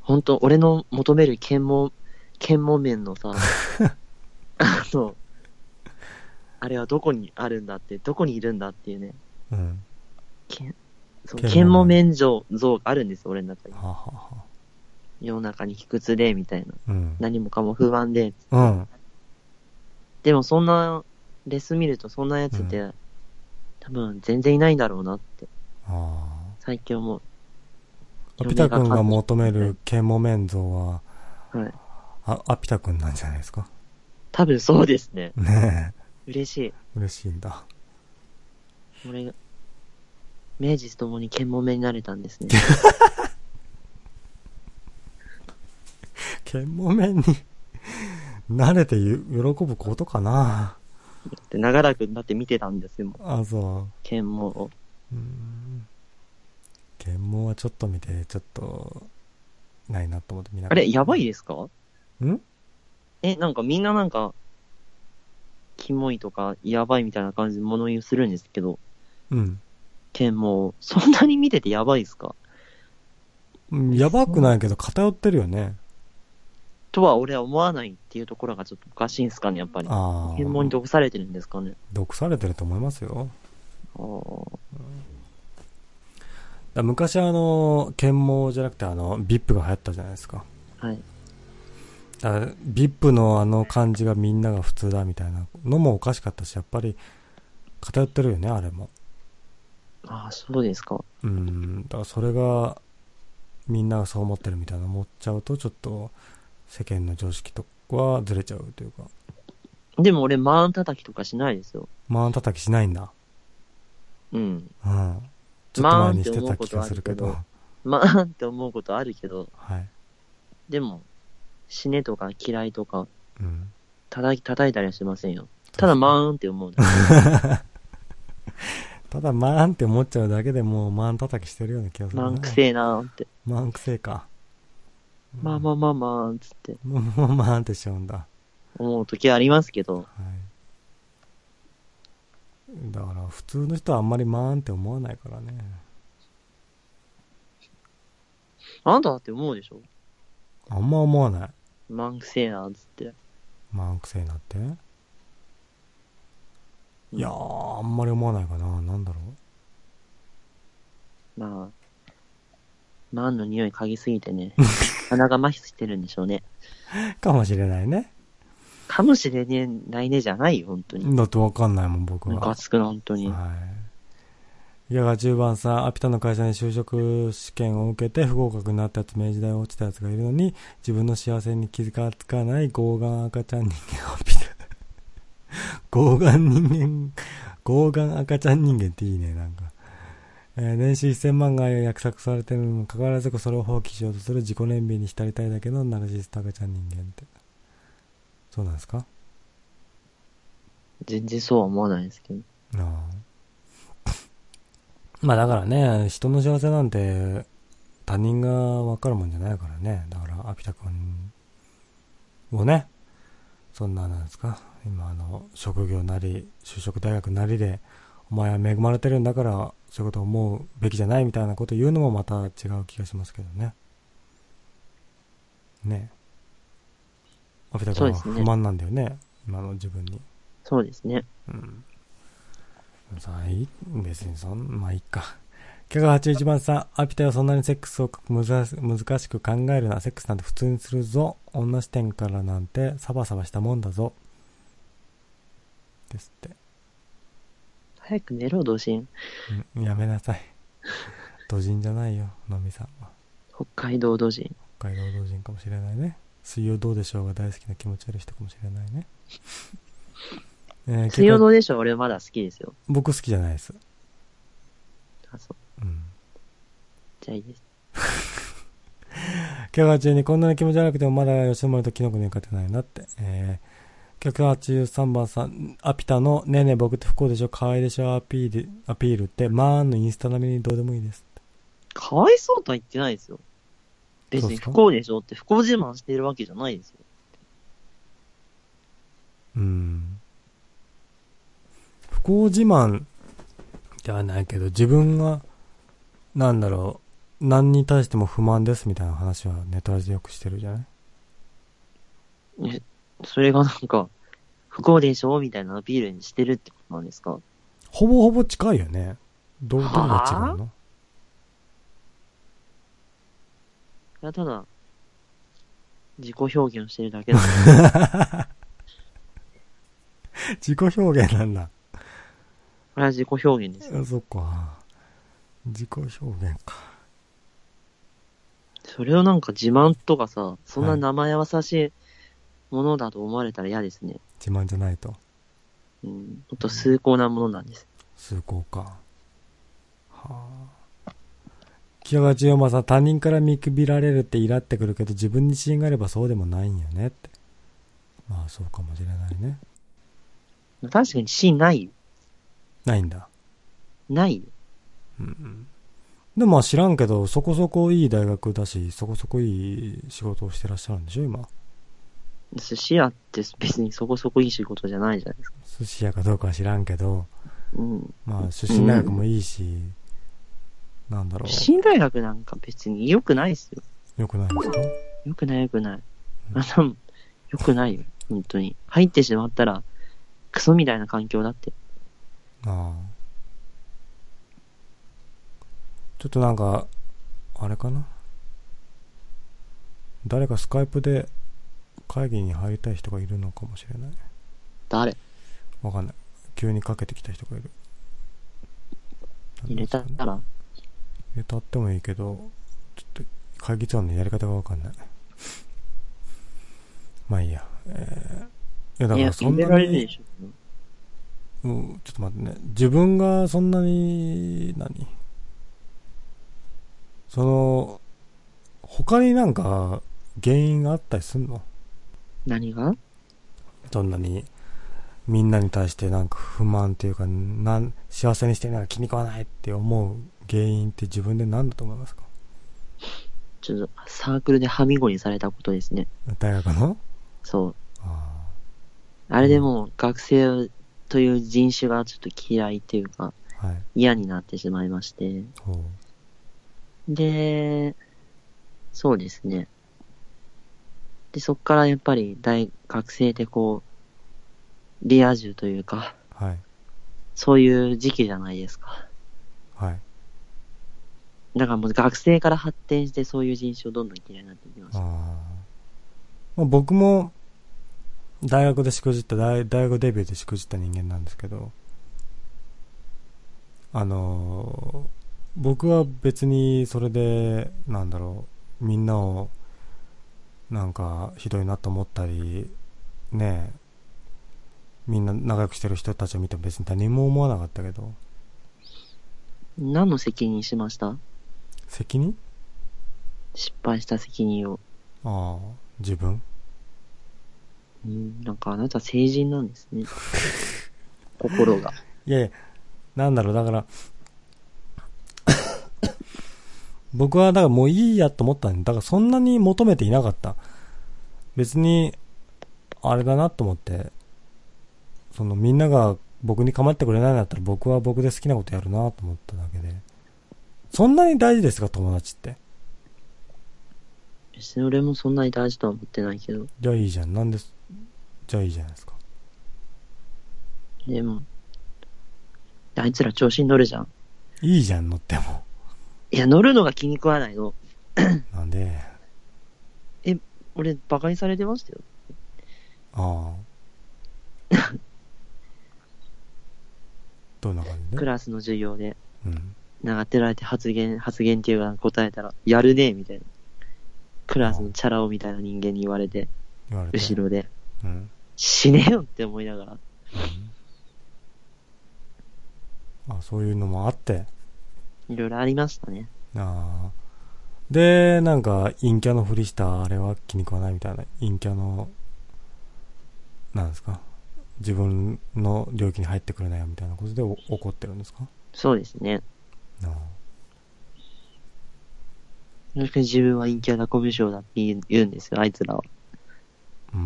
本当俺の求める検問、検問面のさ、(laughs) あの、あれはどこにあるんだって、どこにいるんだっていうね、うん。けんそう検問面検問面像像があるんですよ、俺の中に。はあ、はあはあ、世の中に卑屈で、みたいな。うん。何もかも不安で。うん。でもそんな、レス見るとそんなやつって、う多分全然いないんだろうなって、あ最近思う。ピタ君が求めるケモメン像は、はい。あ、アピタ君なんじゃないですか？多分そうですね。ね嬉しえ。嬉しいんだ。い。俺が、明治ともに剣もめになれたんですね。ケモメンに慣れてゆ喜ぶことかなで長らくだって見てたんですよ、あ、そ剣もを。う。うん。剣網はちょっと見て、ちょっと、ないなと思って見なかったあれ、やばいですか？ん？え、なんかみんななんか、キモいとか、やばいみたいな感じで物言いするんですけど、うん。点も、そんなに見ててやばいですか？うんやばくないけど偏ってるよね。とは俺は思わないっていうところがちょっとおかしいんですかね、やっぱり。ああ。検問に毒されてるんですかね。毒されてると思いますよ。あーだ昔あの、剣網じゃなくてあの、VIP が流行ったじゃないですか。はい。だから VIP のあの感じがみんなが普通だみたいなのもおかしかったし、やっぱり偏ってるよね、あれも。ああ、そうですか。うん、だからそれがみんながそう思ってるみたいな思っちゃうと、ちょっと世間の常識とはずれちゃうというか、でも俺、マーン叩きとかしないですよ。マーン叩きしないんだ。うん。うん。ちょっと前にしてた気がするけど。マーンって思うことあるけど、はい。でも、死ねとか嫌いとか、うん。叩き、叩いたりはしませんよ。ただ、マーンって思うだけ。(laughs) ただ、マーンって思っちゃうだけでもう、マーン叩きしてるような気がするな。マーンくせえなーって。マーンくせえか。まあまあまあまあ、つってもう、もうマーンってしちゃうんだ。思う時ありますけど、はい。だから、普通の人はあんまりマーンって思わないからね。あなただって思うでしょ？あんま思わない。マーンくせえなーつって。マーンくせえなって？いやー、あんまり思わないかな。なんだろまあ、マーンの匂い嗅ぎすぎてね、(laughs) 鼻が麻痺してるんでしょうね。う。かもしれないね。かもしれねないねじゃないよ、本当に。だってわかんないもん、僕は。ムカつくな、本当に。はい。いやが10番さん、アピタの会社に就職試験を受けて不合格になったやつ、明治大落ちたやつがいるのに、自分の幸せに気がつかない傲眼赤ちゃん人間アピタ。(laughs) 傲眼人間、傲眼赤ちゃん人間っていいね、なんか。えー年収1000万が約束されてるにもかかわらずそれを放棄しようとする自己憐憫に浸りたいだけのナルシスト赤ちゃん人間って。そうなんですか？全然そうは思わないですけど。ああまあだからね、人の幸せなんて他人が分かるもんじゃないからね。だから、アピタ君をね、そんななんですか、今あの、職業なり、就職大学なりで、お前は恵まれてるんだから、そういうことを思うべきじゃないみたいなこと言うのもまた違う気がしますけどね。ねアピタ君は不満なんだよね、今の自分に。そうですね。うん。さあ、いい別にそん、まあいいか。キャガ81番さん、アピタよそんなにセックスをむず難しく考えるな。セックスなんて普通にするぞ。女視点からなんてサバサバしたもんだぞ。ですって。早く寝ろ、同心。うん、やめなさい。土人じゃないよ、のみさんは。北海道同人。北海道同人かもしれないね。水曜どうでしょうが大好きな気持ち悪い人かもしれないね。えー水曜どうでしょう？俺まだ好きですよ。僕好きじゃないです。あ、そう。うん。じゃあいいです。(laughs) 今日中にこんなに気持ち悪くてもまだ吉野森とキノコには勝てないなって。えー、183番さん、アピタのねえねえ僕って不幸でしょ？可愛いでしょ？アピール、アピールって、まあんのインスタ並みにどうでもいいです。かわいそうとは言ってないですよ。別に不幸でしょって不幸自慢してるわけじゃないですよ。うん。不幸自慢ではないけど、自分が、なんだろう、何に対しても不満ですみたいな話はネットラジでよくしてるじゃない？え、それがなんか、不幸でしょみたいなアピールにしてるってことなんですか？ほぼほぼ近いよね。ど、どこが違うの？いや、ただ、自己表現をしてるだけなんで、(laughs) 自己表現なんだ。これは自己表現ですよ。あそっか。自己表現か。それをなんか自慢とかさ、そんはない生優しいものだと思われたら嫌ですね。自慢じゃないと。うん。もっと崇高なものなんです。崇高か。はあ。清川千代馬さん、他人から見くびられるってイラってくるけど、自分に自信があればそうでもないんよねって。まあ、そうかもしれないね。確かに自信ないよ。ないんだ。ない？よ。うん。でもまあ知らんけど、そこそこいい大学だし、そこそこいい仕事をしてらっしゃるんでしょ、今。寿司屋って別にそこそこいい仕事じゃないじゃないですか。寿司屋かどうかは知らんけど、うん。まあ出身大学もいいし、なんだろ信頼学なんか別に良くないですよ。う。よくないですか？良くない良くない。あの、良くないよ。本当に。入ってしまったら、クソみたいな環境だって。ああ。ちょっとなんか、あれかな？誰かスカイプで会議に入りたい人がいるのかもしれない。誰？わかんない。急にかけてきた人がいる。入れたら、入れたってもいいけど、ちょっと会議長のやり方がわかんない。まあいいや。えー、いやだからそんなに。うん、ちょっと待ってね。自分がそんなに、何？その、他になんか原因があったりすんの？何が？どんなにみんなに対してなんか不満っていうかなん幸せにしてるのが気に食わないって思う原因って自分で何だと思いますか？ちょっと、サークルではみごにされたことですね。大学の？そう。ああれでもう学生という人種がちょっと嫌いっていうか、あはい嫌になってしまいまして。で、そうですね。で、そっからやっぱり大学生でこう、リア充というか、はいそういう時期じゃないですか。はいだからもう学生から発展してそういう人種をどんどん嫌いになっていきました。あーまあ僕も大学でしくじった大大学デビューでしくじった人間なんですけどあのー僕は別にそれでなんだろうみんなをなんかひどいなと思ったりねえみんな仲良くしてる人たちを見ても別に何も思わなかったけど。何の責任しました？責任？失敗した責任を。ああ自分？うん、なんかあなた成人なんですね。(laughs) 心が。いやいや、なんだろう、だから、(coughs) 僕はだからもういいやと思ったんだからそんなに求めていなかった。別に、あれだなと思って、そのみんなが僕に構ってくれないんだったら僕は僕で好きなことやるなと思っただけで。そんなに大事ですか、友達って。別に俺もそんなに大事とは思ってないけど。じゃあいいじゃん。なんです、じゃあいいじゃないですか。でも、あいつら調子に乗るじゃん。いいじゃん、乗っても。いや、乗るのが気に食わないの。(coughs) なんで、俺、馬鹿にされてましたよ。ああ。(laughs) どんな感じで？クラスの授業で、うん。長ってられて発言、発言っていうか答えたら、やるねみたいな。クラスのチャラ男みたいな人間に言われて、言われて。後ろで、うん。死ねよって思いながら。あそういうのもあって、いろいろありましたね。あーで、なんか、陰キャのふりしたあれは気に食わないみたいな、陰キャの、なんですか、自分の領域に入ってくれないよみたいなことでお怒ってるんですか？そうですね。あ確かに自分は陰キャだ、コミュ障だって言うんですよ、あいつらは。ーう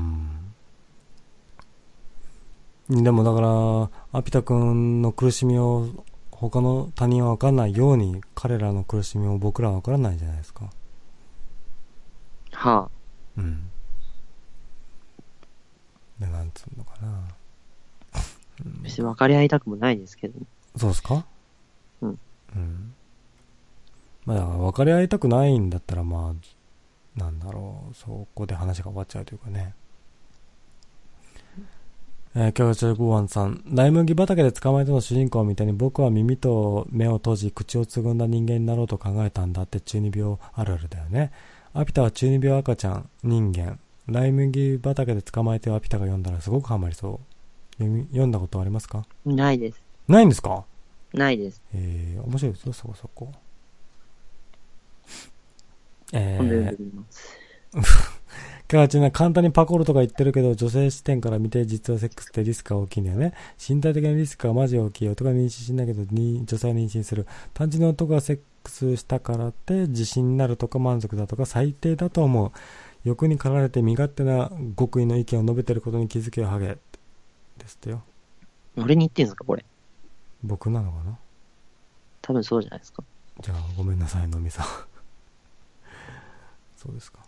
ん。でもだから、アピタ君の苦しみを他の他人は分かんないように、彼らの苦しみを僕らは分からないじゃないですか。はうん。で、なんつうのかな。あ、別に分かり合いたくもないですけど。そうですか？うん。うん。まあだから分かり合いたくないんだったらまあ、なんだろう、そこで話が終わっちゃうというかね。えー、キャガチャゴーワンさん。ライ麦畑で捕まえたの主人公みたいに僕は耳と目を閉じ、口をつぐんだ人間になろうと考えたんだって中二病あるあるだよね。アピタは中二病赤ちゃん、人間。ライ麦畑で捕まえてアピタが読んだらすごくハマりそう。読んだことありますか？ないです。ないんですか？ないです。えー、面白いですよ、そこそこ。えー、みます。キャラチな簡単にパコるとか言ってるけど、女性視点から見て実はセックスってリスクが大きいんだよね。身体的なリスクがマジ大きい。男が妊娠しないけど、に女性は妊娠する。単純に男がセックスしたからって自信になるとか満足だとか最低だと思う。欲に駆られて身勝手な極意の意見を述べてることに気づけよ、ハゲ。ですってよ。俺に言ってんすか、これ？僕なのかな？多分そうじゃないですか。じゃあ、ごめんなさい、のみさん。そうですか。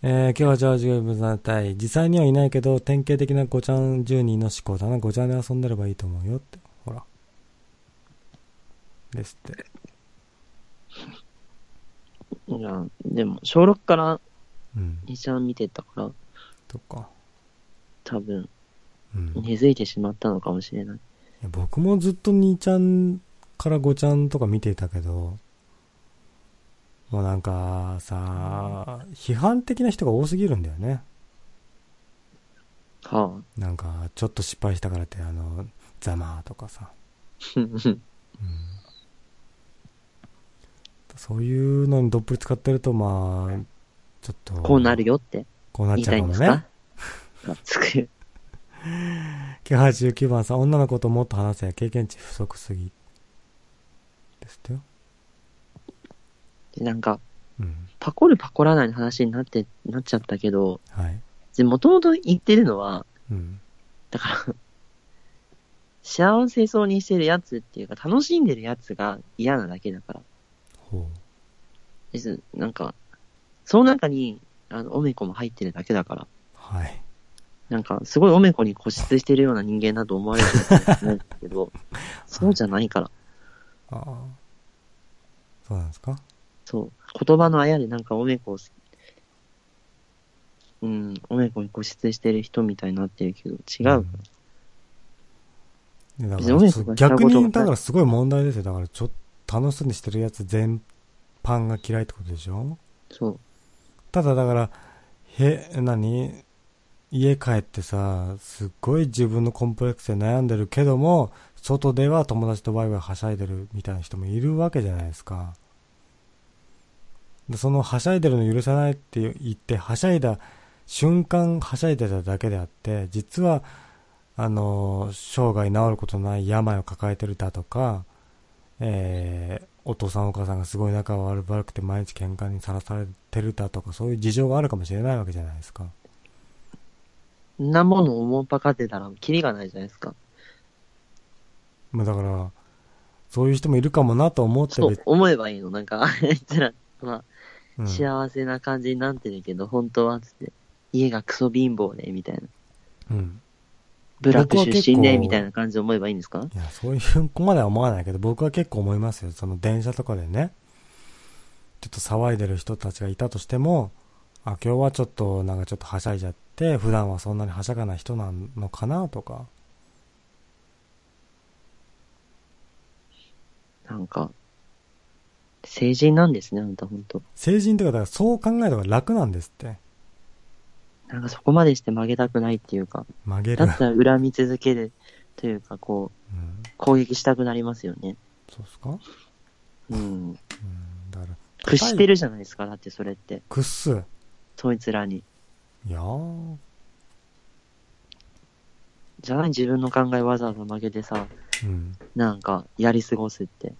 えー、今日はジョージが無駄たい。実際にはいないけど、典型的なごちゃん住人の思考だな。ごちゃんで遊んでればいいと思うよって。ほら。ですって。いや、でも、小6からうん。医者見てたから、とか。多分、うん。い根付いてしまったのかもしれない。や僕もずっと兄ちゃんからごちゃんとか見ていたけど、もうなんかさ、批判的な人が多すぎるんだよね。はなんか、ちょっと失敗したからって、あの、ざまーとかさ。あ。そういうのにどっぷり使ってると、まあ、ちょっと。こうなるよってこうなっちゃうかもね (laughs) つく。(laughs) 989番さん、女の子ともっと話せ、経験値不足すぎ。ですってよ。でなんか、うん。パコるパコらないの話になって、なっちゃったけど、はい。もともと言ってるのは、うん。だから、幸せそうにしてるやつっていうか、楽しんでるやつが嫌なだけだから。ほです。なんか、その中に、あの、オメコも入ってるだけだから。う。はい。なんか、すごいオメコに固執してるような人間だと思われてるんだけど、(laughs) そうじゃないから。ああ。そうなんですか？そう。言葉のあやでなんかオメコを、うん、オメコに固執してる人みたいになってるけど、違うから。いやだか別に音らそ楽がしたことが逆に、だからすごい問題ですよ。だからちょっと楽しそうにしてるやつ全般が嫌いってことでしょ？そう。ただだから、へ、何？家帰ってさ、すっごい自分のコンプレックスで悩んでるけども、外では友達とワイワイはしゃいでるみたいな人もいるわけじゃないですか。でそのはしゃいでるの許さないって言って、はしゃいだ瞬間はしゃいでただけであって、実は、あの、生涯治ることのない病を抱えてるだとか、えー、お父さんお母さんがすごい仲が悪悪くて毎日喧嘩にさらされてるだとか、そういう事情があるかもしれないわけじゃないですか。んなものを思っぱかってたら、キリがないじゃないですか。まあだから、そういう人もいるかもなと思ってそうる。思えばいいの。なんか、あいつら、まうんあ、幸せな感じになってるけど、本当は、つって、家がクソ貧乏で、みたいな。うん。ブラック僕は結構出身で、みたいな感じで思えばいいんですか？いや、そういう子までは思わないけど、僕は結構思いますよ。その電車とかでね、ちょっと騒いでる人たちがいたとしても、あ、今日はちょっと、なんかちょっとはしゃいじゃって、普段はそんなにはしゃがない人なのかなとか。なんか、成人なんですね、あんた本当成人とか、だからそう考えた方が楽なんですって。なんかそこまでして曲げたくないっていうか、曲げる。だったら恨み続けるというか、こう、うん。攻撃したくなりますよね。そうっすか？うん。うん。だから、屈してるじゃないですか、だってそれって。くっす。そいつらに。いやー。じゃない？自分の考えわざわざ曲げてさ、うん。なんか、やり過ごすって。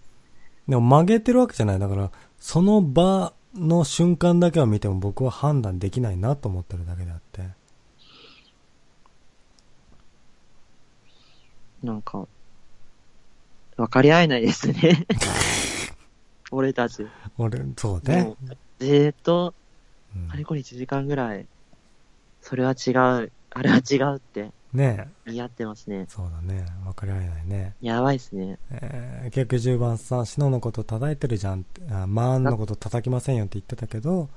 でも曲げてるわけじゃない。だから、その場の瞬間だけを見ても僕は判断できないなと思ってるだけであって。なんか、分かり合えないですね。(laughs) 俺たち。俺、そうねずーっと、うんあれこれ1時間ぐらい、それは違う、あれは違うってね言い合ってますね。そうだね。分かり合えないね。やばいっすね。えー、結局10番さん、シノのこと叩いてるじゃんって、あマーンのこと叩きませんよって言ってたけど、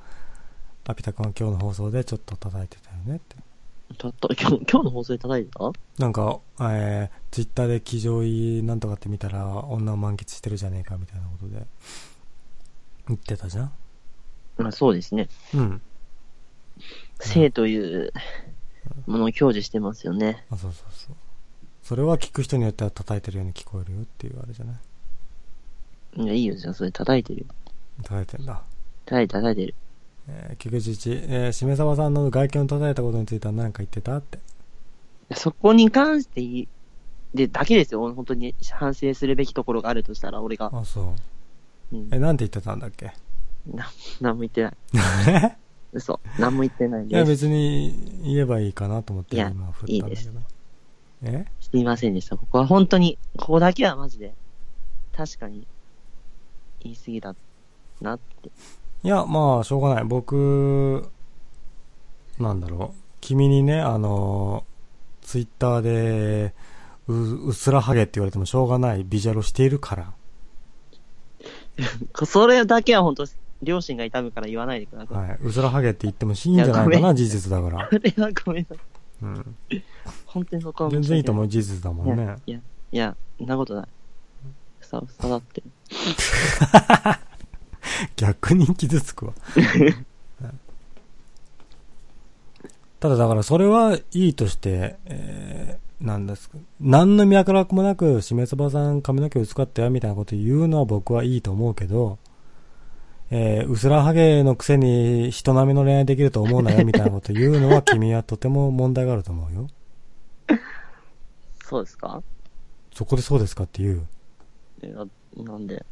ラピュタ君は今日の放送でちょっと叩いてたよねって。たった、(laughs) 今日、今日の放送で叩いてた？なんか、えー、ツイッターで騎乗位なんとかって見たら、女を満喫してるじゃねえかみたいなことで、言ってたじゃんまあそうですね。うん。性というものを享受してますよね。あ、そうそうそう。それは聞く人によっては叩いてるように聞こえるよっていうあれじゃない？いや、いいよ、じゃあそれ叩いてるよ。叩いてんだ。叩いて叩いてる。えー、菊池一、えー、しめさばさんの外見を叩いたことについては何か言ってたって。そこに関していい、で、だけですよ。本当に反省するべきところがあるとしたら、俺が。あ、そう。うんえ、。なんて言ってたんだっけ？な、なんも言ってない。(laughs) 嘘。なんも言ってないいや、です。別に言えばいいかなと思っていや今振ったんだけど。え？すいませんでした。ここは本当に、ここだけはマジで、確かに、言い過ぎだなって。いや、まあ、しょうがない。僕、なんだろう。君にね、あの、ツイッターで、う、うっすらハゲって言われてもしょうがないビジュアルをしているから。(laughs) それだけは本当両親が痛むから言わないでください。はい。うっすらハゲって言ってもいいんじゃないかな、事実だから。それはごめんなさい。うん。本当にそこは全然いいと思う。う、事実だもんね。いや、いや、そんなことない。ふさふさだって。(laughs) 逆に傷つくわ。(laughs) ただだからそれはいいとして、えー、なんですか。何の脈絡もなく、しめつばさん髪の毛薄かったよみたいなこと言うのは僕はいいと思うけど、えー、うすらハゲのくせに人並みの恋愛できると思うなよみたいなこと言うのは君はとても問題があると思うよ。(laughs) そうですか？そこでそうですかって言う。いやなんで？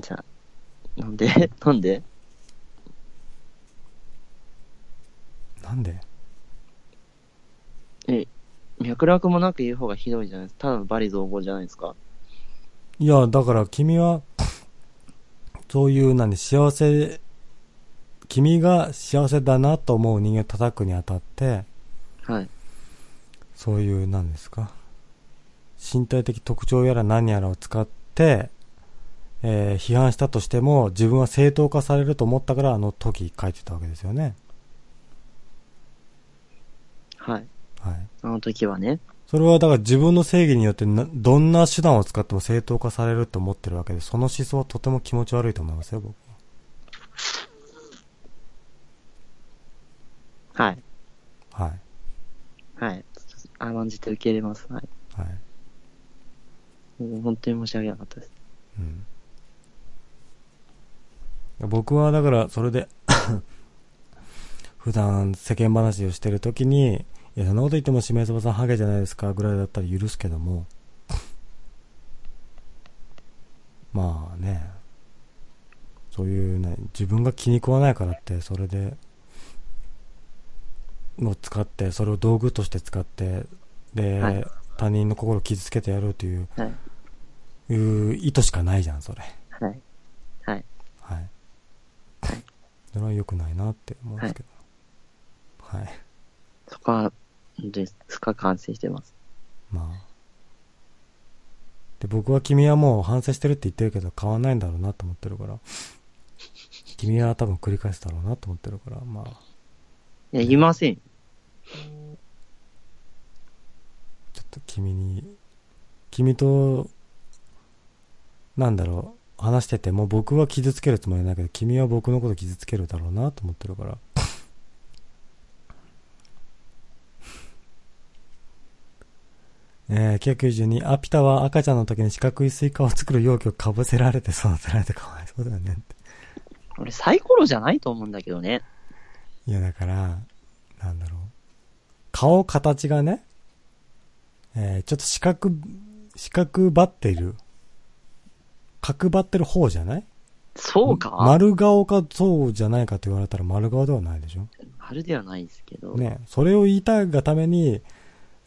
じゃあ、なんで？(laughs) なんで？なんで？え、脈絡もなく言う方がひどいじゃないですか。ただのバリ造語じゃないですか。いや、だから君は、そういう、何、幸せ、君が幸せだなと思う人間を叩くにあたって、はい。そういう、何ですか、身体的特徴やら何やらを使って、えー批判したとしても、自分は正当化されると思ったから、あの時書いてたわけですよね。はい。はい。あの時はね。それはだから自分の正義によってな、どんな手段を使っても正当化されると思ってるわけで、その思想はとても気持ち悪いと思いますよ、僕はい。は。はい。はい。甘んじて受け入れます。はい。はい。もう本当に申し訳なかったです。うん僕はだからそれで (coughs) 普段世間話をしてる時にいやそんなこと言ってもしめそばさんハゲじゃないですかぐらいだったら許すけども (laughs) まあねそういうね自分が気に食わないからってそれでの使ってそれを道具として使ってで、はい他人の心を傷つけてやろうというはい。いう意図しかないじゃんそれはい。はい。はい。それは良くないなって思うんですけど。はい。そこは、本当に深く反省してます。まあ。で、僕は君はもう反省してるって言ってるけど変わんないんだろうなと思ってるから。君は多分繰り返すだろうなと思ってるから、まあ、いや、言いませんよ。ちょっと君に、君と、なんだろう、話してても僕は傷つけるつもりないけど、君は僕のこと傷つけるだろうなと思ってるから。えー、992、アピタは赤ちゃんの時に四角いスイカを作る容器をかぶせられて育てられてかわいそうだよねって。俺サイコロじゃないと思うんだけどね。いや、だから、なんだろう。顔形がね、えー、ちょっと四角、四角ばってる。角張ってる方じゃない？そうか丸顔かそうじゃないかって言われたら丸顔ではないでしょ？丸ではないですけど。ね。それを言いたいがために、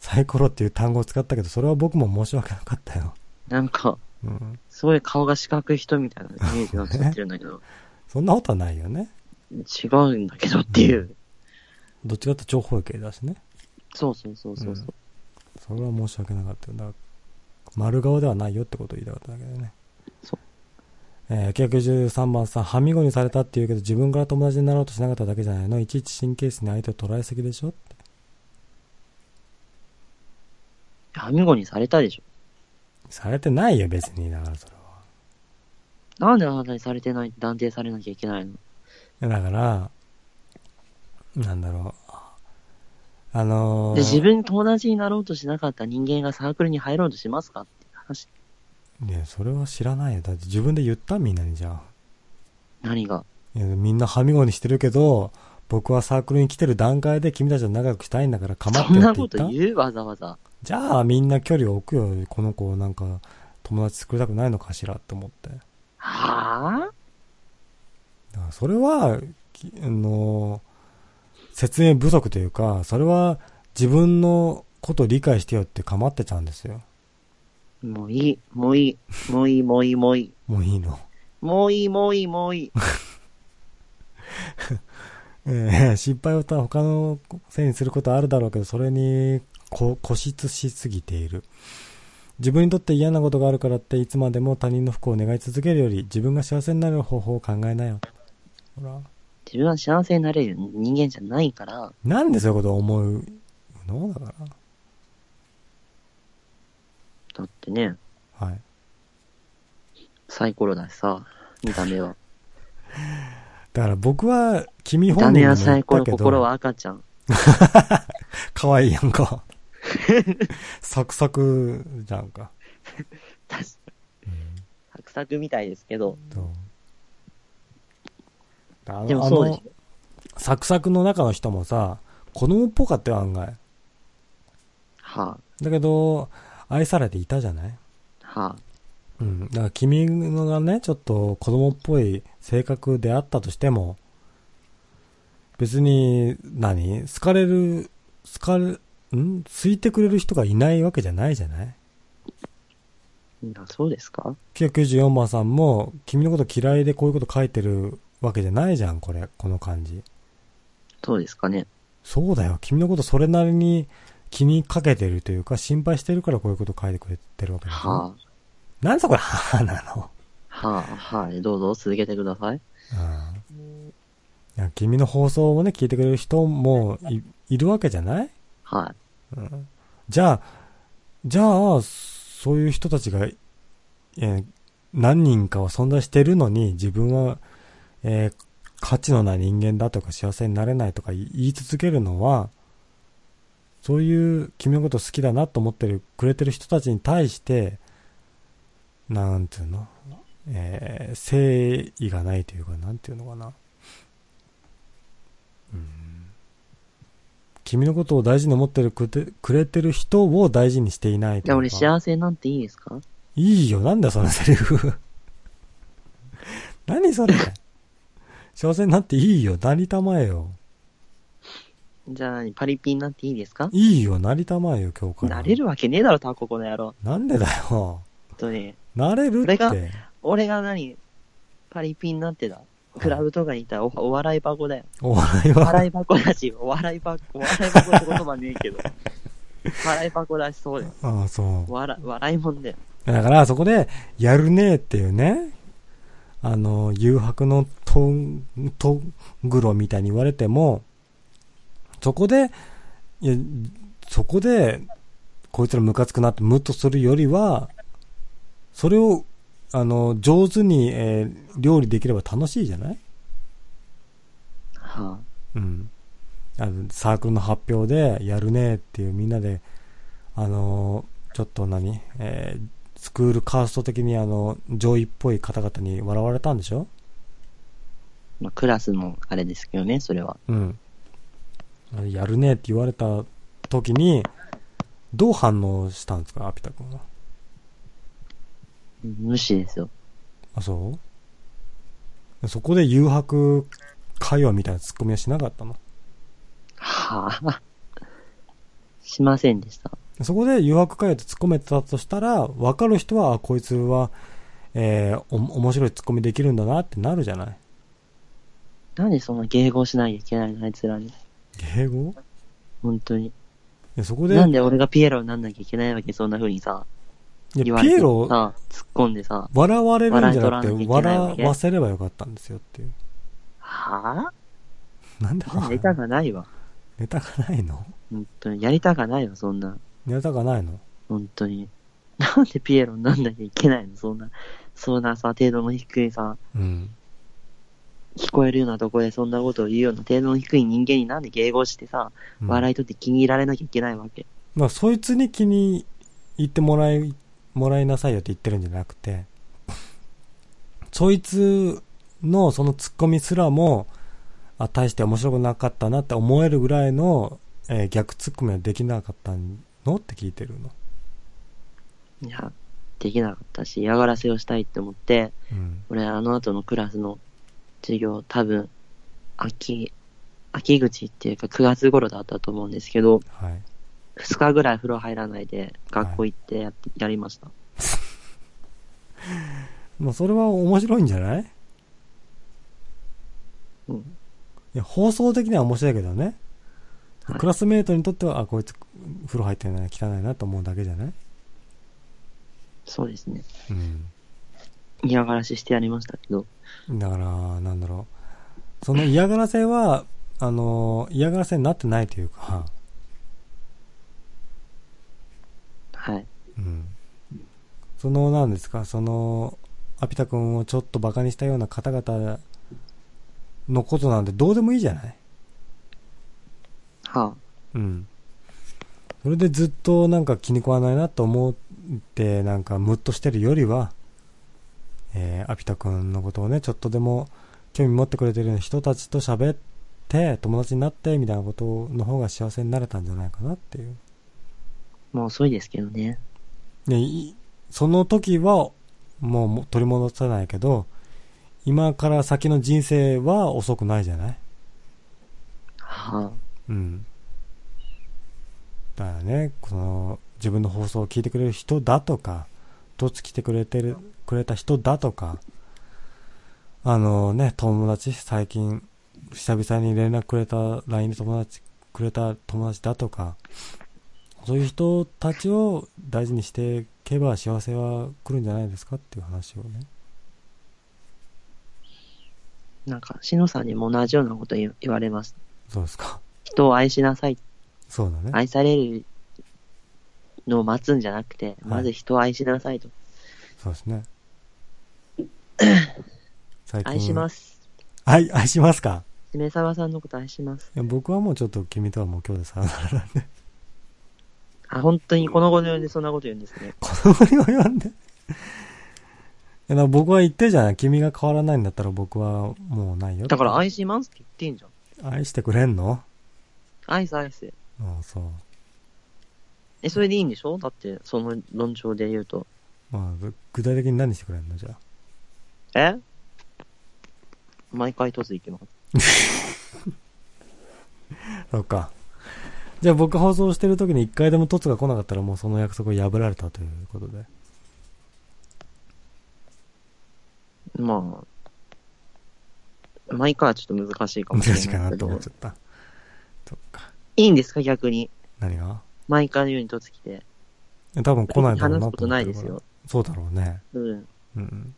サイコロっていう単語を使ったけど、それは僕も申し訳なかったよ。なんか、うん。すごい顔が四角い人みたいなイメージになってるんだけど、(laughs) そんなことはないよね。違うんだけどっていう。どっちかって長方形だしね。そうそうそうそうそう。それは申し訳なかったよ。だから、丸顔ではないよってことを言いたかっただけだよね。そう。えー、913番さん、はみごにされたって言うけど、自分から友達になろうとしなかっただけじゃないの？いちいち神経質に相手を捉えすぎでしょ？って。はみごにされたでしょ。されてないよ、別に。だからそれは。なんであなたにされてない、断定されなきゃいけないのいやだから、なんだろう。あのー、で、自分友達になろうとしなかった人間がサークルに入ろうとしますかって話。いや、それは知らないよ。だって自分で言ったみんなにじゃあ。何がいや、みんなはみごにしてるけど、僕はサークルに来てる段階で君たちと仲良くしたいんだから構ってんよって言ったと言うわざわざ。じゃあみんな距離を置くよ。この子なんか友達作りたくないのかしらって思って。だはぁからそれは、きあの、説明不足というか、それは自分のことを理解してよって構ってちゃうんですよ。もういい、もういい、もういい、もういい、もういい。もういいの。もういい、もういい、もういい。(laughs) ええ失敗をた他のせいにすることはあるだろうけど、それにこ固執しすぎている。自分にとって嫌なことがあるからっていつまでも他人の不幸を願い続けるより自分が幸せになる方法を考えなよ。ほら。自分は幸せになれる人間じゃないから、なんでそういうことを思うの？だかだってね、ら。はい。サイコロだしさ、見た目は。(laughs) だから僕は君見た本人にも目はサイコロ、心は赤ちゃん。(laughs) 可愛いやんか。サクサクじゃんか。確かサクサクみたいですけど、あのでもそうでしあのサクサクの中の人もさ、子供っぽかったよ、案外。はだけど、愛されていたじゃない？あ、はあ、うん。だから君のがね、ちょっと子供っぽい性格であったとしても、別に、何？好かれる、好かれ、ん？好いてくれる人がいないわけじゃないじゃない？そうですか？994番さんも、君のこと嫌いでこういうこと書いてるわけじゃないじゃん、これ、この感じ。そうですかね。そうだよ。君のことそれなりに気にかけてるというか、心配してるからこういうこと書いてくれてるわけでしょ。はなんでそこで、はぁなのあ、はあ、はい、どうぞ続けてください。うん。いや君の放送をね、聞いてくれる人もいいるわけじゃない？はじゃあ、じゃあ、そういう人たちが、えー何人かは存在してるのに、自分は、えー価値のない人間だとか幸せになれないとか言い続けるのは、そういう君のこと好きだなと思ってる、くれてる人たちに対して、なんていうの？えー誠意がないというか、なんていうのかな。うん。君のことを大事に思ってるくれてくれてる人を大事にしていないい。じゃあ俺せ幸せなんていいですか？いいよ、なんだよ、そのセリフ。(laughs) 何それ？幸せになっていいよ、なりたまえよ。じゃあ何？パリピになっていいですか？いいよ、なりたまえよ、今日から。なれるわけねえだろ、タコこの野郎。なんでだよ。本当に。なれるっ俺がて。俺が何？パリピになってた？クラブとかにいたらおお笑い箱だよ。お笑いおは。笑い箱だし、お笑い箱、お笑い箱って言葉ねえけど。(laughs) 笑い箱だし、そうだよ。ああ、そう。笑、笑いもんだよ。だから、そこで、やるねっていうね、あの、誘白のトン、トグロみたいに言われても、そこで、いや、そこで、こいつらムカつくなってムッとするよりは、それを、あの、上手に、えー料理できれば楽しいじゃない？はうん。あの、サークルの発表で、やるねっていうみんなで、あのーちょっと何？えースクールカースト的にあの、上位っぽい方々に笑われたんでしょ？まあ、クラスのあれですけどね、それは。うん。あやるねって言われた時に、どう反応したんですかアピタ君は？無視ですよ。あ、そう？そこで誘白会話みたいなツッコミはしなかったの？はあ。しませんでした。そこで誘惑会話って突っ込めてたとしたら、分かる人は、あこいつは、えー、お、面白い突っ込みできるんだなってなるじゃない？なんでそんな迎合しなきゃいけないの、あいつらに。敬語本当に。でそこで、なんで俺がピエロになんなきゃいけないわけ、そんな風にさ、いやピエロ、さ、突っ込んでさ、笑われるんじゃなくて、笑わせればよかったんですよっていう。はなんでぁネタがないわ。ネタがないの？本当に。やりたかないわ、そんな。ネタがないの？本当に。なんでピエロになんなきゃいけないの？そんな、そんなさ、程度の低いさ、うん。聞こえるようなとこでそんなことを言うような程度の低い人間になんで迎合してさ、うん笑いとって気に入られなきゃいけないわけ。まあ、そいつに気に入ってもらい、もらいなさいよって言ってるんじゃなくて、そいつのそのツッコミすらも、あ、大して面白くなかったなって思えるぐらいの、えー逆ツッコミはできなかったのって聞いてるの。いや、できなかったし、嫌がらせをしたいって思って、うん。俺あの後のクラスの授業多分、秋、秋口っていうか9月頃だったと思うんですけど、はい。2日ぐらい風呂入らないで学校行ってや,、やりました。まあ、それは面白いんじゃない？うん。いや、放送的には面白いけどね。はいクラスメイトにとっては、あ、こいつ、風呂入ってない、汚いなと思うだけじゃない？そうですね。うん。嫌がらししてやりましたけど。だから、なんだろう。その嫌がらせは、あの、嫌がらせになってないというか、はい。うん。その、なんですか、その、アピタ君をちょっと馬鹿にしたような方々のことなんてどうでもいいじゃない？はうん。それでずっとなんか気に食わないなと思って、なんかムッとしてるよりは、えー、アピタ君のことをね、ちょっとでも興味持ってくれてる人たちと喋って、友達になって、みたいなことの方が幸せになれたんじゃないかなっていう。あ。もう遅いですけどね。で、いその時は、もうも取り戻せないけど、今から先の人生は遅くないじゃない？はうん。だからね、この、自分の放送を聞いてくれる人だとか、とつ来てくれてる、くれた人だとか、あのね、友達、最近、久々に連絡くれた、LINE で友達、くれた友達だとか、そういう人たちを大事にしていけば幸せは来るんじゃないですかっていう話をね。あ。なんか、しのさんにも同じようなこと言言われます。そうですか。人を愛しなさい。そうだね。愛されるのを待つんじゃなくて、まず人を愛しなさいと。そうですね。(clears throat) 最近。。愛しますす。愛、愛しますか？しめさばさんのこと愛します。いや僕はもうちょっと君とはもう今日でさよならなんで。あ、本当にこの後のようにそんなこと言うんですね。子供にも読んで？(laughs) いや僕は言ってるじゃない。君が変わらないんだったら僕はもうないよ。だから愛しますって言ってんじゃん。愛してくれんの？愛す愛す。ああ、そう。え、それでいいんでしょ？だって、その論調で言うと。まあ、ぐ具体的に何してくれんの？じゃあ。え？毎回突いきます。(laughs) そっか。じゃあ僕放送してる時に一回でも凸が来なかったらもうその約束を破られたということで。まあ、毎回はちょっと難しいかもしれない。難しいかなと思っちゃった。そっか。いいんですか？逆に。何が？毎回のように突来て。多分来ないだろうな話すことないですよ。そうだろうね。うん。うんうん。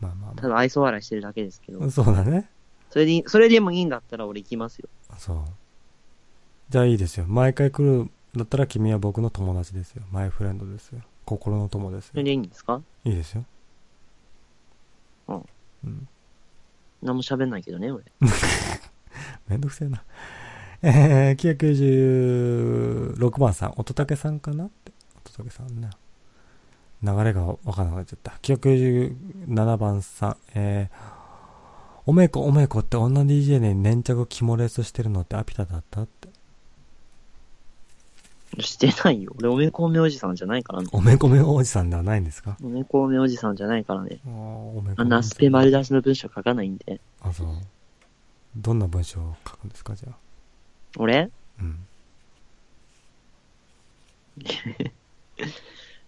まあまあただ愛想笑いしてるだけですけどまあ。。そうだね。それでそれでもいいんだったら俺行きますよ。そう。じゃあいいですよ。毎回来るんだったら君は僕の友達ですよ。マイフレンドですよ。心の友ですよ。それでいいんですか？いいですよ。うん。うん。何も喋んないけどね、俺。(laughs) めんどくせえな。えー、996番さん、乙武さんかな？って。乙武さんね。流れがわからなくなっちゃった。997番さん、えー、おめこおめこって女 DJ に粘着肝レスしてるのってアピタだった？って。してないよ。俺、おめこめおじさんじゃないからね。おめこめおじさんではないんですか？おめこめおじさんじゃないからね。あーおめこあんなスペ丸出しの文章書かないんで。あ、そう。どんな文章を書くんですか、じゃあ？俺？うん。(laughs)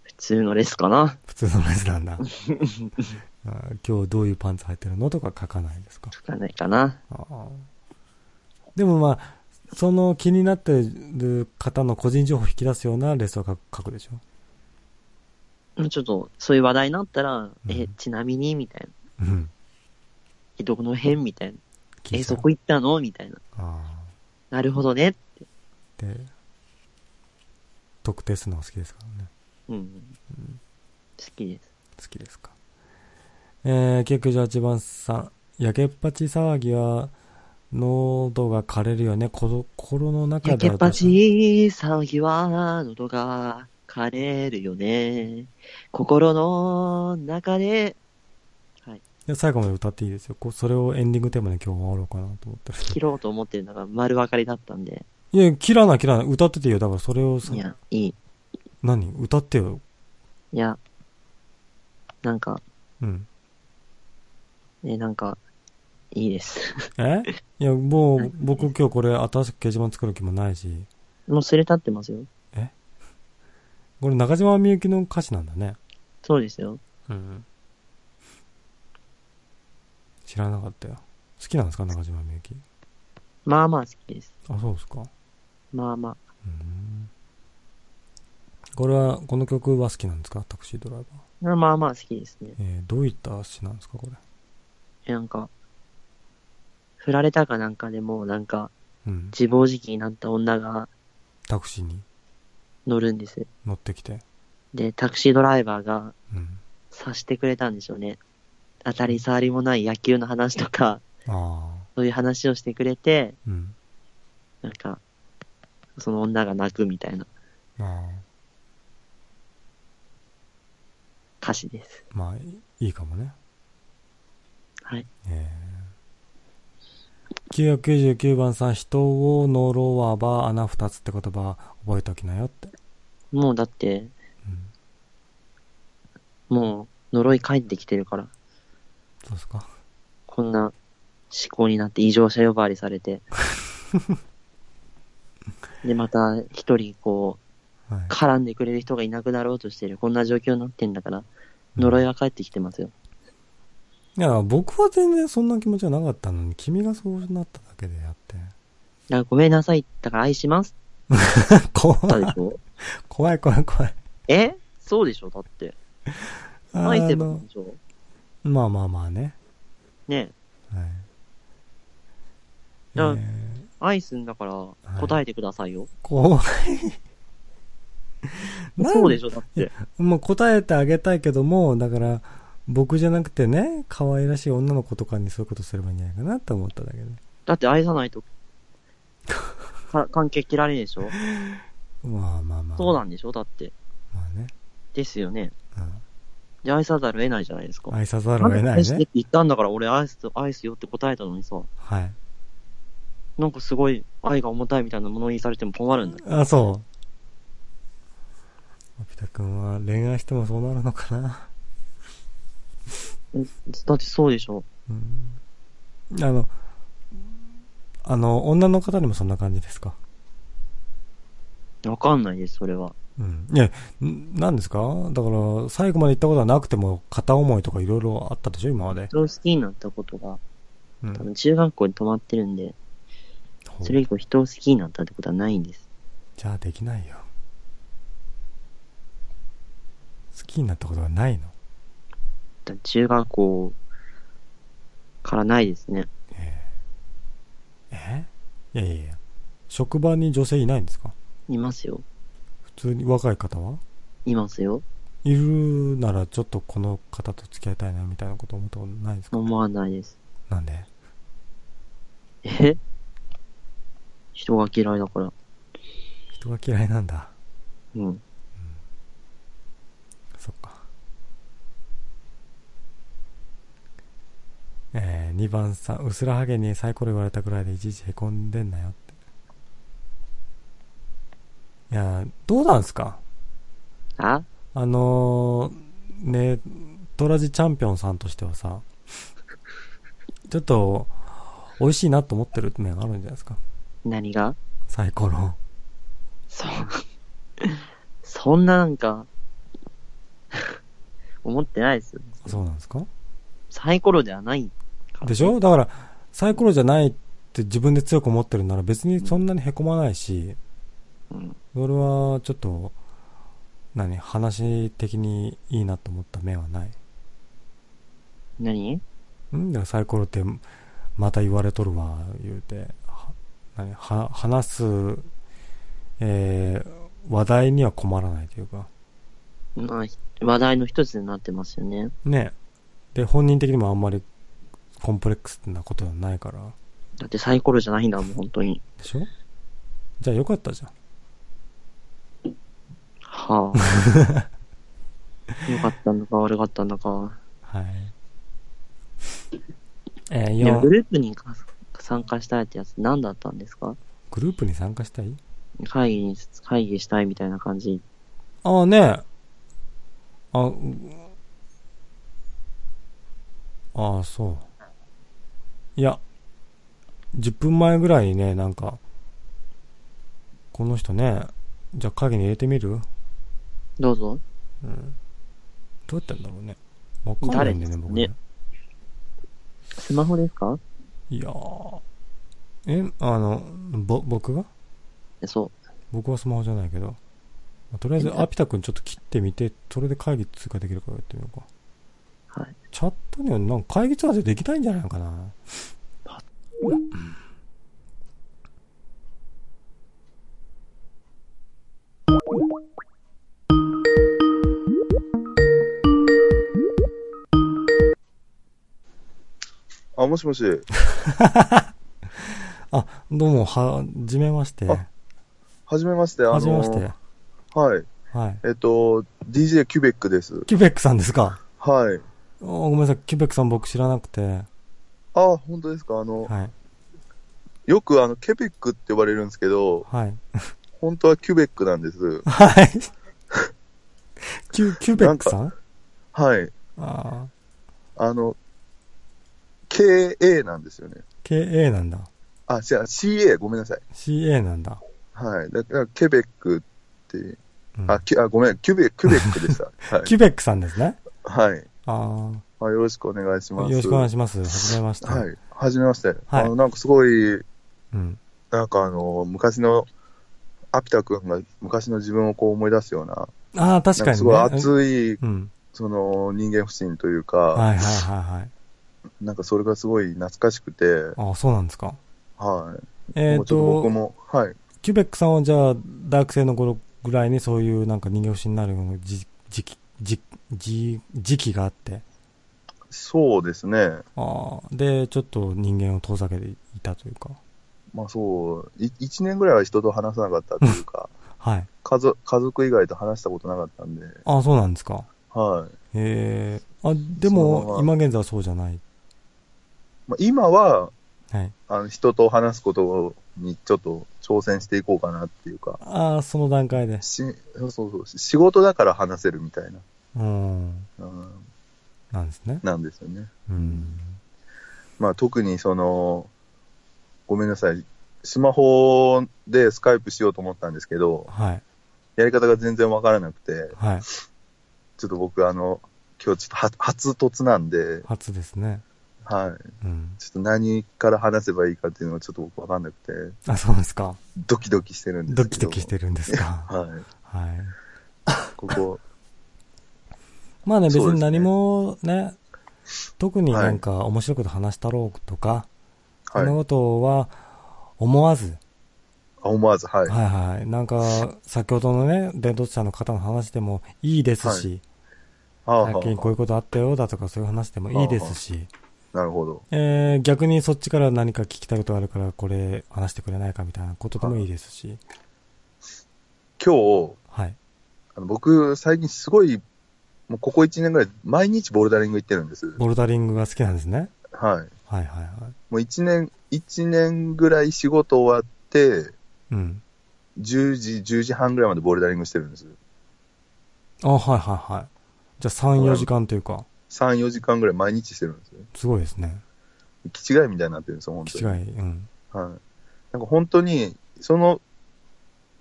普通のレスかな？普通のレスなんだ。(laughs) あー今日どういうパンツ履いてるの？とか書かないんですか？書かないかな。あーでもまあ、その気になってる方の個人情報を引き出すようなレスを書くでしょ？ちょっと、そういう話題になったら、うんえ、ちなみにみたいな。うん。え、どこの辺みたいな。え、そうこ行ったのみたいな。あなるほどね。あ。で、特定するのが好きですからね。うん。好きです。好きですか。えー、998番さん。やけっぱち騒ぎは、喉が枯れるよね。こ心の中でやけっぱち騒ぎは喉が枯れるよね。心の中でで最後まで歌っていいですよ。こうそれをエンディングテーマで今日終わろうかなと思ってる。切ろうと思ってるのが丸分かりだったんで。いや、切らない切らない。歌ってていいよ。だからそれをさい、や、いい。何？歌ってよ。いや、なんか、うん。え、なんか、いいです。え？いや、もう、僕今日これ新しく掲示板作る気もないし、もうすれ立ってますよ。これ中島みゆきの歌詞なんだね。そうですよ。うん。知らなかったよ。好きなんですか中島みゆき？まあまあ好きです。あ、そうですか。まあまあ。うん。これは、この曲は好きなんですか？タクシードライバー。まあまあ好きですね。えー、どういった詩なんですかこれ？えなんか、振られたかなんかでも、なんか、うん。自暴自棄になった女がタクシーに？乗るんです。乗ってきて。で、タクシードライバーがうん。察してくれたんでしょうね。当たり障りもない野球の話とか、ああ。そういう話をしてくれて、うん。なんか、その女が泣くみたいなああ。歌詞です。まあ、いいいかもね。はい。えー、999番さん、人を呪わば穴二つって言葉覚えておきなよって。もうだって、うん。もう呪い帰ってきてるから、そうですか。こんな思考になって異常者呼ばわりされて。(laughs) で、また一人こう、はい。絡んでくれる人がいなくなろうとしてる。こんな状況になってんだから、呪いは帰ってきてますよ。いや、僕は全然そんな気持ちはなかったのに、君がそうなっただけであって。だごめんなさい。だから愛します (laughs) 怖い怖い怖い怖い。え？そうでしょ？だって。あ愛せばいいのでしょ？まあまあまあね。ねはい。いやえー愛すんだから答えてくださいよ。怖い。(laughs) そうでしょ？だって。(laughs) もう答えてあげたいけども、だから、僕じゃなくてね、可愛らしい女の子とかにそういうことすればいいんじゃないかなって思っただけで。だって愛さないと、(laughs) か関係切られるでしょ？まあまあまあ。そうなんでしょ？だって。まあね。ですよね。うん。で、愛さざるを得ないじゃないですか。愛さざるを得ないねって。言ったんだから俺愛す、愛すよって答えたのにさ、はい。なんかすごい愛が重たいみたいな物言いされても困るんだよ。あ、そう。ピタ君は恋愛してもそうなるのかな。えだってそうでしょうん。あの、あの、女の方にもそんな感じですか？わかんないです、それは。うん。いや、んなんですか？だから、最後まで行ったことはなくても、片思いとかいろいろあったでしょ今まで。人を好きになったことが、うん多分中学校に止まってるんで、それ以降人を好きになったってことはないんです。じゃあできないよ。好きになったことがないの？だって中学校からないですね。えいやいやいや。職場に女性いないんですか？いますよ。普通に若い方は？いますよ。いるならちょっとこの方と付き合いたいなみたいなこと思ったことないですか？思わないです。なんで？え？人が嫌いだから。人が嫌いなんだ。うん。そっか。えー、2番さん、うすらはげにサイコロ言われたぐらいでいちいちへこんでんなよって。いや、どうなんすか？あ？あのー、ね、トラジチャンピオンさんとしてはさ、ちょっと、美味しいなと思ってる面あるんじゃないですか？何が？サイコロ。そう。そんななんか、思ってないですよ。そうなんですか？サイコロではない。でしょ？だから、サイコロじゃないって自分で強く思ってるなら別にそんなに凹まないし、うん。それはちょっと、何話的にいいなと思った面はない。何？ん？だからサイコロって、また言われとるわ、言うて、は何？は話す、えー、話題には困らないというか。まあ、話題の一つになってますよね。ね。で、本人的にもあんまりコンプレックスなことはないから。だってサイコロじゃないんだもん、本当に。でしょ？じゃあよかったじゃん。はあ。(laughs) よかったんだか悪かったんだか。はい。えー、4いやグ、ループにか参加したいってやつ何だったんですか？グループに参加したい？会議に、会議したいみたいな感じ。ああねあ、うああ、そう。いや、10分前ぐらいにね、なんか、この人ね、じゃあ影に入れてみる？どうぞ。うん。どうやってんだろうね。わかんないんだよね、僕ね誰。スマホですか？いやー。え、あの、ぼ、僕が？そ僕はスマホじゃないけど。まあとりあえず、えアピタ君ちょっと切ってみて、それで会議通過できるかやってみようか。チャットにはなんか会議通話でできないんじゃないのかな。あ、もしもし。(laughs) あ、どうも、は、じめまして。あはじめまして。あのはじめまして。はい。はい。えっと、DJ キュベックです。キュベックさんですかはい。あごめんなさい、キュベックさん僕知らなくて。あ、本当ですか？あの、はい。よくあの、ケベックって呼ばれるんですけど、はい。本当はキュベックなんです。はい。キュ、キュベックさんはい。ああの、KA なんですよね。ー KA なんだ。あ、違う、CA、ごめんなさい。CA なんだ。はい。だから、ケベックって、うんあ、キュあごめん、キュベ、キュベックでした。(laughs) はい。キュベックさんですね。はい。ああよろしくお願いしあ。ます。よろしくお願いします。はじめまして。はい。はじめまして。はいあの、なんかすごい、うん。なんかあの、昔の、アピタ君が昔の自分をこう思い出すような、ああ、確かにね。すごい熱い、うん。その人間不信というか、はいはいはいはい。なんかそれがすごい懐かしくて、ああ、そうなんですか。はい。えっ、と僕と、も、はい。キュベックさんはじゃあ、大学生の頃ぐらいにそういうなんか人間不信になる時時期、時時時期があって、そうですね。ああ、で、ちょっと人間を遠ざけていたというか。まあそう、い一年ぐらいは人と話さなかったというか、(laughs) はい。家族、家族以外と話したことなかったんで、ああ、そうなんですか。はい。へえ。あ、でも、ま今現在はそうじゃない？まあ、今は、はい。あの、人と話すことにちょっと挑戦していこうかなっていうか、ああ、その段階で。し、そうそうそう、仕事だから話せるみたいな、うん。うん、なんですね。なんですよね。うん。まあ特にその、ごめんなさい、スマホでスカイプしようと思ったんですけど、はい。やり方が全然わからなくて、はい。ちょっと僕あの、今日ちょっとは初突なんで、初ですね。はい。うん。ちょっと何から話せばいいかっていうのがちょっと僕わかんなくて、あ、そうですか。ドキドキしてるんですけど。ドキドキしてるんですか。(laughs) はい。はい。ここ、まあね、別に何もね、特になんか面白いこと話したろうとか、そはい。んなことは思わず、あ思わず、はい。はいはい。なんか、先ほどのね、伝統者の方の話でもいいですし、はあはあ最近こういうことあったよだとかそういう話でもいいですし、なるほど。えー、逆にそっちから何か聞きたいことがあるからこれ話してくれないかみたいなことでもいいですし、今日、はい。あの僕、最近すごい、もうここ1年ぐらい、毎日ボルダリング行ってるんです。ボルダリングが好きなんですね。はい。はいはいはい。もう1年、一年ぐらい仕事終わって、うん。10時、10時半ぐらいまでボルダリングしてるんです。あ、はいはいはい。じゃあ3、4時間というか、3、4時間ぐらい毎日してるんですよ。すごいですね。気違いみたいになってるんですよ、本当に。気違い。うん。はい。なんか本当に、その、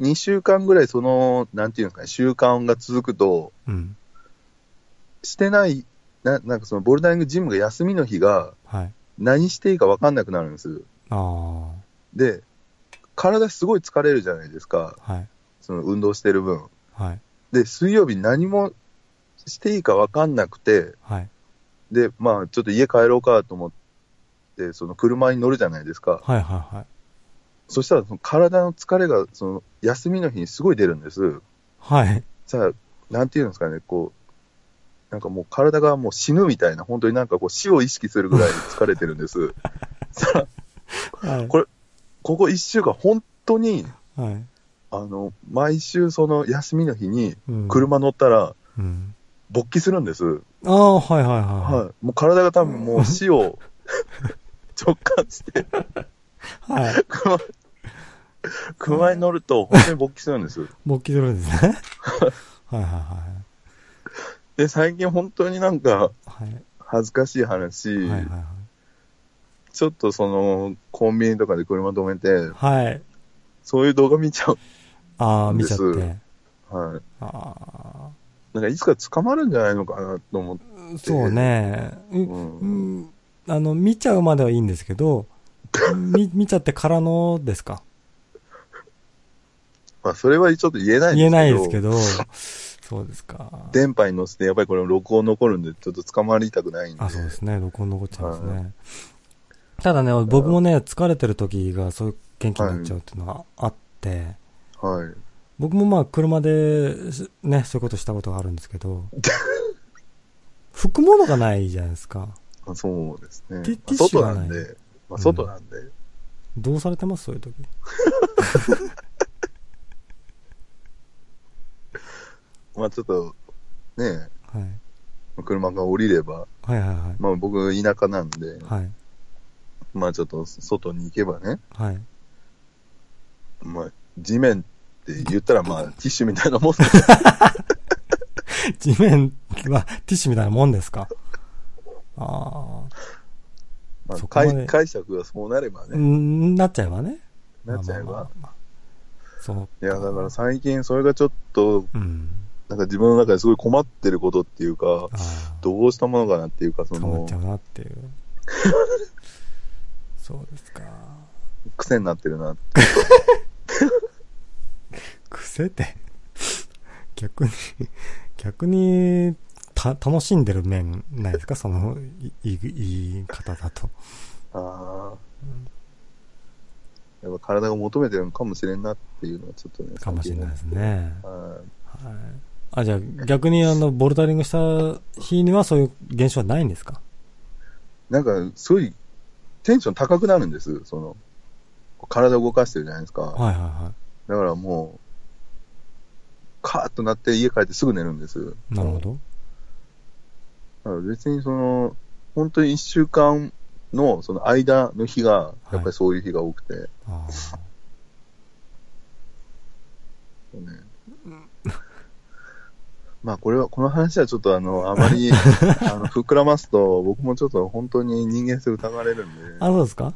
2週間ぐらいその、なんていうんですかね、習慣が続くと、うん。してない、ななんかそのボルダリングジムが休みの日が、はい。何していいか分かんなくなるんです。あで、体すごい疲れるじゃないですか。あ。はい。そその運動してる分。はい。で、水曜日何もしていいか分かんなくて、はい。で、まあ、ちょっと家帰ろうかと思って、その車に乗るじゃないですか。はいはいはい。そしたら、その体の疲れが、その、休みの日にすごい出るんです。はい。さあ、なんていうんですかね、こう、なんかもう体がもう死ぬみたいな、本当になんかこう死を意識するぐらい疲れてるんです。(laughs) さあ、はい。これここ一週間本当に、はい。あの、毎週その休みの日にうん。車乗ったらうん。勃起するんです。ああ、はいはいはい。はい。もう体が多分もう死を (laughs) 直感して、はい。車、車に乗ると本当に勃起するんです。勃起するんですね。(laughs) はいはいはで、最近本当になんかい。はい。恥ずかしい話、はいはいはい。ちょっとそのコンビニとかで車止めて、はい。そういう動画見ちゃう。ああ、見ちゃって。はい。ああ。なんかいつか捕まるんじゃないのかなと思って。そうね。ううんうんあの、見ちゃうまではいいんですけど、(laughs) 見、見ちゃってからのですか？まあ、それはちょっと言えないんですけど。言えないですけど、そうですか。電波に乗せて、やっぱりこれ録音残るんで、ちょっと捕まりたくないんで。あ、そうですね。録音残っちゃいますはね。ただね、僕もね、疲れてる時がそういう元気になっちゃうっていうのがあって、はい。僕もまあ車で、しね、そういうことしたことがあるんですけど、(laughs) 拭くものがないじゃないですか。あそうですね。ティッシュがないなんで、まあ、外なんで、どうされてます？そういう時。(laughs) まあちょっと、ね、はい。車が降りれば、はいはいはい。まあ僕田舎なんで、はい。まあちょっと外に行けばね、はい。まあ地面って言ったらまあ (laughs) ティッシュみたいなもんで地面はティッシュみたいなもんですか？あまあそこまで解解釈がそうなればあ。ね、んなっちゃえばね。なっちゃえば。まあまあまあまあそう。いや、だから最近それがちょっと、うん。なんか自分の中ですごい困ってることっていうか。どうしたものかなっていうか、その変わっちゃ、うなっていう。(laughs) そうですか。癖になってるな。(laughs) 癖って、逆に、逆に、た、楽しんでる面ないですか？その、いいい言い方だと。ああ。やっぱ体が求めてるのかもしれんなっていうのはちょっとね。かもしれないですね。ははい。あ、じゃあ逆にあの、ボルダリングした日にはそういう現象はないんですか？いなんか、すごい、テンション高くなるんです。その、体を動かしてるじゃないですか。はいはいはだからもう、カーッとなって家帰ってすぐ寝るんです。い。なるほど。だから別にその、本当に一週間のその間の日が、やっぱりそういう日が多くて、あね。まあこれは、この話はちょっとあの、(laughs) あまり、あの、膨らますと、僕もちょっと本当に人間性疑われるんで、あ。あ、そうですか？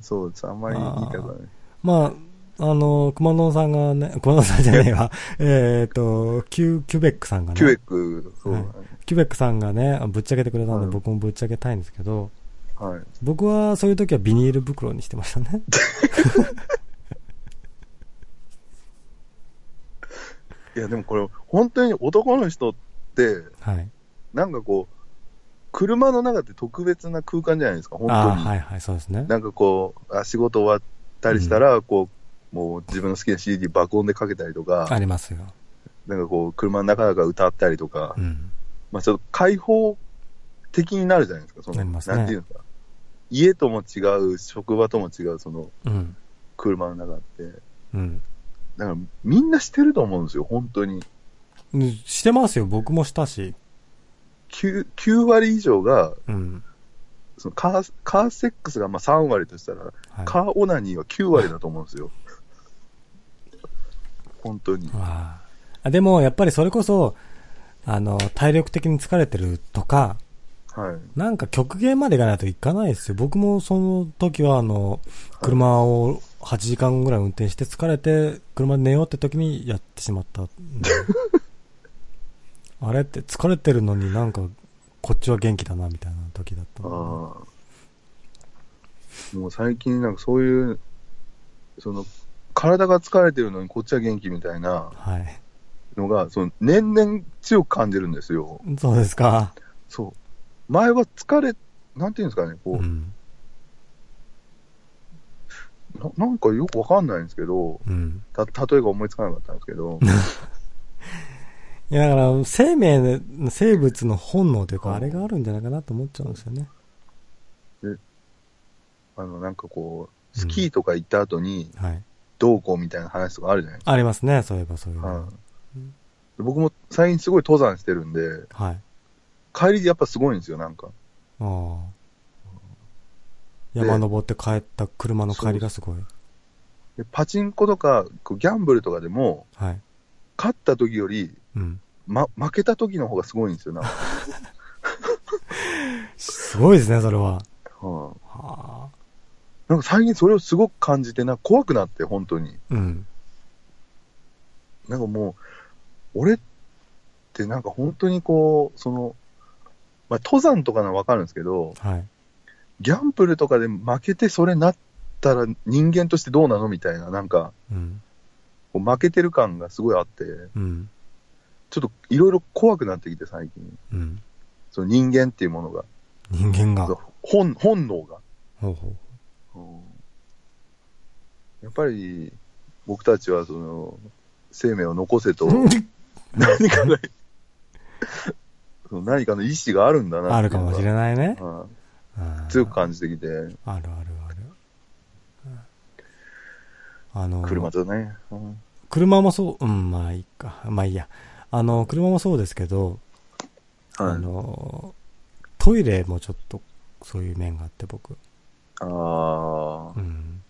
そうです。あんまり言いたくない。まあ、あの、熊野さんがね、(laughs) 熊野さんじゃねえわ。(laughs) えっと、キュ、キュベックさんがね。キュベック、そうだね。キュベックさんがね、ぶっちゃけてくれたんで、はい僕もぶっちゃけたいんですけど、はい。僕はそういう時はビニール袋にしてましたね。いや、でもこれ、本当に男の人って、はい。なんかこう、車の中って特別な空間じゃないですか、本当に。はいはい、そうですね。なんかこう、あ仕事終わったりしたら、こう、もう自分の好きな CD 爆音でかけたりとか、ありますよ。なんかこう、車の中が歌ったりとか、うん。まあちょっと開放的になるじゃないですか、その、ねなんていうんですか。家とも違う、職場とも違う、その、うん。車の中って。うん。だから、みんなしてると思うんですよ、本当に。うんしてますよ、僕もしたし。9, 9割以上が、うん。そのカー、カーセックスがまあ3割としたら、はい。カーオナニーは9割だと思うんですよ。(laughs) 本当に。ああでも、やっぱりそれこそ、あの、体力的に疲れてるとか、はい。なんか極限までいかないといかないですよ。僕もその時は、あの、車を8時間ぐらい運転して疲れて、車で寝ようって時にやってしまった。(laughs) あれって疲れてるのになんか、こっちは元気だな、みたいな時だったああ。のもう最近なんかそういう、その、体が疲れてるのにこっちは元気みたいなはい。のが、その、年々強く感じるんですよ。そうですか。そう。前は疲れ、なんていうんですかね、こう、うん。ななんかよくわかんないんですけど、うん。た、例えが思いつかなかったんですけど、(laughs) いや、だから、生命の、生物の本能というか、うんあれがあるんじゃないかなと思っちゃうんですよね。あの、なんかこう、スキーとか行った後に、はい。どうこうみたいな話とかあるじゃないですありますね、そういえばそういうか。の。はいで僕も最近すごい登山してるんで、はい。帰りやっぱすごいんですよ、なんか。ああ。山登って帰った車の帰りがすごい。でパチンコとか、こうギャンブルとかでも、はい。勝った時より、うん。ま、負けた時の方がすごいんですよ、なんか。すごいですね、それは。ははあ。なんか最近それをすごく感じてな、怖くなって、本当に。うん。なんかもう、俺っってなんか本当にこう、その、まあ、登山とかならわかるんですけど、はい。ギャンブルとかで負けてそれなったら人間としてどうなのみたいな、なんか、うん。負けてる感がすごいあって、うん。ちょっといろいろ怖くなってきて最近。うん。その人間っていうものが。人間が。本、本能が。うほうんやっぱり、僕たちはその、生命を残せと、(laughs) (laughs) う。何かの何かの意志があるんだなあるかもしれないね。うんうん強く感じてきて、あるあるある。あの、車とね。うん車もそう、うん、まあいいか。まあいいや。あの、車もそうですけど、あはい。の、トイレもちょっとそういう面があって僕。ああう、ん。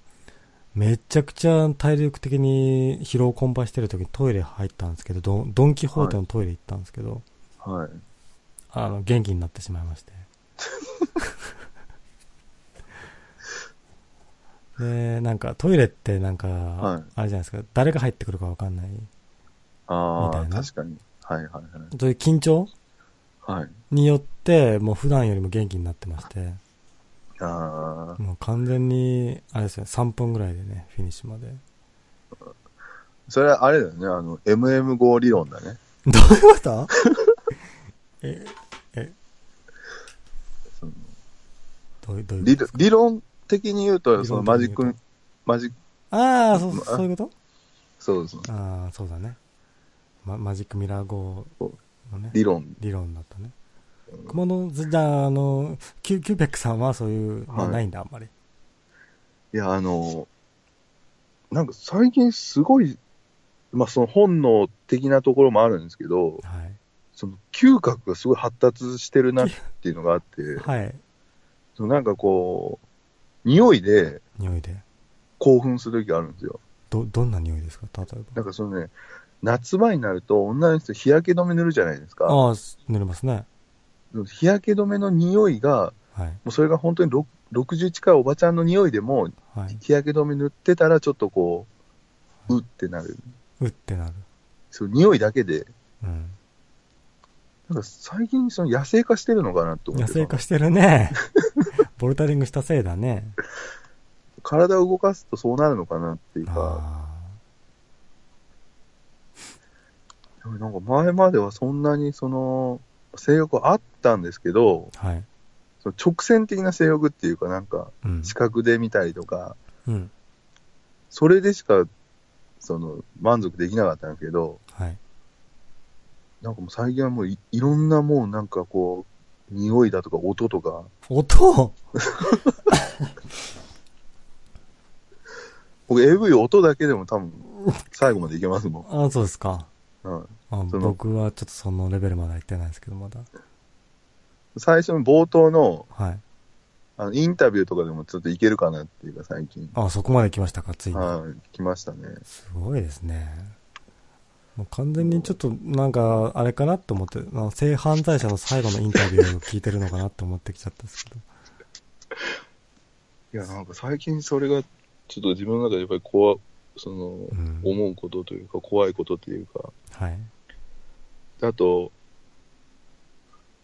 めちゃくちゃ体力的に疲労困憊してる時にトイレ入ったんですけど、ドンドンキホーテのトイレ行ったんですけど、はい。あの、元気になってしまいまして。(laughs) (laughs) で、なんかトイレってなんか、いあれじゃないですか、誰が入ってくるかわかんない。ああ、みたいな確かに。はいはいそういう緊張？はい。はい。によって、もう普段よりも元気になってまして、ああ、もう完全に、あれですね、3分ぐらいでね、フィニッシュまで。それはあれだよね、あの、MM5 理論だね。(laughs) どういうこと？え、(laughs) そのどういう、どういう理理論的に言うと、理そのマジック、マジック、ああ、そう、まそういうこと？そうですね。ああ、そうだね。ま、マジックミラー号のね、理論。理論だったね。熊野、じゃあ、あの、キュキューベックさんはそういう、まあはいないんだ、あんまり？いや、あの、なんか最近すごい、まあその本能的なところもあるんですけど、はい。その嗅覚がすごい発達してるなっていうのがあって、はい。なんかこう、匂いで匂いで。興奮する時があるんですよ。ど、どんな匂いですか？例えば。なんかそのね、夏場になると女の人日焼け止め塗るじゃないですか。ああ、塗れますね。日焼け止めの匂いが、はい。もうそれが本当にろ60近いおばちゃんの匂いでも、はい。日焼け止め塗ってたらちょっとこう、うってなる。うってなる。そう、匂いだけで、うん。なんか最近その野生化してるのかなって思って野生化してるね。(laughs) ボルタリングしたせいだね。体を動かすとそうなるのかなっていうか、なんか前まではそんなにその、性欲はあったんですけど、あ。はい。その直線的な性欲っていうかなんか、うん。視覚で見たりとか、うん。それでしか、その、満足できなかったんですけど、はい。なんかもう最近はもういいろんなもうなんかこう、匂いだとか音とか、音？僕 AV 音だけでも多分、最後までいけますもん。あそうですか。はいあその僕はちょっとそのレベルまでは行ってないですけど、まだ。最初の冒頭の、はい。あの、インタビューとかでもちょっといけるかなっていうか最近。あそこまで来ましたか、ついに。はい、来ましたね。すごいですね。もう完全にちょっとなんか、あれかなと思って、あの性犯罪者の最後のインタビューを聞いてるのかなって思ってきちゃったんですけど。(laughs) いや、なんか最近それが、ちょっと自分の中でやっぱり怖、その、うん。思うことというか、怖いことというか、はい。あと、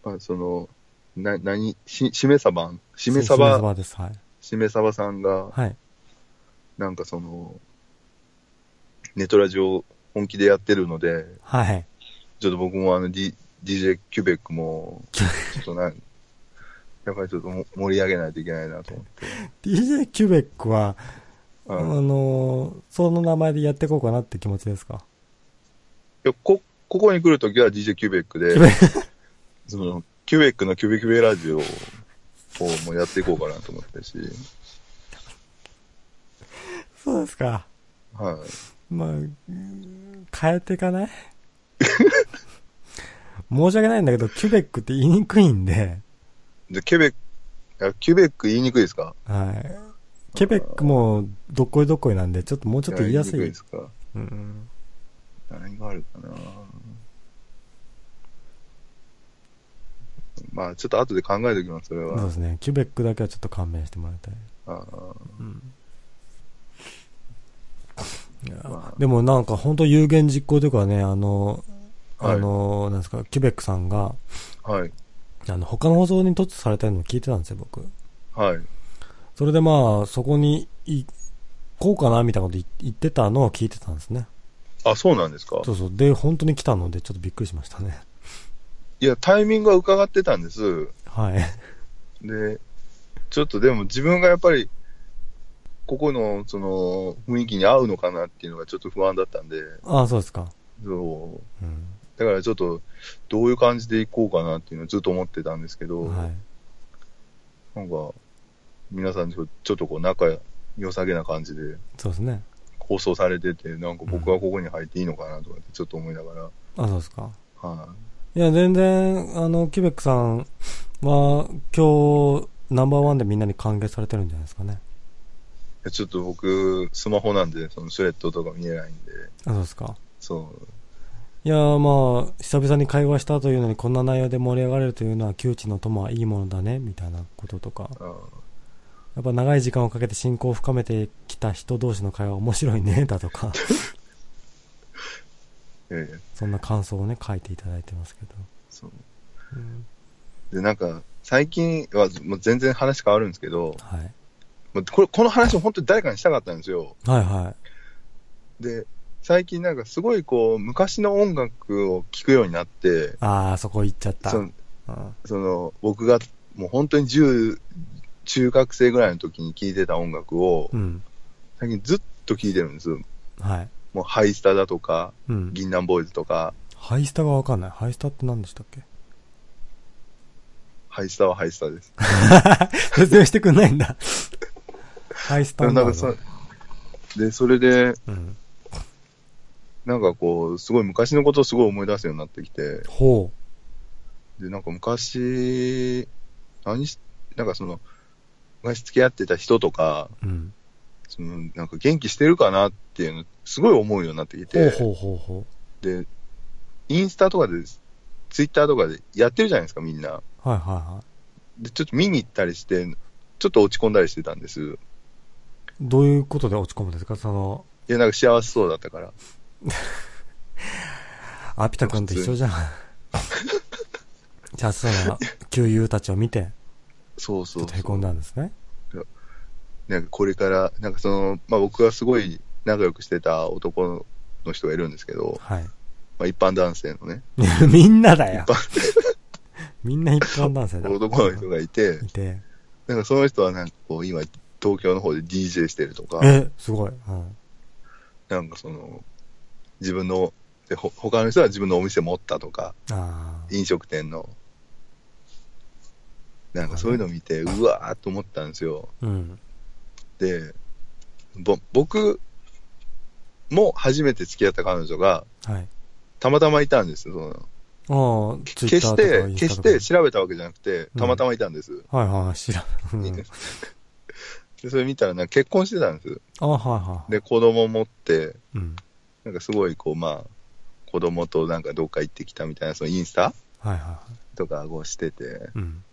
まあ、その、な、何、し、しめさばん、しめさしめば、です。はい。しめさばさんが、はい。なんかその、ネトラジオ本気でやってるので、はい。ちょっと僕もあの、D、DJ キュベックも、(laughs) ちょっとな、やっぱりちょっとも盛り上げないといけないなと思って。DJ キューベックは、あはいのーその名前でやっていこうかなって気持ちですか？いやこ、ここに来るときは DJ キューベックで (laughs) その、キューベックのキュベキュベラジオをもうやっていこうかなと思ったし、そうですか。はい。まあ、うん変えていかない？(laughs) 申し訳ないんだけど、キュベックって言いにくいんで、で、キュベック、あキューベック言いにくいですか？はい。ケベックもどっこいどっこいなんで、ちょっともうちょっと言いやすい。やにくいですか？うん。何があるかな？まあ、ちょっと後で考えておきます、それは。そうですね。キュベックだけはちょっと勘弁してもらいたい。あーうん。でもなんか本当有言実行というかね、あの、あの、なんですか、キュベックさんが、はい。あの、他の放送に突されてるのを聞いてたんですよ、僕。はい。それでまあ、そこに行こうかな、みたいなこと言言ってたのを聞いてたんですね。あ、そうなんですか？そうそう。で、本当に来たので、ちょっとびっくりしましたね。いや、タイミングは伺ってたんです。はい。で、ちょっとでも自分がやっぱり、ここの、その、雰囲気に合うのかなっていうのがちょっと不安だったんで、ああ、そうですか。そう。うん。だからちょっと、どういう感じで行こうかなっていうのをずっと思ってたんですけど、はい。なんか、皆さんちょちょっとこう仲良さげな感じでそうですね。放送されてて、なんか僕はここに入っていいのかなとかってちょっと思いながら、あそうですか。はいや、全然、あの、キュベックさんは、今日、ナンバーワンでみんなに歓迎されてるんじゃないですかね。い。ちょっと僕、スマホなんで、そのスレッドとか見えないんで、あそうですか。そう、いや、まあ、久々に会話したというのに、こんな内容で盛り上がれるというのは、窮地の友はいいものだね、みたいなこととか。あやっぱ長い時間をかけて親交を深めてきた人同士の会話面白いね、だとか、(laughs) ええそんな感想をね、書いていただいてますけど。そう。うんで、なんか、最近は、もう全然話変わるんですけど、はい。これ、この話を本当に誰かにしたかったんですよ。はいはで、最近なんかすごいこう、昔の音楽を聴くようになってい。、ああ、そこ行っちゃった。そうんのその、僕がもう本当に10、中学生ぐらいの時に聴いてた音楽をう、ん。最近ずっと聴いてるんです。はい。もうハイスタだとか、うん。銀杏ボーイズとか、ハイスタがわかんない。ハイスタって何でしたっけ？ハイスタはハイスタです。(laughs) 説明してくんないんだ。ハイスタンダード。で、それで、うん。なんかこう、すごい昔のことをすごい思い出すようになってきて、ほで、なんか昔、何し、なんかその、昔付き合ってた人とか、う。うん。その、なんか元気してるかなっていうの、すごい思うようになってきほうて、ほうほうほで、インスタとかで、ツイッターとかでやってるじゃないですか、みんな。う。はいはいはで、ちょっと見に行ったりして、ちょっと落ち込んだりしてたんです。い。どういうことで落ち込むんですか？その、いや、なんか幸せそうだったから。(laughs) アピタ君と一緒じゃん。(laughs) じゃあ、その、旧友たちを見て、そうそうそう。ちょっと凹んだんですね。なんかこれから、なんかその、まあ僕がすごい仲良くしてた男の人がいるんですけど、はい。まあ一般男性のね、(laughs) みんなだよ。みんな一般男性だ。男の人がいてい、て。なんかその人はなんかこう今東京の方で DJ してるとか、え、すごい。うん。なんかその、自分の、で、ほ他の人は自分のお店持ったとか、あ飲食店の。なんかそういうのを見て、うわーっと思ったんですよ。あ。うん。で、ぼ、僕も初めて付き合った彼女が、はい。たまたまいたんですよ。そのああ、ツイッ決しターとかて、インスタとか決して調べたわけじゃなくて、たまたまいたんです。はいはい、知らん。うんでそれ見たら、結婚してたんです。あはいはい。で、子供持って、うん。なんかすごいこう、まあ、子供となんかどっか行ってきたみたいな、そのインスタはいはいはとかこうしてて、い。うん。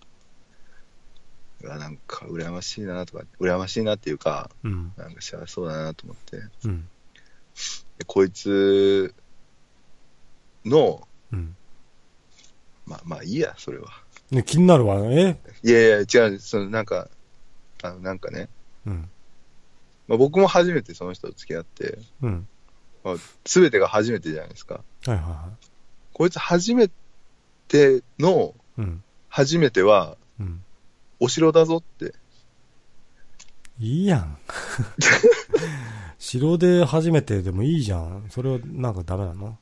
なんか羨ましいなとか、羨ましいなっていうか、うん。なんか幸せそうだなと思って、うん。でこいつの、うん。まあまあいいや、それは。ね、気になるわ。えいやいや、違う、そのなんか、あの、なんかね、うん。まあ、僕も初めてその人と付き合って、うん。すべてが初めてじゃないですか。はいはいはこいつ初めての、い。うん。初めては、うん。お城だぞって。いいやん。(laughs) 城で初めてでもいいじゃん。それはなんかダメなの？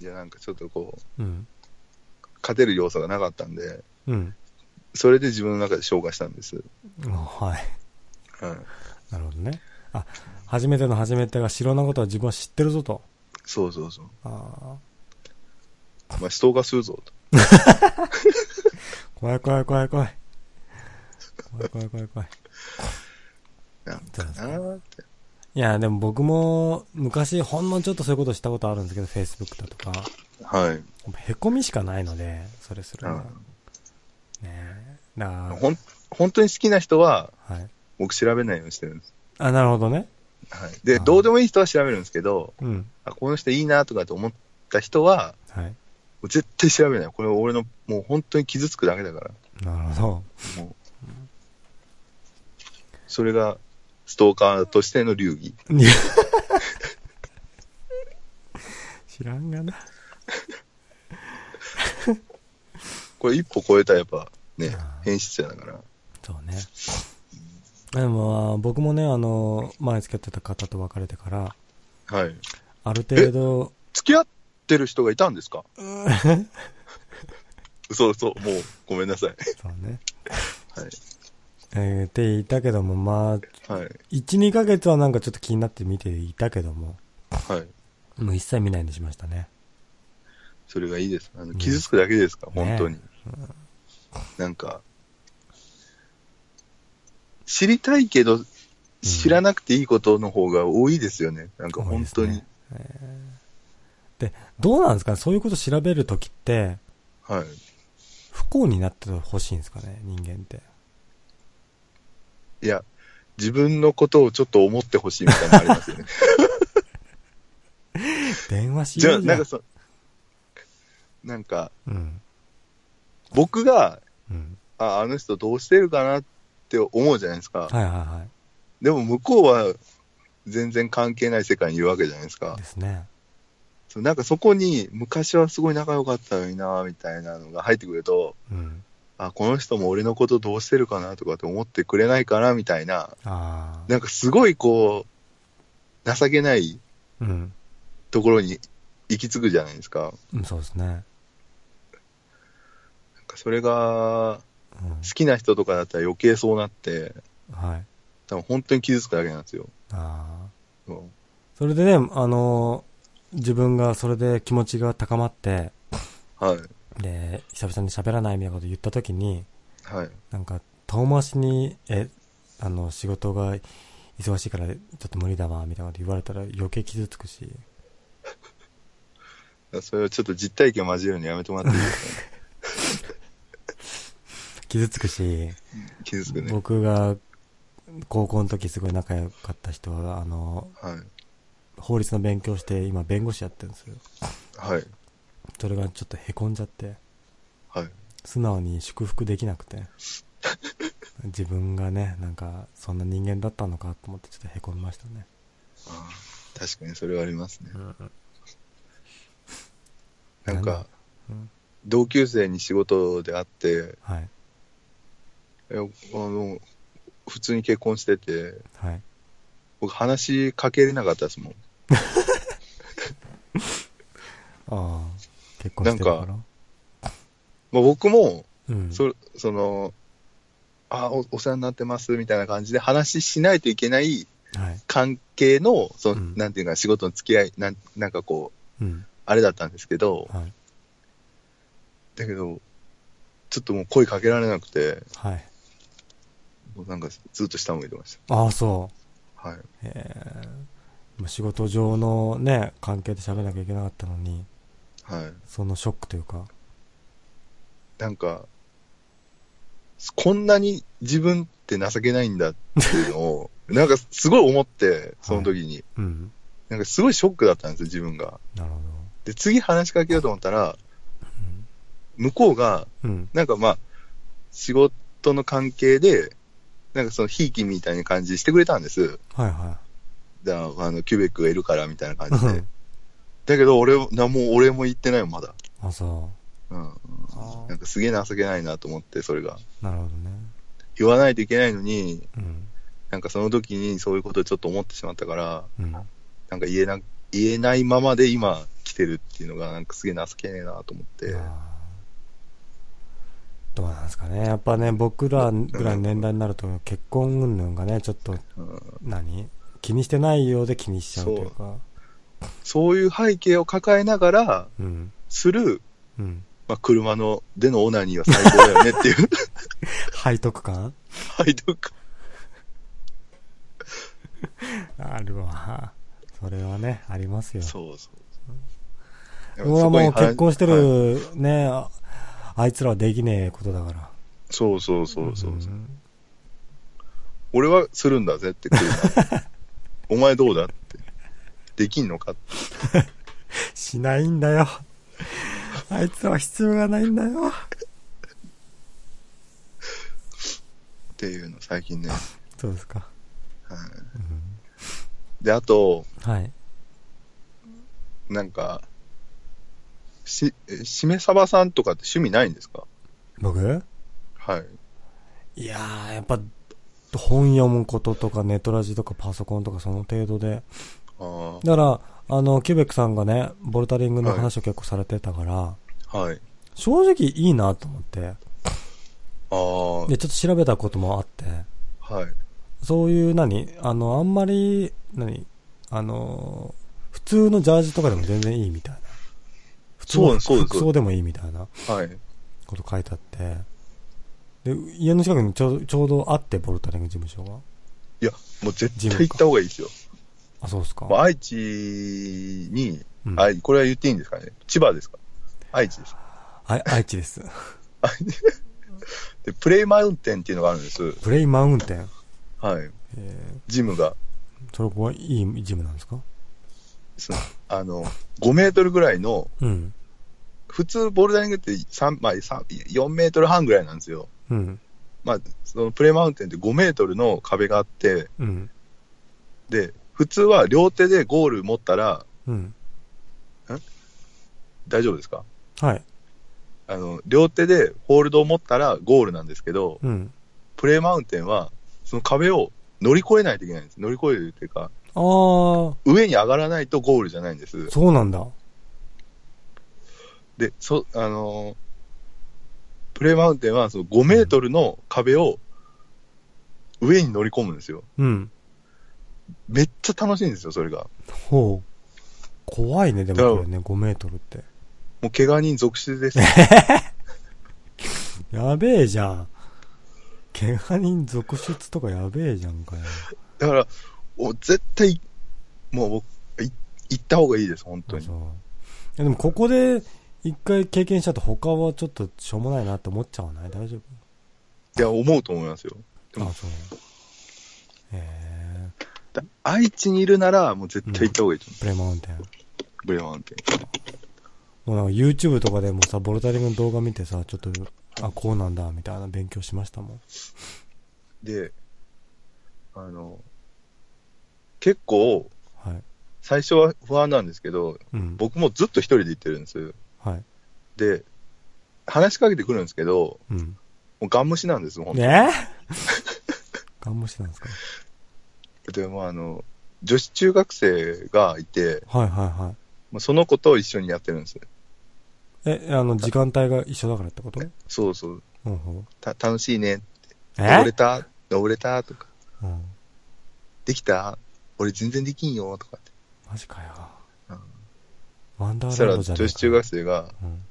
いや、なんかちょっとこう、うん。勝てる要素がなかったんで、うん。それで自分の中で消化したんです。はい。はい。なるほどね。あ、初めての初めてが城のことは自分は知ってるぞと。そうそうそう。あまあ、ストーカーするぞと。あ。(laughs) 怖い怖い怖い怖い。怖い怖い怖い怖い。なんかなーって。いや、でも僕も昔ほんのちょっとそういうことしたことあるんですけど、Facebook だとか。はい。へこみしかないので、それするのは。うんねえ。だから、ほん、本当に好きな人は、はい。僕調べないようにしてるんです。あ、なるほどね。はい。で、どうでもいい人は調べるんですけど、うん。あ、この人いいなとかと思った人は、はい。はい。絶対調べない。これ俺の、もう本当に傷つくだけだから。なるほど。もう。それが、ストーカーとしての流儀。いや知らんがな。(laughs) これ一歩超えたらやっぱ、ねあ、ー変質者だから。そうね。でも、まあ僕もね、あの、前付き合ってた方と別れてから、はい。ある程度、付き合ってる人がいたんですか？(laughs) 嘘嘘、もうごめんなさい。そうね。はい。えー、って言ったけども、まあ、はい。1、2ヶ月はなんかちょっと気になって見ていたけども、はい。もう一切見ないようにしましたね。それがいいです。あの傷つくだけですか、ね本当に。なんか、知りたいけど、知らなくていいことの方が多いですよね。なんか本当に。ですねえーで、どうなんですかね？そういうこと調べるときって、はい。不幸になってほしいんですかね？人間って。いや、自分のことをちょっと思ってほしいみたいなのありますよね。(laughs) 電話しじゃあ、ようじゃなんかそ、なんか、うん。僕が、うん。あ、あの人どうしてるかなって思うじゃないですか。はいはいはでも向こうは全然関係ない世界にいるわけじゃないですい。か。ですね。そうなんかそこに昔はすごい仲良かったのにな、みたいなのが入ってくると、うん。あ、この人も俺のことどうしてるかなとかって思ってくれないかな、みたいな、ああ。なんかすごいこう、情けないうん。ところに行き着くじゃないですか。うん、そうですね。なんかそれが、うん好。きな人とかだったら余計そうなって、はい。多分本当に傷つくだけなんですよ。ああ。それでね、あのー自分がそれで気持ちが高まって、はい。で、久々に喋らないみたいなこと言ったときに、はい。なんか、遠回しに、え、あの、仕事が忙しいからちょっと無理だわ、みたいなこと言われたら余計傷つくし、(laughs) それをちょっと実体験を交えるのやめてもらっていいですか、ね、傷つくし、傷つくね。僕が高校の時すごい仲良かった人は、あの、はい。法律の勉強して今弁護士やってるんですよ。はい。それがちょっと凹んじゃって、はい。素直に祝福できなくて、(laughs) 自分がね、なんか、そんな人間だったのかと思ってちょっと凹みましたね。あー確かにそれはありますね。うん。なんか、うん同級生に仕事で会って、はい。えあの、普通に結婚してて、はい。僕話しかけれなかったですもん。(laughs) ああ、結婚してるから。なんまあ、僕も、うん。そその、あお、お世話になってますみたいな感じで話しないといけないはい。関係の、その、うんなんていうか、仕事の付き合い、なんなんかこう、うん。あれだったんですけど、はい。だけど、ちょっともう声かけられなくて、はい。なんかずっと下向いてましああ、そう。た。はい。ええまあ仕事上のね、関係で喋らなきゃいけなかったのに、はい。そのショックというか、なんか、こんなに自分って情けないんだっていうのを、(laughs) なんかすごい思って、その時に。うん。なんかすごいショックだったんですよ、自分が。なるほで、次話しかけようと思ったら、向こうが、ど。うん。なんかまあ、仕事の関係で、なんかその、ひいきみたいな感じしてくれたんです。はいはだあの、キューベックがいるからみたいな感じい。で。だけど、俺、な、もう俺も言ってないよ、まだ。あ、そうん。う。あなんかすげえ情けないなと思って、それが。あ、なるほどね。言わないといけないのに、うん。なんかその時にそういうことをちょっと思ってしまったから、うん。なんか言えな、言えないままで今来てるっていうのが、なんかすげえ情けねえなと思って。あーどうなんですかね。やっぱね、僕らぐらいの年代になると、結婚云々がね、ちょっと、うん何？気にしてないようで気にしちゃうというか。そういう背景を抱えながら、うん。する、うん。まあ、車の、でのオナニーは最高だよねっていう、(laughs) 背徳感？背徳あるわ。それはね、ありますよ。そうそう。僕はもう結婚してはいる、ねあ、あいつらはできねえことだから。そうそうそうそう。ん俺はするんだぜって車。(laughs) お前どうだって。できんのかって。(laughs) しないんだよ。あいつは必要がないんだよ。っていうの最近ね。そうですか？はいうんで、あと、はい。なんか、し、えしめさばさんとかって趣味ないんですか？僕？はい。いやー、やっぱ、本読むこととか、ネトラジとかパソコンとかその程度で。あだから、あの、キューベックさんがね、ボルダリングの話を結構されてたから、あ、はい。正直いいなと思って。あで、ちょっと調べたこともあって、あ、はい。そういう何？あの、あんまり、何？あの、普通のジャージとかでも全然いいみたいな。そうですそうです服装でもいいみたいなはい。こと書いてあって。で、家の近くにちょうちょうどあって、ボルタリング事務所が。いや、もう絶対行った方がいいですよ。あ、そうですか。愛知に、うんあ、これは言っていいんですかね？千葉ですか？愛知です。あ愛知です。(laughs) で、プレイマウンテンっていうのがあるんです。プレイマウンテン？はい。えジムが。ー、それはいいジムなんですか？そのあの、5メートルぐらいの、うん。普通ボルダリングって3、まあ、3 4メートル半ぐらいなんですよ。うん。まあ、そのプレイマウンテンって5メートルの壁があって、うん。で、普通は両手でゴール持ったらうん。大丈夫ですか？はい。あの、両手でホールドを持ったらゴールなんですけど、うん。プレイマウンテンは、その壁を乗り越えないといけないんです。乗り越えるっていうか、あー、上に上がらないとゴールじゃないんです。そうなんだ。で、そ、あのープレイマウンテンはその5メートルの壁を上に乗り込むんですよ。うん。めっちゃ楽しいんですよ、それが。ほう。怖いね、でもこれね、5メートルって。もう怪我人続出です。(laughs) やべえじゃん。怪我人続出とかやべえじゃんかよ。だから、お絶対、もう僕、い行った方がいいです、本当に。でもここで一回経験しちゃうと他はちょっとしょうもないなって思っちゃわない？大丈いや、思うと思いますよ。でも夫あ、そう。へえだ愛知にいるなら、もう絶対行った方がいいと思プレイマウンテン。う。プレイマウンテン。もうなんか YouTube とかでもさ、ボルタリングの動画見てさ、ちょっと、あ、こうなんだ、みたいな勉強しましたもん。で、あの、結構、はい。最初は不安なんですけど、うん。僕もずっと一人で行ってるんです。はい。で、話しかけてくるんですけど、うん。もうガン無視なんです、本当に。ね？え (laughs) ガン無視なんですか？でもあの、女子中学生がいて、はいはいはい。まあその子と一緒にやってるんです。え、あの、時間帯が一緒だからってこと？そうそう。うんうん。た楽しいね。え？登れた？登れた？とか。うん。できた？俺全然できんよとかって。マジかよ。うんワンダそしたらーランドじゃねえか女子中学生がうん。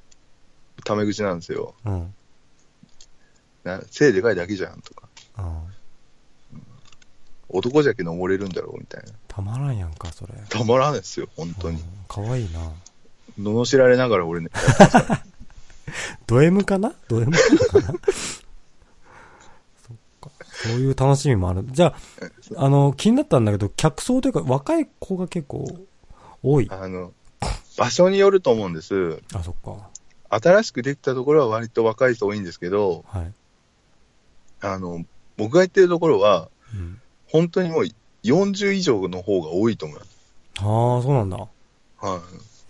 タメ口なんですよ。うん。な背でかいだけじゃんとか。うん。男じゃけ登れるんだろうみたいな。たまらんやんか、それ。たまらんですよ、本当にうん。。かわいいな。罵られながら俺ね、(laughs) ド M かな？ド M かな？そっか。そういう楽しみもある。じゃあ、あの、気になったんだけど、客層というか、若い子が結構多い。あの、場所によると思うんです。あ、そっか。新しくできたところは割と若い人多いんですけど、はい。あの、僕が行ってるところは、うん。本当にもう40以上の方が多いと思います。ああ、そうなんだ。は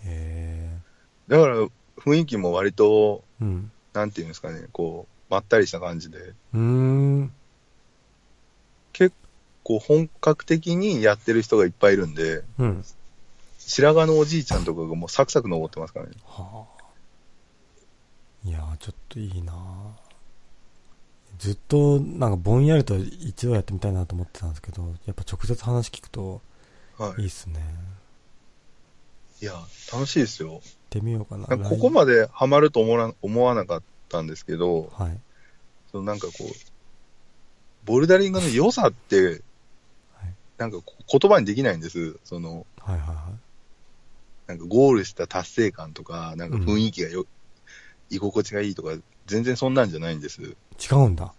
い。へだから、雰囲気も割と、え。うん。なんていうんですかね、こう、まったりした感じで、うーん。結構本格的にやってる人がいっぱいいるんで、うん。白髪のおじいちゃんとかがもうサクサク登ってますからね。はあ。いやー、ちょっといいなずっと、なんかぼんやりと一度やってみたいなと思ってたんですけど、やっぱ直接話聞くとはいいっすね。いや、楽しいですよ。行ってみようかな。かここまでハマると思わな思わなかったんですけど、はい。そのなんかこう、ボルダリングの良さって、はいなんか言葉にできないんです。その、はいはいはい。なんかゴールした達成感とか、なんか雰囲気がよ、居心地がいいとか、全然そんなんじゃないんです。違うんだ。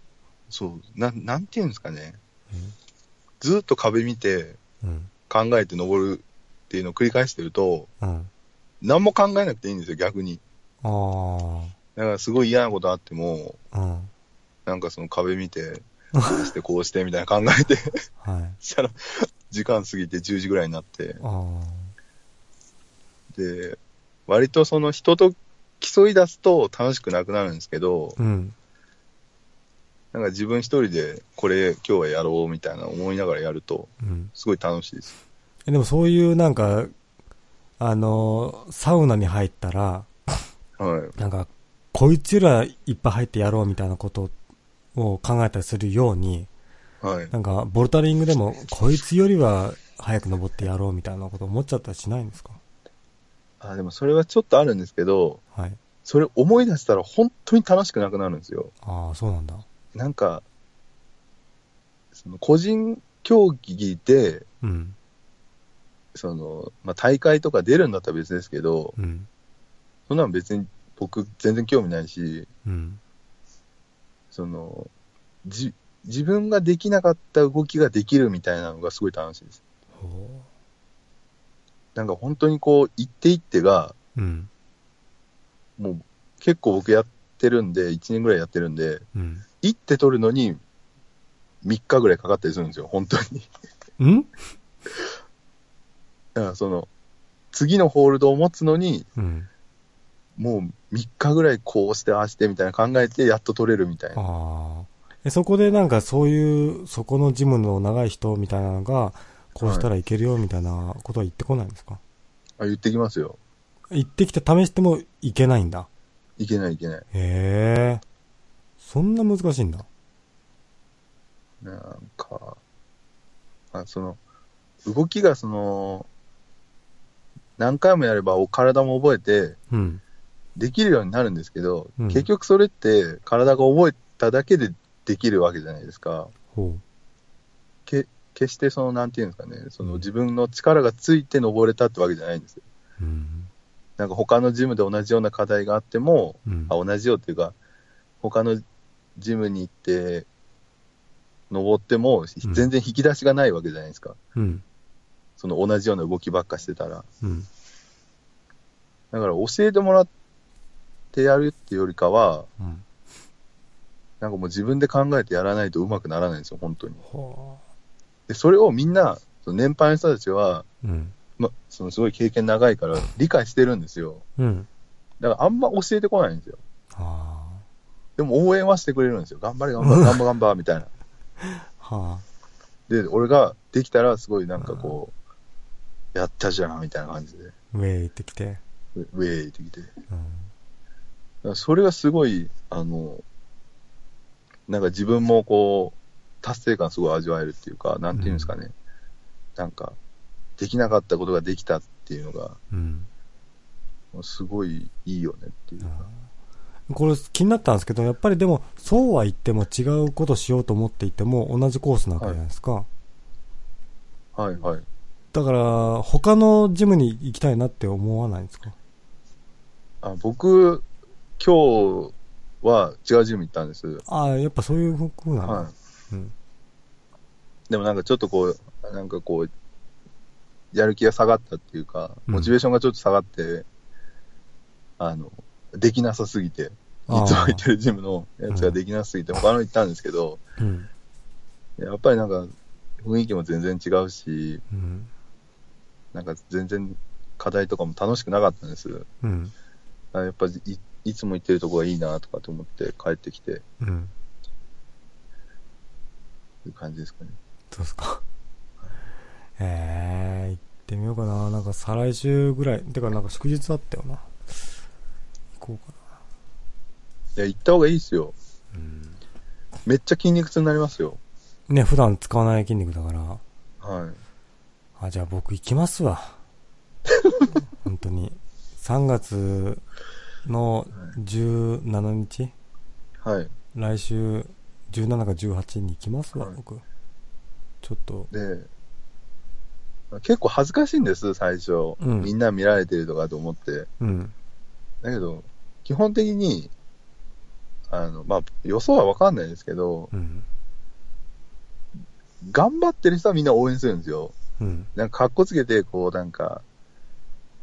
そう、なん、なんていうんですかね。うんずっと壁見てうん。考えて登るっていうのを繰り返してると、うん。何も考えなくていいんですよ、逆に。あだからすごい嫌なことあっても、あ。うん。なんかその壁見て、こうしてこうしてみたいな考えて、はい。(laughs) したら、時間過ぎて10時ぐらいになって、あで、割とその人と競い出すと楽しくなくなるんですけどあ。、うん。なんか自分一人でこれ今日はやろうみたいな思いながらやると、うん。すごい楽しいです。えでもそういうなんか、あの、サウナに入ったら、はい。なんか、こいつよりはいっぱい入ってやろうみたいなことを考えたりするように、はい。なんか、ボルタリングでも、こいつよりは早く登ってやろうみたいなこと思っちゃったりしないんですか？あ、でもそれはちょっとあるんですけど、はい。それ思い出したら本当に楽しくなくなるんですよ。ああ、そうなんだ。なんか、その個人競技で、うん。その、まあ、大会とか出るんだったら別ですけど、うん。そんなの別に僕全然興味ないし、うん。その、じ、自分ができなかった動きができるみたいなのがすごい楽しいです。ほなんか本当にこう、一手一手が、う。うん。もう結構僕やってるんで、1年ぐらいやってるんで、うん。一手取るのに3日ぐらいかかったりするんですよ、本当に。ん？だからその、次のホールドを持つのに、うん。もう3日ぐらいこうしてああしてみたいな考えてやっと取れるみたいな。そこでなんかそういう、そこのジムの長い人みたいなのが、こうしたらいけるよみたいなことは言ってこないんですか、あ言ってきますよ。行ってきて試してもいけないんだ。いけないいけない。へえ。そんな難しいんだ。なんか、あその、動きがその、何回もやればお体も覚えて、うん。できるようになるんですけど、うん結局それって体が覚えただけでできるわけじゃないですか。ほけ決してその、なんていうんですかね、その自分の力がついて登れたってわけじゃないんですよ。う。うん。なんか他のジムで同じような課題があっても、うん。あ同じようっていうか、他のジムに行って、登っても、うん全然引き出しがないわけじゃないですか。うん。その同じような動きばっかしてたら。うん。だから教えてもらってやるっていうよりかは、うん。なんかもう自分で考えてやらないと上手くならないんですよ、本当に。ほで、それをみんな、年配の人たちは、う。うん。ま、そのすごい経験長いから理解してるんですよ。うん。だからあんま教えてこないんですよ。はでも応援はしてくれるんですよ。頑張れ頑張れ、頑張れ頑張れ、みたいな。(laughs) あ。はで、俺ができたらすごいなんかこう、やったじゃん、みたいな感じで、あ。ウェイってきて。ウェイってきて。だかうん。らそれがすごい、あの、なんか自分もこう、達成感すごい味わえるっていうか、なんていうんですかね。なんか、できなかったことができたっていうのが、うん。すごいいいよねっていうか。これ気になったんですけど、やっぱりでも、そうは言っても違うことしようと思っていても同じコースなわけじゃないですか。はいはい。だから、他のジムに行きたいなって思わないんですか？あ僕、今日は違うジム行ったんです。ああ、やっぱそういう風なんだ。はい。うん。でもなんかちょっとこう、なんかこう、やる気が下がったっていうか、うんモチベーションがちょっと下がって、あの、できなさすぎて、いつも行ってるジムのやつができなさすぎて、他の行ったんですけど、うん。やっぱりなんか、雰囲気も全然違うし、うん。なんか全然課題とかも楽しくなかったんです。うん。あやっぱいいつも行ってるとこがいいなとかと思って帰ってきて、っうん。ていう感じですかね。そうですか。えー、行ってみようかな。なんか再来週ぐらい。てかなんか祝日あったよな。行こうかいや、行った方がいいですよ。な。うん。めっちゃ筋肉痛になりますよ。ね、普段使わない筋肉だから。はい。あ、じゃあ僕行きますわ。(laughs) 本当に。3月の17日？はい。来週17か18に行きますわ、はい僕。ちょっと。で、結構恥ずかしいんです、最初。うんみんな見られてるとかと思って。うん。だけど、基本的に、あの、まあ、予想はわかんないですけど、うん。頑張ってる人はみんな応援するんですよ。うん。なんか、格好つけて、こう、なんか、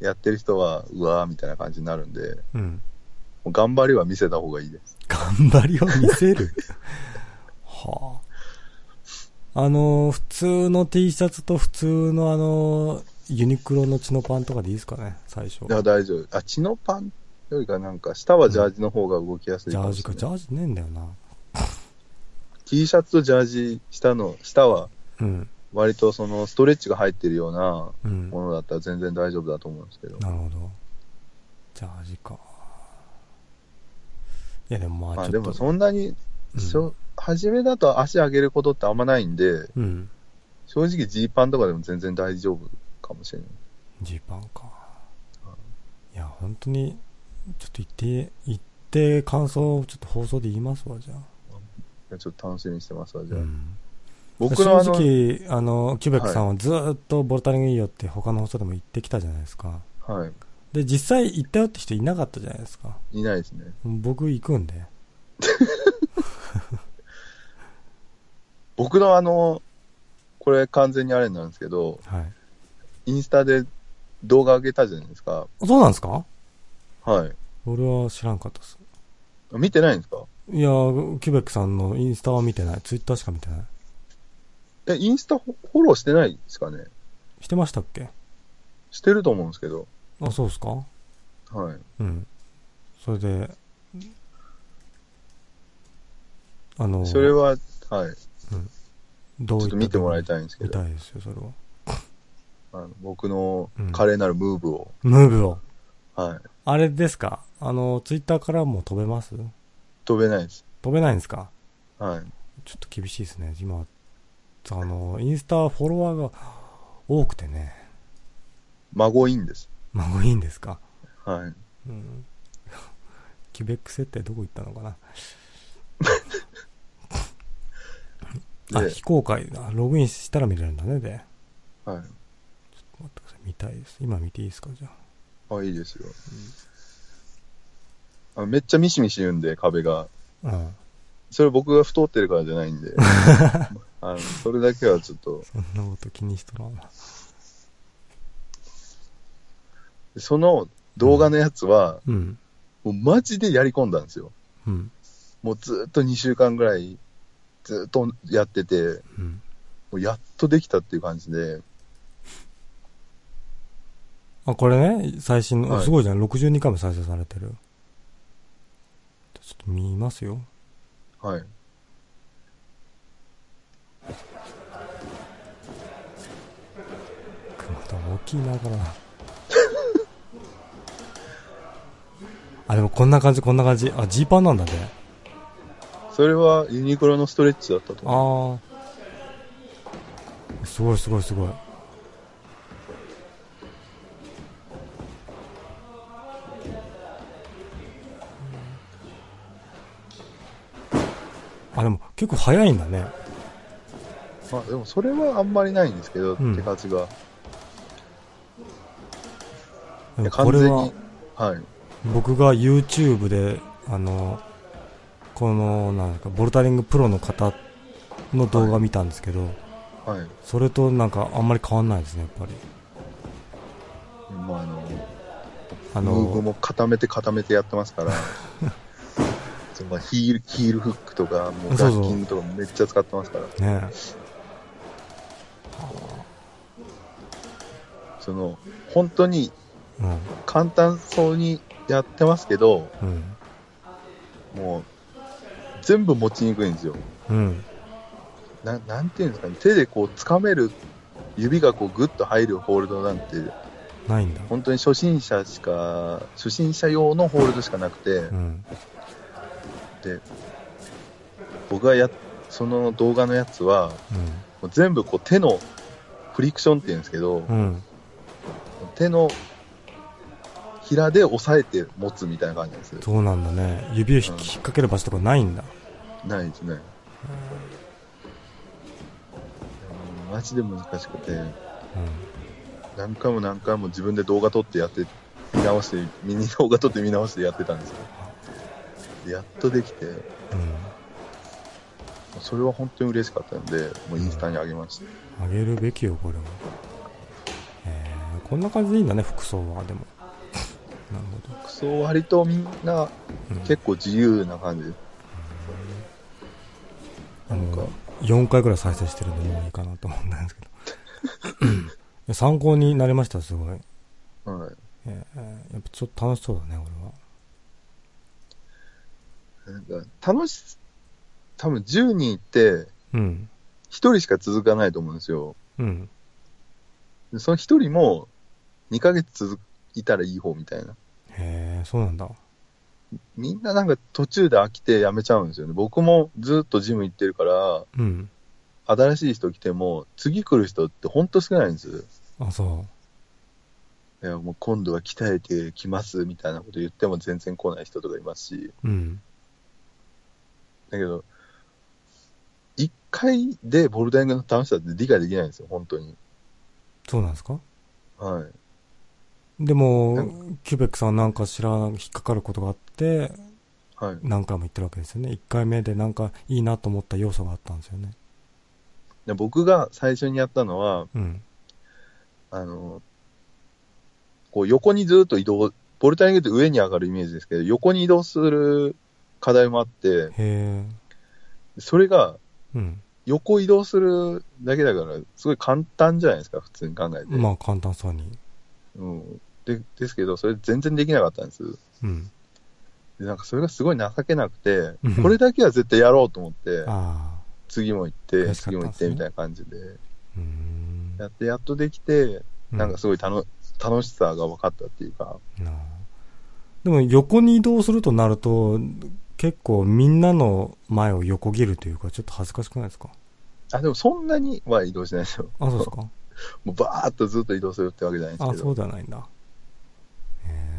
やってる人は、うわーみたいな感じになるんで、うん。頑張りは見せた方がいいです。頑張りを見せる (laughs) はあ。あの、普通の T シャツと普通のあの、ユニクロのチノパンとかでいいですかね、最初。いや、大丈夫。あ、チノパンよりかなんか、下はジャージの方が動きやすいかもしれない。ジャージか、ジャージねえんだよな。(laughs) T シャツとジャージ、下の、下はうん。割とそのストレッチが入ってるようなうん。ものだったら全然大丈夫だと思うんですけど。なるほど。ジャージか。いや、でもまあ、ちょっと。まあでもそんなに、うん初めだと足上げることってあんまないんで、うん。正直ジーパンとかでも全然大丈夫かもしれない。ジーパンか。いや、本当に、ちょっと言って、言って感想をちょっと放送で言いますわ、じゃあ。いやちょっと楽しみにしてますわ、じゃあ。うん。僕正直、あの、キュベックさんはずーっとボルタリングいいよって他の放送でも言ってきたじゃないですか。はい。で、実際行ったよって人いなかったじゃないですか。いないですね。僕行くんで。(laughs) 僕のあの、これ完全にあれなんですけど、はい。インスタで動画上げたじゃないですか。そうなんですか？はい。俺は知らんかったです。見てないんですか？いや、キュベックさんのインスタは見てない。ツイッターしか見てない。え、インスタフォローしてないですかね？してましたっけ？してると思うんですけど。あ、そうですか？はい。うん。それで、あの、それは、はい。どういちょっと見てもらいいたいんですけど、見たいですよ、それは。あの僕のうん華麗なるムーブを、ムーブを？はい。あれですか？あの、ツイッターからも飛べます？飛べないです。飛べないんですか？はい。ちょっと厳しいですね。今、あの、インスタフォロワーが多くてね。孫いいんです。孫いいんですか？はい。うん。(laughs) キュベック設定どこ行ったのかな？あ、で非公開だ。ログインしたら見れるんだね、で。はい。待ってください。見たいです。今見ていいですかじゃあ。あ、いいですよ。あめっちゃミシミシ言うんで、壁が。うん。それ僕が太ってるからじゃないんで。(laughs) あのそれだけはちょっと、そんなこと気にしとらんわ。その動画のやつは、うん。もうマジでやり込んだんですよ。うん。もうずっと2週間ぐらい、ずっとやってて、うん。もうやっとできたっていう感じで、あ、これね、最新の、はいすごいじゃん。62回も再生されてる。ちょっと見ますよ。はい。また大きいな、これ。(laughs) あ、でもこんな感じ、こんな感じ。あ、ジーパンなんだね。それはユニクロのストレッチだったと思う。ああ。すごいすごいすごい。あ、でも結構早いんだね。まあでもそれはあんまりないんですけど、うん手数が。これははい。僕が YouTube で、あの、この、なんか、ボルタリングプロの方の動画見たんですけど、はい。それとなんかあんまり変わんないですね、やっぱり。まああの、あムーブの、も固めて固めてやってますから、そ (laughs) うまあヒール、ヒールフックとか、もうッキングとかめっちゃ使ってますから、ね。その、本当にうん、簡単そうにやってますけど、うん、もう、全部持ちにくいんですよ。うん、ななんていうんですかね、手でこう掴める、指がこうグッと入るホールドなんて、ないんだ。本当に初心者しか、初心者用のホールドしかなくて、うん、で、僕がや、その動画のやつは、もう全部こう手のフリクションって言うんですけど、うん、うん。手のひらで押さえて持つみたいな感じなんですよ。そうなんだね。指を引っ掛ける場所とかないんだ。ないですね。うんマジで難しくて、うん。何回も何回も自分で動画撮ってやって、見直して、ミニ動画撮って見直してやってたんですよ。でやっとできて、うん。それは本当に嬉しかったんで、もうインスタに上げました。あげるべきよ、これは。えー、こんな感じでいいんだね、服装は。でも。なるほど。服装割とみんなうん結構自由な感じ。なんかもう4回ぐらい再生してるんで、もういいかなと思うんですけど。(laughs) 参考になりました、すごい。はい。えーやっぱちょっと楽しそうだね、なんか楽し、多分10人いて、俺は。うん。1人しか続かないと思うんですよ。うん。でその1人も2ヶ月続いたらいい方みたいな。へえ、そうなんだ。みんななんか途中で飽きてやめちゃうんですよね。僕もずっとジム行ってるから、うん。新しい人来ても、次来る人ってほんと少ないんです。あ、そいや、もう今度は鍛えてきますみたいなこと言っても全然来ない人とかいますし。う。うん。だけど、一回でボルダリングの楽しさって理解できないんですよ、本当に。そうなんですか？はい。でもな、キューベックさんなんか知ら引っかかることがあっ。何回も言ってるわけですよね。1回目でなんかいいなと思った要素があったんですよね。で僕が最初にやったのは、うん。あの、こう横にずっと移動、ボルダリングって上に上がるイメージですけど、横に移動する課題もあって、へえ。それがうん。横移動するだけだから、すごい簡単じゃないですか、普通に考えて。まあ簡単そうに。うん。で、ですけど、それ全然できなかったんです。うん。で、なんかそれがすごい情けなくてうん、これだけは絶対やろうと思って、ああ。次も行って、次も行ってみたいな感じで。やってやっとできて、なんかうすごい楽楽しさが分かったっていうか、でも横に移動するとなると、結構みんなの前を横切るというか、ちょっと恥ずかしくないですか？あ、でもそんなには移動しないですよ。あ、そうですか？(laughs) もうバーっとずっと移動するってわけじゃないんですあ、けど。そうではないんだ。へえ。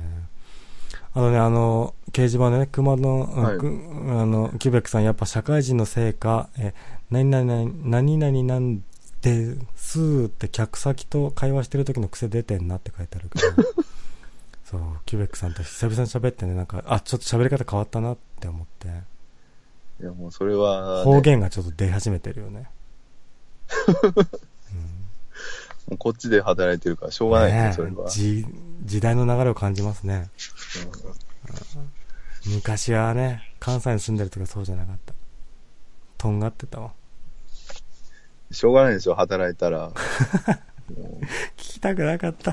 あのね、あの、掲示板でね、熊の、はい。くあの、キューベックさん、やっぱ社会人のせいか、え、何々、何々なんですって客先と会話してる時の癖出てんなって書いてあるけど、(laughs) そう、キューベックさんと久々に喋ってね、なんか、あ、ちょっと喋り方変わったなって思って、いや、もうそれは、ね、方言がちょっと出始めてるよね。(laughs) こっちで働いてるからしょうがないですね、それは。じ時代の流れを感じますね。昔はね、関西に住んでる時はそうじゃなかった。とんがってたわ。うんしょうがないでしょ、働いたら。も (laughs) 聞きたくなかった。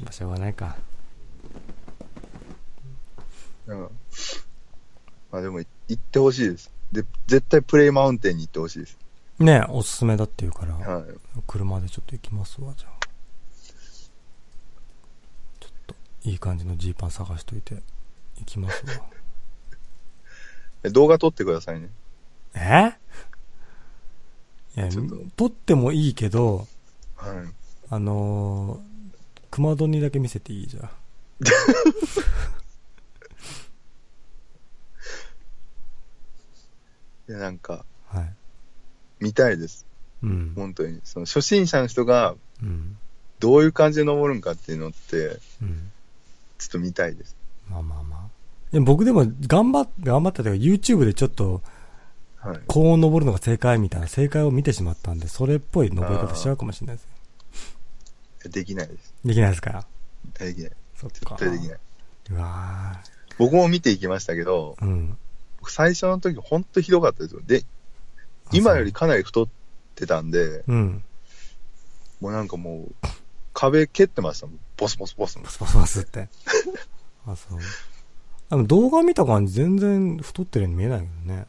まあ、しょうがないか。ううんまあでも、行ってほしいです。で、絶対プレイマウンテンに行ってほしいです。ねおすすめだって言うから、はい。車でちょっと行きますわ、じゃあ。ちょっと、いい感じのジーパン探しといて、行きますわ。(laughs) え動画撮ってくださいね。え？いや撮ってもいいけど、はい。あのー、熊戸にだけ見せていい？じゃん。(laughs) いや、なんか、はい。見たいです。うん。本当に。その初心者の人がうん。どういう感じで登るんかっていうのって、うん。ちょっと見たいです。まあまあまあ。でも僕でも頑張っ、頑張ったというか YouTube でちょっとはい。高音登るのが正解みたいな正解を見てしまったんで、それっぽい登り方しちゃうかもしれないですよ。できないです。できないですか？できない。そっか。絶対できない。うわ僕も見ていきましたけど、ーうん。僕最初の時本当ひどかったですよ。で、今よりかなり太ってたんで、うん。もうなんかもう、壁蹴ってましたもん。ボスボスボス。パスパスパスって。あ、そう。でも動画見た感じ全然太ってるように見えないけどね。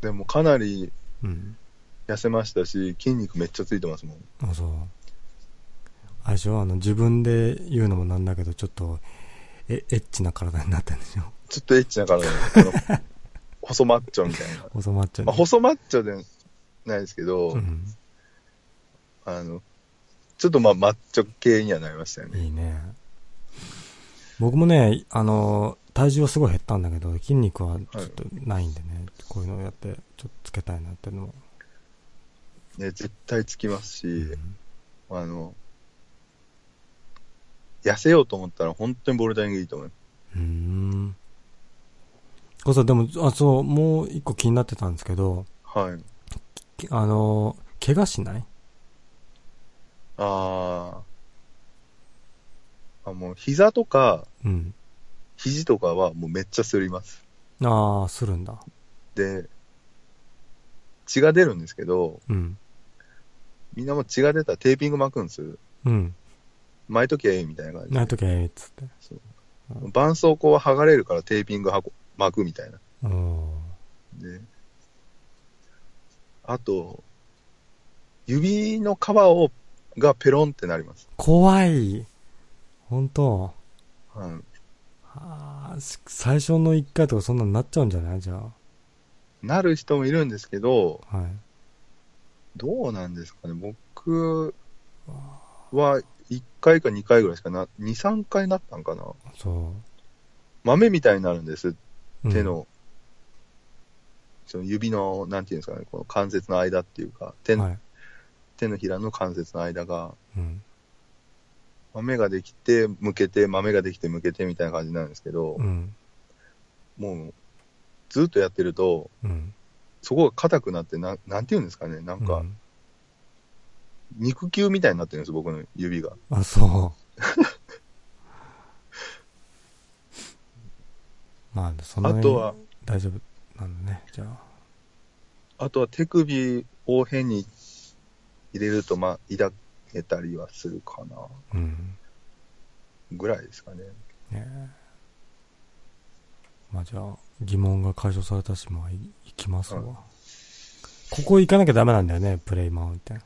でもかなりうん。痩せましたし、筋肉めっちゃついてますもん。あ、そう。あれでしょ？あの、自分で言うのもなんだけど、ちょっと、え、エッチな体になってるんでしょ？ちょっとエッチな体で、あの細マッチョみたいな。細マッチョに。まあ、細マッチョでないですけど、うん。あの、ちょっとまあマッチョ系にはなりましたよね。いいね。僕もね、あの、体重はすごい減ったんだけど、筋肉はちょっとないんでね、こういうのをやって、ちょっとつけたいなっていうのも。ね、絶対つきますし、うんあの、痩せようと思ったら本当にボルダリングいいと思う。うーん。これさ、でも、あ、そう、もう一個気になってたんですけど、はい。きあの、怪我しない？あーあ、もう膝とかうん。肘とかはもうめっちゃすります。ああ、するんだ。で、血が出るんですけど、うん。みんなも血が出たらテーピング巻くんです。うん。巻いときゃええみたいな感じで。ないときはええっつって。絆創膏は剥がれるからテーピングはこ巻くみたいな。で、あと、指の皮を、がペロンってなります。怖い。本当はい。ああ、し最初の一回とかそんなになっちゃうんじゃない？じゃなる人もいるんですけど、あ。はい。どうなんですかね。僕は1回か2回ぐらいしかな、2、3回なったんかな。そ豆みたいになるんです。う。手の、その指の、なんていうんですかね、この関節の間っていうか、手の,、うん。はい。手のひらの関節の間が、うん。豆ができて、向けて、豆ができて、向けてみたいな感じなんですけど、うん。もう、ずっとやってると、うん。そこが硬くなって、ななんていうんですかね、なんか、うん肉球みたいになってるんです、僕の指が。あ、そう。(laughs) まあ、そんなにあとは、大丈夫なんだね、じゃあ。あとは手首を変に入れると、まあ、抱けたりはするかな、うん。ぐらいですかね。ねえまあじゃあ、疑問が解消されたし、まあ、い行きますわ。うんここ行かなきゃダメなんだよね、プレイマウンテン。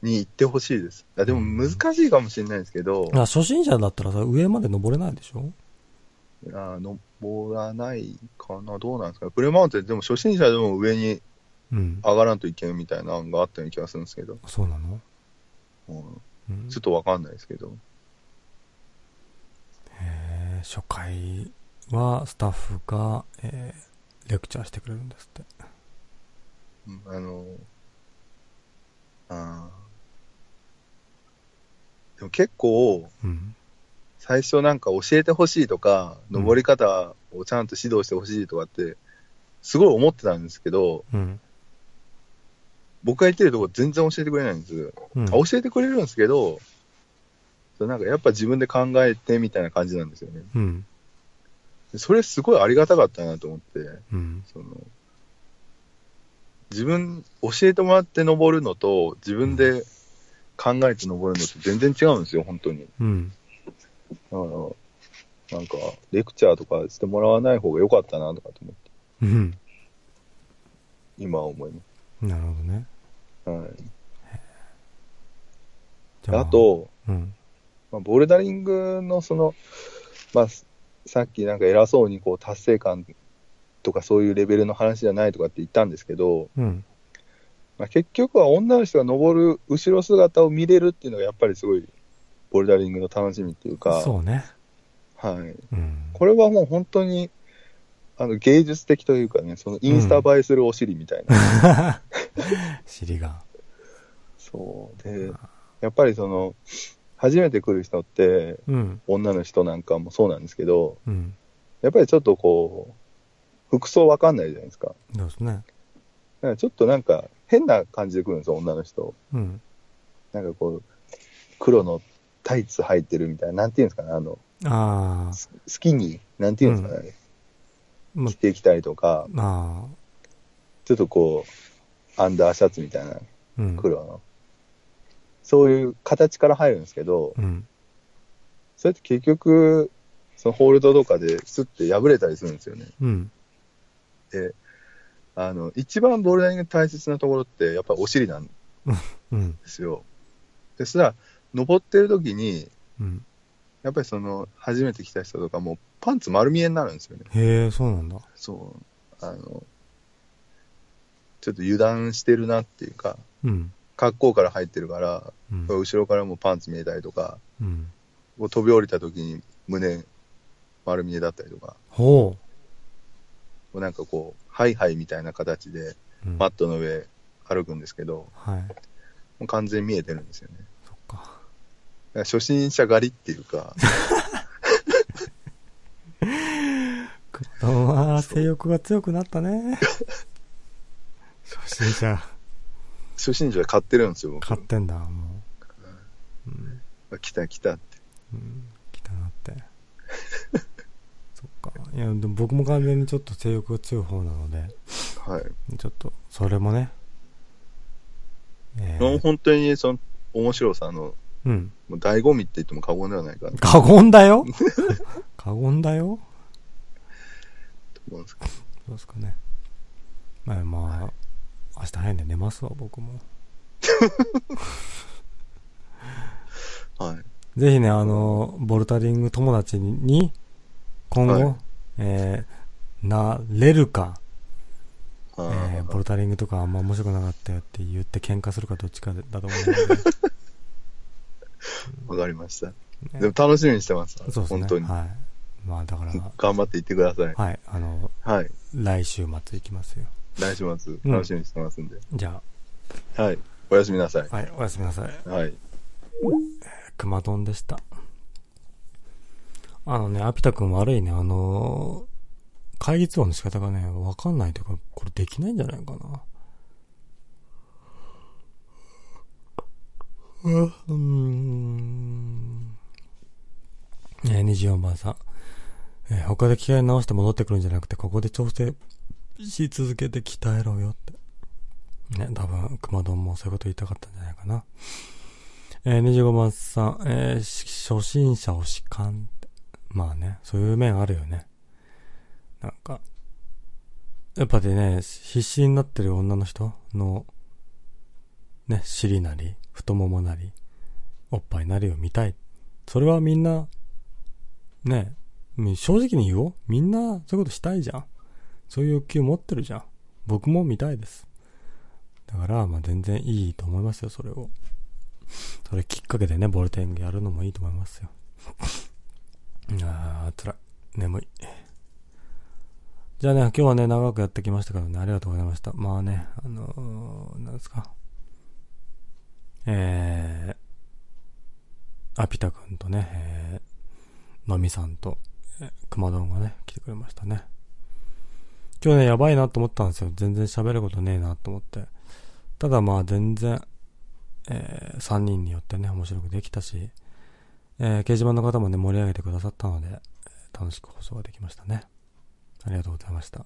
に行ってほしいです。あでも難しいかもしれないですけど、あ初心者だったらさ、上まで登れないでしょ？あ登らないかな、どうなんですか？プレマウンテンでも初心者でも上にうん。上がらんといけんみたいな案があったような気がするんですけど、そうなの？うんうん。ちょっとわかんないですけど。えー初回はスタッフが、えーレクチャーしてくれるんですって。うんあの、あーでも結構、うん。最初なんか教えてほしいとか、うん登り方をちゃんと指導してほしいとかって、すごい思ってたんですけど、うん。僕が言ってるとこ全然教えてくれないんです。うん。あ教えてくれるんですけど、なんかやっぱ自分で考えてみたいな感じなんですよね。うん。でそれすごいありがたかったなと思って、うん。その、自分、教えてもらって登るのと、自分で考えて登るのって全然違うんですよ、本当に。うん。だから、なんか、レクチャーとかしてもらわない方が良かったなとかと思って、うん。今は思いまなるほどね。す。はい。あ、と、うん。まあ、ボルダリングのその、まあ、さっきなんか偉そうにこう達成感とかそういうレベルの話じゃないとかって言ったんですけど、うん。まあ、結局は女の人が登る後ろ姿を見れるっていうのがやっぱりすごいボルダリングの楽しみっていうか、そうね。はい。うん。これはもう本当にあの芸術的というかね、そのインスタ映えするお尻みたいな。(laughs) 尻が。そう。で、やっぱりその、初めて来る人って、うん。女の人なんかもそうなんですけど、うん。やっぱりちょっとこう、服装わかんないじゃないですか。そうですね。だからちょっとなんか変な感じで来るんですよ、女の人。うん。なんかこう、黒のタイツ履いてるみたいな、なんていうんですかね、あの、ああ。ススキニー、なんていうんですかね、ま着てきたりとか、ああ。ちょっとこう、アンダーシャツみたいなうん。黒の。そういう形から入るんですけど、うん。それって結局、そのホールドとかでスッて破れたりするんですよね。うん。で、あの、一番ボルダリング大切なところって、やっぱりお尻なんうん。ですよ。(laughs) で、そしたら、登ってる時に、うん。やっぱりその、初めて来た人とかも、パンツ丸見えになるんですよね。へえ、そうなんだ。そう。あの、ちょっと油断してるなっていうか、うん。格好から入ってるから、うん。後ろからもパンツ見えたりとか、うん。飛び降りた時に胸丸見えだったりとか、ほこうなんかこう、ハイハイみたいな形で、マットの上歩くんですけど、はい。もう完全に見えてるんですよね。初心者狩りっていうか、子供は性欲が強くなったね。初心者、初心者で買ってるんですよ、僕買ってんだ、もう。うん。来た来たって。うん、って。(laughs) そっか。いや、でも僕も完全にちょっと性欲が強い方なので、はい。ちょっと、それもね。えもうー、本当にその面白さの、うん。もう醍醐味って言っても過言ではないかなと過言だよ？過言だよ？(laughs) 思うんですけど。そうですかね？まあまあ、明日早いんで寝ますわ、僕も。はい。ぜひね、あの、ボルタリング友達に、今後、はいえー、なれるか、あえー、ボルタリングとかあんま面白くなかったよって言って喧嘩するかどっちかだと思うので、(laughs) (laughs) わかりました。ねでも楽しみにしてます。そうですね。本当に。はい。まあだから、頑張っていってください。はい、あの、はい。来週末行きますよ。来週末、楽しみにしてますんで。じゃはい。おやすみなさいあ、。はい、おやすみなさい。はい。熊丼でした。あのね、アピタ君悪いね、あのー会議通話の仕方がね、わかんないというか、これできないんじゃないかな。うん。え、24番さん。えー他で機械直して戻ってくるんじゃなくて、ここで調整し続けて鍛えろよって。ね、多分、熊丼もそういうこと言いたかったんじゃないかな。えー、25番さん、えー初心者を弛緩って。まあね、そういう面あるよね。なんか、やっぱでね、必死になってる女の人の、ね、尻なり、太ももなり、おっぱいなりを見たい。それはみんな、ね、正直に言おう。みんな、そういうことしたいじゃん。そういう欲求持ってるじゃん。僕も見たいです。だから、まあ全然いいと思いますよ、それを。それきっかけでね、ボルテングやるのもいいと思いますよ。(laughs) あー、辛い。眠い。じゃあね、今日はね、長くやってきましたからね、ありがとうございました。まあね、あのー、なんですか。えー、アピタ君とね、えー、のみさんと、えー、熊丼がね、来てくれましたね。今日ね、やばいなと思ったんですよ。全然喋ることねえなと思って。ただまあ全然、えー、3人によってね、面白くできたし、えー、掲示板の方もね、盛り上げてくださったので、楽しく放送ができましたね。ありがとうございました。